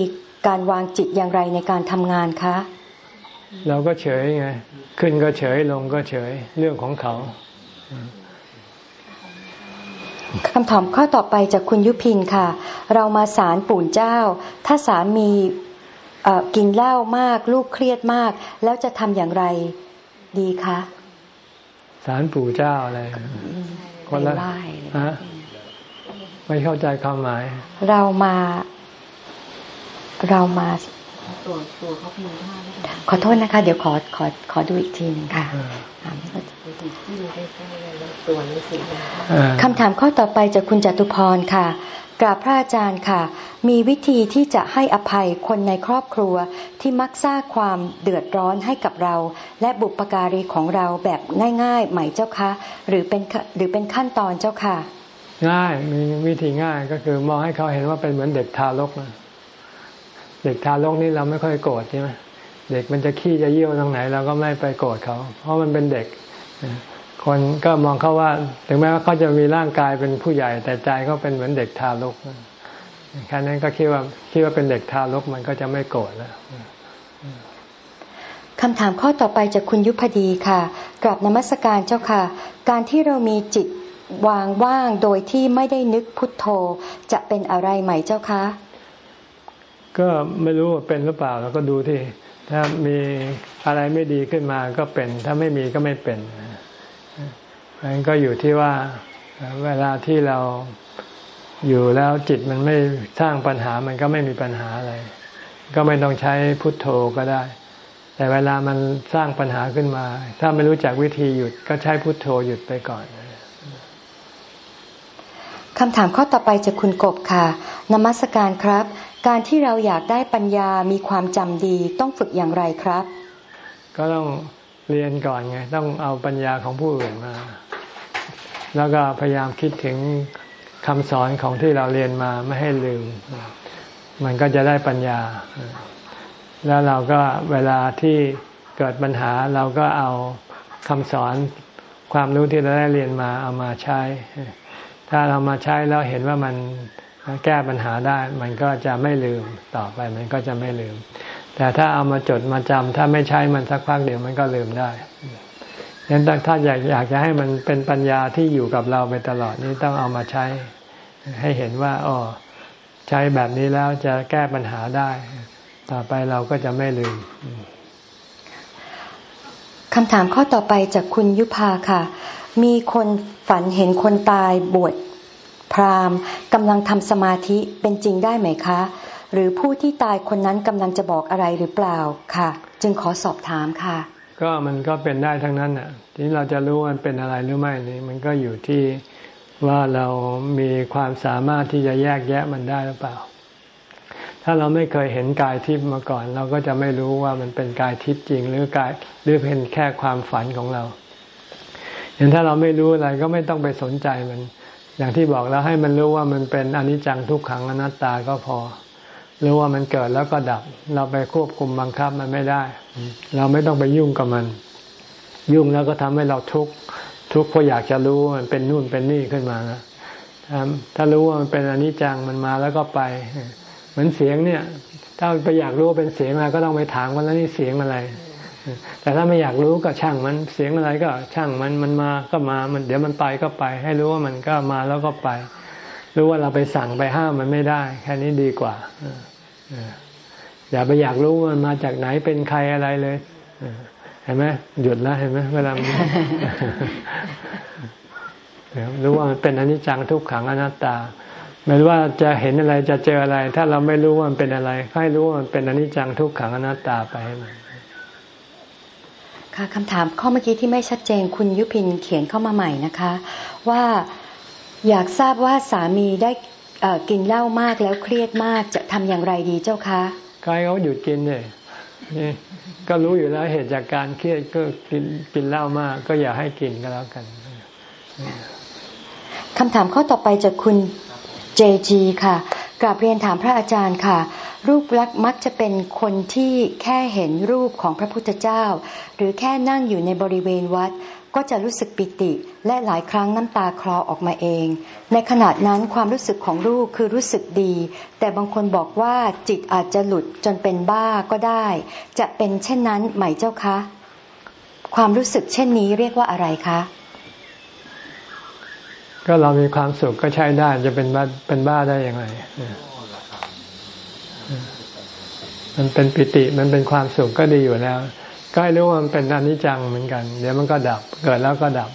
การวางจิตอย่างไรในการทำงานคะ เราก็เฉยไง ขึ้นก็เฉยลงก็เฉยเรื่องของเขา คำถามข้อต่อไปจากคุณยุพินค่ะ เรามาสารปู่เจ้า ถ้าสามีกินเหล้ามาก ลูกเครียดมาก แล้วจะทำอย่างไรดีคะสารปู่เจ้าอะไรคนละฮะไม่เข้าใจความหมาย เรามา เรามา ตัวตัวเขาพิมพ์ท่าขอโทษนะคะ เดี๋ยวขอขอขอดูอีกทีนึงค่ะคำถามข้อต่อไปจากคุณจตุพรค่ะกราบพระอาจารย์ค่ะ มีวิธีที่จะให้อภัยคนในครอบครัวที่มักสร้างความเดือดร้อนให้กับเรา และบุปการีของเราแบบง่ายๆ ไหมเจ้าคะหรือเป็นหรือเป็นขั้นตอนเจ้าค่ะ ง่ายมีวิธีง่ายก็คือมองให้เขาเห็นว่าเป็นเหมือนเด็กทารก เด็กทารกนี่เราไม่ค่อยโกรธใช่ไหมเด็กมันจะขี้จะเยี่ยวตรงไหนเราก็ไม่ไปโกรธเขา เพราะมันเป็นเด็ก คนก็มองเขาว่า ถึงแม้ว่าเขาจะมีร่างกายเป็นผู้ใหญ่ แต่ใจเขาเป็นเหมือนเด็กทารกแค่นั้นก็คิดว่าคิดว่าเป็นเด็กทารกมันก็จะไม่โกรธแล้วคำถามข้อต่อไปจากคุณยุพดีค่ะกลับนมัสการเจ้าค่ะ การที่เรามีจิตวางว่างโดยที่ไม่ได้นึกพุทโธจะเป็นอะไรไหมเจ้าคะ ก็ไม่รู้ว่าเป็นหรือเปล่าเราก็ดูที่ถ้ามีอะไรไม่ดีขึ้นมาก็เป็น ถ้าไม่มีก็ไม่เป็นนั้นก็อยู่ที่ว่าเวลาที่เราอยู่แล้วจิตมันไม่สร้างปัญหามันก็ไม่มีปัญหาอะไร ก็ไม่ต้องใช้พุทโธก็ได้ แต่เวลามันสร้างปัญหาขึ้นมา ถ้าไม่รู้จักวิธีหยุดก็ใช้พุทโธหยุดไปก่อนคำถามข้อต่อไปจากคุณกบค่ะนมัสการครับ การที่เราอยากได้ปัญญามีความจำดีต้องฝึกอย่างไรครับ ก็ต้องเรียนก่อนไง ต้องเอาปัญญาของผู้อื่นมา แล้วก็พยายามคิดถึงคำสอนของที่เราเรียนมาไม่ให้ลืม มันก็จะได้ปัญญา แล้วเราก็เวลาที่เกิดปัญหาเราก็เอาคำสอนความรู้ที่เราได้เรียนมาเอามาใช้ ถ้าเรามาใช้แล้วเห็นว่ามัน แก้ปัญหาได้มันก็จะไม่ลืมต่อไปมันก็จะไม่ลืม แต่ถ้าเอามาจดมาจำถ้าไม่ใช้มันสักพักเดียวมันก็ลืมได้ดังนั้นถ้าอยากอยากจะให้มันเป็นปัญญาที่อยู่กับเราไปตลอดนี้ต้องเอามาใช้ ให้เห็นว่าอ๋อใช้แบบนี้แล้วจะแก้ปัญหาได้ ต่อไปเราก็จะไม่ลืมคำถามข้อต่อไปจากคุณยุพาค่ะ มีคนฝันเห็นคนตายบวช พราหมณ์กำลังทำสมาธิเป็นจริงได้ไหมคะ หรือผู้ที่ตายคนนั้นกำลังจะบอกอะไรหรือเปล่าค่ะ จึงขอสอบถามค่ะ ก็มันก็เป็นได้ทั้งนั้นอะ ทีนี้เราจะรู้มันเป็นอะไรหรือไม่นี่มันก็อยู่ที่ว่าเรามีความสามารถที่จะแยกแยะมันได้หรือเปล่า ถ้าเราไม่เคยเห็นกายทิพย์มาก่อน เราก็จะไม่รู้ว่ามันเป็นกายทิพย์จริง หรือกายหรือเป็นแค่ความฝันของเราอย่างถ้าเราไม่รู้อะไรก็ไม่ต้องไปสนใจมัน อย่างที่บอกแล้วให้มันรู้ว่ามันเป็นอนิจจังทุกขังอนัตตาก็พอ รู้ว่ามันเกิดแล้วก็ดับ เราไปควบคุมบังคับมันไม่ได้ เราไม่ต้องไปยุ่งกับมัน ยุ่งแล้วก็ทำให้เราทุกข์ทุกข์เพราะอยากจะรู้มันเป็นนู่นเป็นนี่ขึ้นมานะถ้ารู้ว่ามันเป็นอนิจจังมันมาแล้วก็ไป เหมือนเสียงเนี่ย ถ้าไปอยากรู้ว่าเป็นเสียงอะไรก็ต้องไปถามว่าแล้วนี่เสียงอะไร แต่ถ้าไม่อยากรู้ก็ช่างมันเสียงอะไรก็ช่างมันมันมาก็มามันเดี๋ยวมันไปก็ไป ให้รู้ว่ามันก็มาแล้วก็ไป รู้ว่าเราไปสั่งไปห้ามมันไม่ได้ แค่นี้ดีกว่าอย่าไปอยากรู้มันมาจากไหนเป็นใครอะไรเลยเห็นไหมหยุดแล้วเห็นไหมเวลารู้ว่ามันเป็นอนิจจังทุกขังอนัตตาไม่ว่าจะเห็นอะไรจะเจออะไร ถ้าเราไม่รู้ว่ามันเป็นอะไร ให้รู้ว่ามันเป็นอนิจจังทุกขังอนัตตาไปให้มัน ค่ะคำถามข้อเมื่อกี้ที่ไม่ชัดเจนคุณยุพินเขียนเข้ามาใหม่นะคะ ว่าอยากทราบว่าสามีได้กินเหล้ามากแล้วเครียดมากจะทำอย่างไรดีเจ้าคะกายเขาหยุดกินเลยนี่ก็รู้อยู่แล้วเหตุจากการเครียดก็กินกินเหล้ามาก ก็อย่าให้กินก็แล้วกันคำถามข้อต่อไปจากคุณเจจีค่ะกราบเรียนถามพระอาจารย์ค่ะ รูปลักษณ์มักจะเป็นคนที่แค่เห็นรูปของพระพุทธเจ้า หรือแค่นั่งอยู่ในบริเวณวัด ก็จะรู้สึกปิติและหลายครั้งน้ำตาคลอออกมาเอง ในขณะนั้นความรู้สึกของลูกคือรู้สึกดี แต่บางคนบอกว่าจิตอาจจะหลุดจนเป็นบ้าก็ได้ จะเป็นเช่นนั้นไหมเจ้าคะ ความรู้สึกเช่นนี้เรียกว่าอะไรคะก็เรามีความสุขก็ใช้ได้จะเป็นบ้าเป็นบ้าได้ยังไง มันเป็นปิติมันเป็นความสุขก็ดีอยู่แล้ว ก็ให้รู้ว่ามันเป็นอนิจจังเหมือนกัน เดี๋ยวมันก็ดับ เกิดแล้วก็ดับ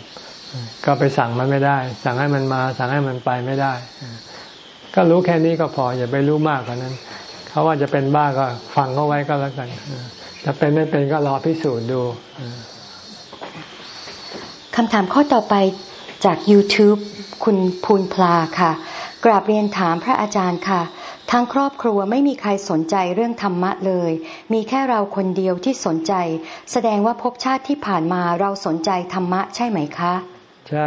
ก็ไปสั่งมันไม่ได้ สั่งให้มันมา สั่งให้มันไปไม่ได้ ก็รู้แค่นี้ก็พอ อย่าไปรู้มากกว่านั้น เขาว่าจะเป็นบ้าก็ฟังเขาไว้ก็แล้วกันถ้าเป็นไม่เป็นก็รอพิสูจน์ดูคำถามข้อต่อไปจาก YouTube คุณพูนพลาค่ะ กราบเรียนถามพระอาจารย์ค่ะ ทางครอบครัวไม่มีใครสนใจเรื่องธรรมะเลย มีแค่เราคนเดียวที่สนใจ แสดงว่าภพชาติที่ผ่านมาเราสนใจธรรมะใช่ไหมคะ ใช่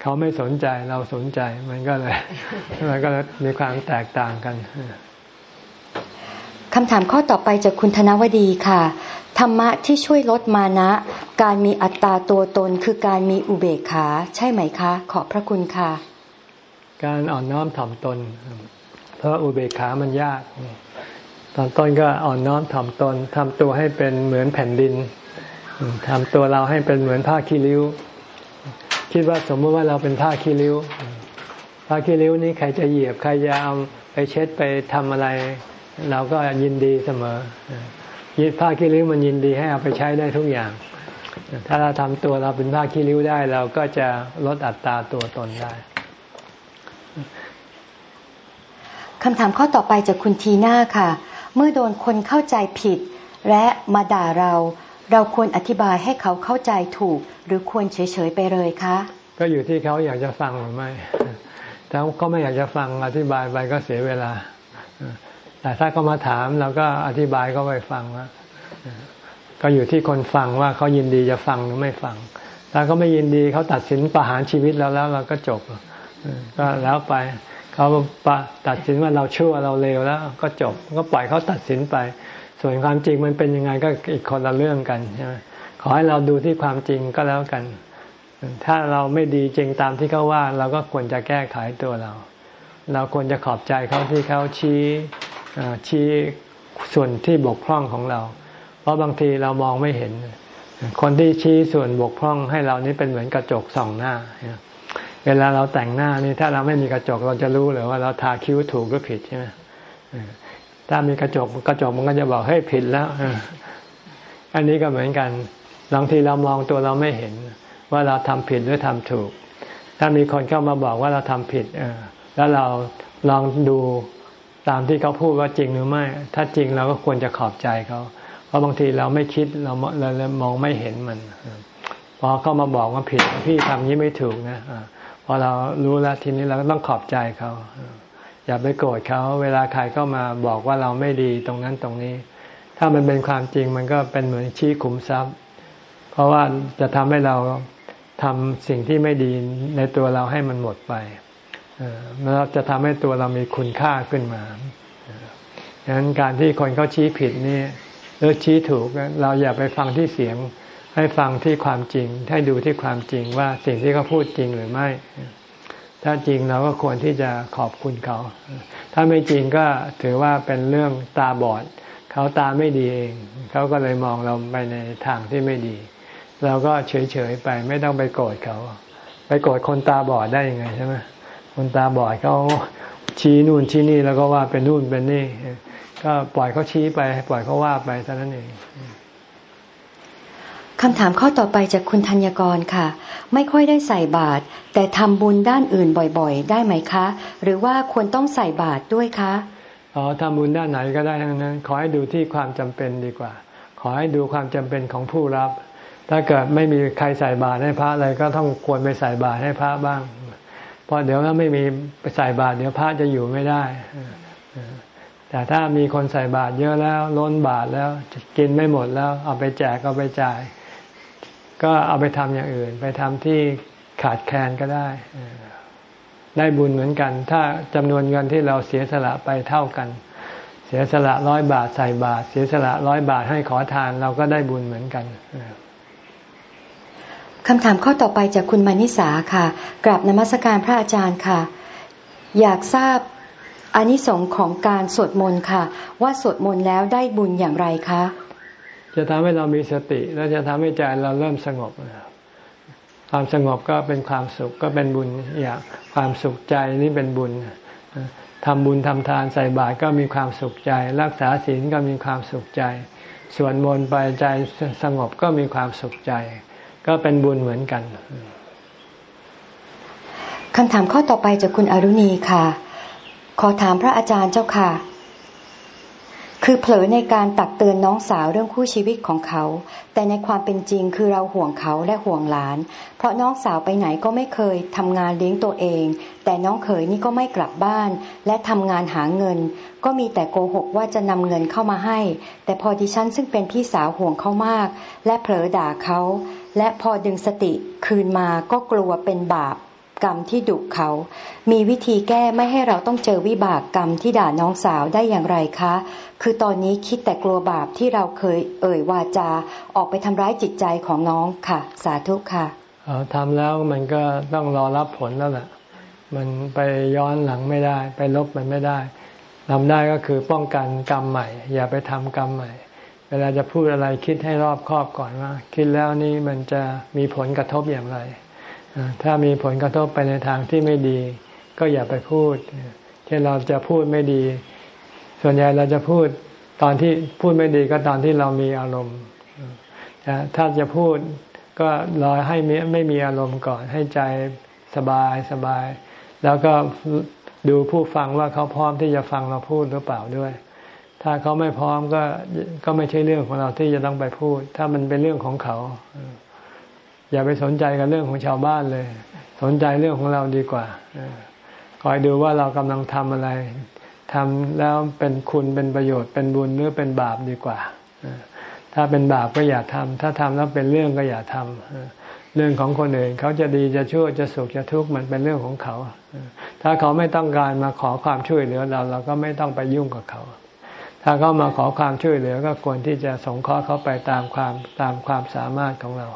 เขาไม่สนใจเราสนใจมันก็เลยมันก็มีความแตกต่างกันคำถามข้อต่อไปจากคุณธนวดีค่ะ ธรรมะที่ช่วยลดมานะ การมีอัตตาตัวตนคือการมีอุเบกขา ใช่ไหมคะ ขอบพระคุณค่ะ การอ่อนน้อมถ่อมตน เพราะอุเบกขามันยาก ตอนต้นก็อ่อนน้อมถ่อมตนทำตัวให้เป็นเหมือนแผ่นดินทำตัวเราให้เป็นเหมือนผ้าขี้ริ้ว คิดว่าสมมติว่าเราเป็นผ้าขี้ริ้ว ผ้าขี้ริ้วนี้ใครจะเหยียบใครจะเอาไปเช็ดไปทำอะไร เราก็ยินดีเสมอยึดผ้าขี้ริ้วมันยินดีให้เอาไปใช้ได้ทุกอย่าง ถ้าเราทำตัวเราเป็นผ้าขี้ริ้วได้ เราก็จะลดอัตราตัวตนได้ คำถามข้อต่อไปจากคุณทีน่าค่ะ เมื่อโดนคนเข้าใจผิด และมาด่าเรา เราควรอธิบายให้เขาเข้าใจถูก หรือควรเฉยๆไปเลยคะ ก็อยู่ที่เขาอยากจะฟังหรือไม่ถ้าเขาไม่อยากจะฟังอธิบายไปก็เสียเวลา แต่ถ้าเขามาถามเราก็อธิบายก็ไปฟังว่าก็อยู่ที่คนฟังว่าเขายินดีจะฟังหรือไม่ฟัง ถ้าเขาไม่ยินดีเขาตัดสินประหารชีวิตแล้วแล้วเราก็จบก็แล้วไป เขาตัดสินว่าเราชั่วเราเลวแล้วก็จบก็ปล่อยเขาตัดสินไป ส่วนความจริงมันเป็นยังไงก็อีกคนละเรื่องกันใช่ไหมขอให้เราดูที่ความจริงก็แล้วกัน ถ้าเราไม่ดีจริงตามที่เขาว่า เราก็ควรจะแก้ไขตัวเรา เราควรจะขอบใจเขาที่เขาชี้ชี้ส่วนที่บกพร่องของเรา เพราะบางทีเรามองไม่เห็น คนที่ชี้ส่วนบกพร่องให้เรานี่เป็นเหมือนกระจกส่องหน้า เวลาเราแต่งหน้านี่ถ้าเราไม่มีกระจกเราจะรู้เลยว่าเราทาคิ้วถูกหรือผิดใช่ไหมถ้ามีกระจกกระจกมันก็จะบอกเฮ้ยผิดแล้วอันนี้ก็เหมือนกันบางทีเรามองตัวเราไม่เห็น ว่าเราทำผิดหรือทำถูก ถ้ามีคนเข้ามาบอกว่าเราทำผิดเอแล้วเราลองดูตามที่เขาพูดว่าจริงหรือไม่ ถ้าจริงเราก็ควรจะขอบใจเขา เพราะบางทีเราไม่คิดเราเรามองไม่เห็นมัน พอเขามาบอกว่าผิดพี่ทำนี้ไม่ถูกนะพอเรารู้แล้วทีนี้เราก็ต้องขอบใจเขาอย่าไปโกรธเขาเวลาใครก็มาบอกว่าเราไม่ดีตรงนั้นตรงนี้ ถ้ามันเป็นความจริงมันก็เป็นเหมือนชี้ขุมทรัพย์ เพราะว่าจะทำให้เราทำสิ่งที่ไม่ดีในตัวเราให้มันหมดไปแล้วจะทำให้ตัวเรามีคุณค่าขึ้นมาดังนั้นการที่คนเขาชี้ผิดนี่หรือชี้ถูกเราอย่าไปฟังที่เสียง ให้ฟังที่ความจริง ให้ดูที่ความจริงว่าสิ่งที่เขาพูดจริงหรือไม่ ถ้าจริงเราก็ควรที่จะขอบคุณเขา ถ้าไม่จริงก็ถือว่าเป็นเรื่องตาบอด เขาตาไม่ดีเอง เขาก็เลยมองเราไปในทางที่ไม่ดี เราก็เฉยๆไปไม่ต้องไปโกรธเขา ไปโกรธคนตาบอดได้ยังไงใช่ไหมคนตาบอดเขาชี้นู่นชี้นี่แล้วก็ว่าเป็นนู่นเป็นนี่ ก็ปล่อยเขาชี้ไป ปล่อยเขาว่าไปเท่านั้นเอง คำถามข้อต่อไปจากคุณธัญกรค่ะ ไม่ค่อยได้ใส่บาตรแต่ทำบุญด้านอื่นบ่อยๆ ได้ไหมคะ หรือว่าควรต้องใส่บาตรด้วยคะอ๋อทำบุญด้านไหนก็ได้ทั้งนั้น ขอให้ดูที่ความจำเป็นดีกว่า ขอให้ดูความจำเป็นของผู้รับ ถ้าเกิดไม่มีใครใส่บาตรให้พระอะไรก็ต้องควรไปใส่บาตรให้พระบ้างเพราะเดี๋ยวถ้าไม่มีไปใส่บาตรเดี๋ยวพระจะอยู่ไม่ได้แต่ถ้ามีคนใส่บาตรเยอะแล้วล้นบาตรแล้วกินไม่หมดแล้วเอาไปแจกเอาไปจ่าย ก็เอาไปทำอย่างอื่น ไปทำที่ขาดแคลนก็ได้ ได้บุญเหมือนกัน ถ้าจำนวนเงินที่เราเสียสละไปเท่ากัน เสียสละร้อยบาทใส่บาท เสียสละร้อยบาทให้ขอทานเราก็ได้บุญเหมือนกันคำถามข้อต่อไปจากคุณมานิสาค่ะกราบนมัสการพระอาจารย์ค่ะ อยากทราบอานิสงค์ของการสวดมนต์ค่ะ ว่าสวดมนต์แล้วได้บุญอย่างไรคะ จะทำให้เรามีสติ และจะทำให้ใจเราเริ่มสงบ ความสงบก็เป็นความสุขก็เป็นบุญอย่างความสุขใจนี่เป็นบุญทำบุญทำทานใส่บาตรก็มีความสุขใจ รักษาศีลก็มีความสุขใจสวดมนต์ไปใจสงบก็มีความสุขใจ ก็เป็นบุญเหมือนกันคำถามข้อต่อไปจากคุณอรุณีค่ะ ขอถามพระอาจารย์เจ้าค่ะ คือเผลอในการตักเตือนน้องสาวเรื่องคู่ชีวิตของเขา แต่ในความเป็นจริงคือเราห่วงเขาและห่วงหลาน เพราะน้องสาวไปไหนก็ไม่เคยทำงานเลี้ยงตัวเอง แต่น้องเขยนี่ก็ไม่กลับบ้าน และทำงานหาเงิน ก็มีแต่โกหกว่าจะนำเงินเข้ามาให้ แต่พอดิฉันซึ่งเป็นพี่สาวห่วงเขามาก และเผลอด่าเขาและพอดึงสติคืนมาก็กลัวเป็นบาป กรรมที่ดุเขา มีวิธีแก้ไม่ให้เราต้องเจอวิบากกรรมที่ด่าน้องสาวได้อย่างไรคะ คือตอนนี้คิดแต่กลัวบาปที่เราเคยเอ่ยวาจาออกไปทำร้ายจิตใจของน้องค่ะ สาธุค่ะทำแล้วมันก็ต้องรอรับผลแล้วแหละมันไปย้อนหลังไม่ได้ ไปลบมันไม่ได้ทำได้ก็คือป้องกันกรรมใหม่ อย่าไปทำกรรมใหม่ เวลาจะพูดอะไรคิดให้รอบคอบก่อนว่า คิดแล้วนี่มันจะมีผลกระทบอย่างไร ถ้ามีผลกระทบไปในทางที่ไม่ดี ก็อย่าไปพูดเช่นเราจะพูดไม่ดี ส่วนใหญ่เราจะพูดตอนที่พูดไม่ดีก็ตอนที่เรามีอารมณ์ถ้าจะพูดก็รอให้ไม่มีอารมณ์ก่อนให้ใจสบายสบาย แล้วก็ดูผู้ฟังว่าเขาพร้อมที่จะฟังเราพูดหรือเปล่าด้วย ถ้าเขาไม่พร้อมก็ก็ไม่ใช่เรื่องของเราที่จะต้องไปพูด ถ้ามันเป็นเรื่องของเขา อย่าไปสนใจกับเรื่องของชาวบ้านเลย สนใจเรื่องของเราดีกว่าคอยดูว่าเรากำลังทำอะไรทำแล้วเป็นคุณเป็นประโยชน์เป็นบุญหรือเป็นบาปดีกว่า ถ้าเป็นบาปก็อย่าทำถ้าทำแล้วเป็นเรื่องก็อย่าทำเรื่องของคนอื่นเขาจะดีจะชั่วจะสุขจะทุกข์มันเป็นเรื่องของเขา ถ้าเขาไม่ต้องการมาขอความช่วยเหลือเรา เราก็ไม่ต้องไปยุ่งกับเขา ถ้าเขามาขอความช่วยเหลือก็ควรที่จะสงเคราะห์เขาไปตามความตามความสามารถของเรา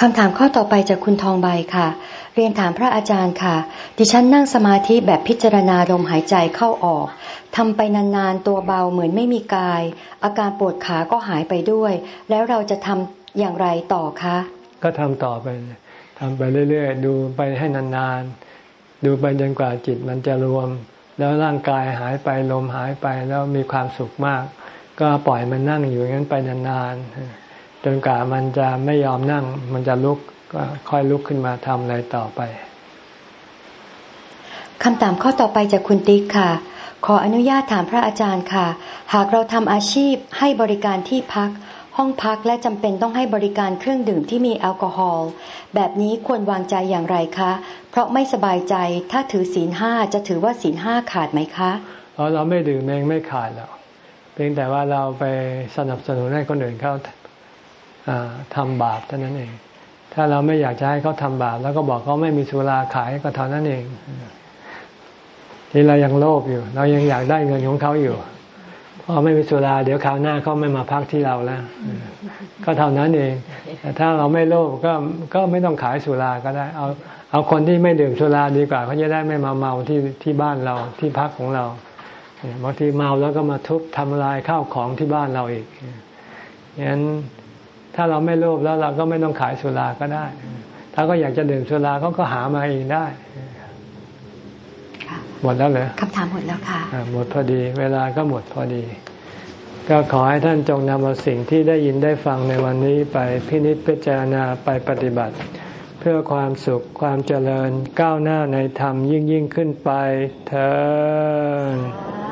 คำถามข้อต่อไปจากคุณทองใบค่ะ เรียนถามพระอาจารย์ค่ะ ดิฉันนั่งสมาธิแบบพิจารณาลมหายใจเข้าออกทำไปนานๆตัวเบาเหมือนไม่มีกาย อาการปวดขาก็หายไปด้วย แล้วเราจะทำอย่างไรต่อคะ ก็ทำต่อไปทำไปเรื่อยๆ ดูไปให้นานๆ ดูไปจนกว่าจิตมันจะรวม แล้วร่างกายหายไปลมหายไปแล้วมีความสุขมาก ก็ปล่อยมันนั่งอยู่งั้นไปนานๆ จนกว่ามันจะไม่ยอมนั่ง มันจะลุกก็ค่อยลุกขึ้นมาทำอะไรต่อไปคำถามข้อต่อไปจากคุณติ๊กค่ะ ขออนุญาตถามพระอาจารย์ค่ะ หากเราทำอาชีพให้บริการที่พัก ห้องพักและจำเป็นต้องให้บริการเครื่องดื่มที่มีแอลกอฮอล์แบบนี้ควรวางใจอย่างไรคะ เพราะไม่สบายใจถ้าถือศีลห้าจะถือว่าศีลห้าขาดไหมคะเพราะเราไม่ดื่มเองไม่ขาดหรอกเพียงแต่ว่าเราไปสนับสนุนให้คนอื่นเขา ทำบาปเท่านั้นเอง ถ้าเราไม่อยากจะให้เขาทำบาปแล้วก็บอกเขาไม่มีสุราขายก็เท่านั้นเอง ที่เรายังโลภอยู่ เรายังอยากได้เงินของเขาอยู่พอไม่มีสุราเดี๋ยวคราวหน้าเขาไม่มาพักที่เราแล้ว ก็เท่านั้นเอง แต่ถ้าเราไม่โลภก็ก็ไม่ต้องขายสุราก็ได้ เอาเอาคนที่ไม่ดื่มสุราดีกว่าเขาจะได้ไม่มาเมาที่ที่บ้านเราที่พักของเราบางทีเมาแล้วก็มาทุบทำลายข้าวของที่บ้านเราอีกย่างนั้น ถ้าเราไม่โลภแล้วเราก็ไม่ต้องขายสุราก็ได้ ถ้าก็อยากจะดื่มสุราเขาก็หามาเองได้หมดแล้วเหรอคำถามหมดแล้วค่ะหมดพอดีเวลาก็หมดพอดี ก็ขอให้ท่านจงนำเอาสิ่งที่ได้ยินได้ฟังในวันนี้ไปพินิจพิจารณาไปปฏิบัติ เพื่อความสุขความเจริญก้าวหน้าในธรรมยิ่งยิ่งขึ้นไปเธอ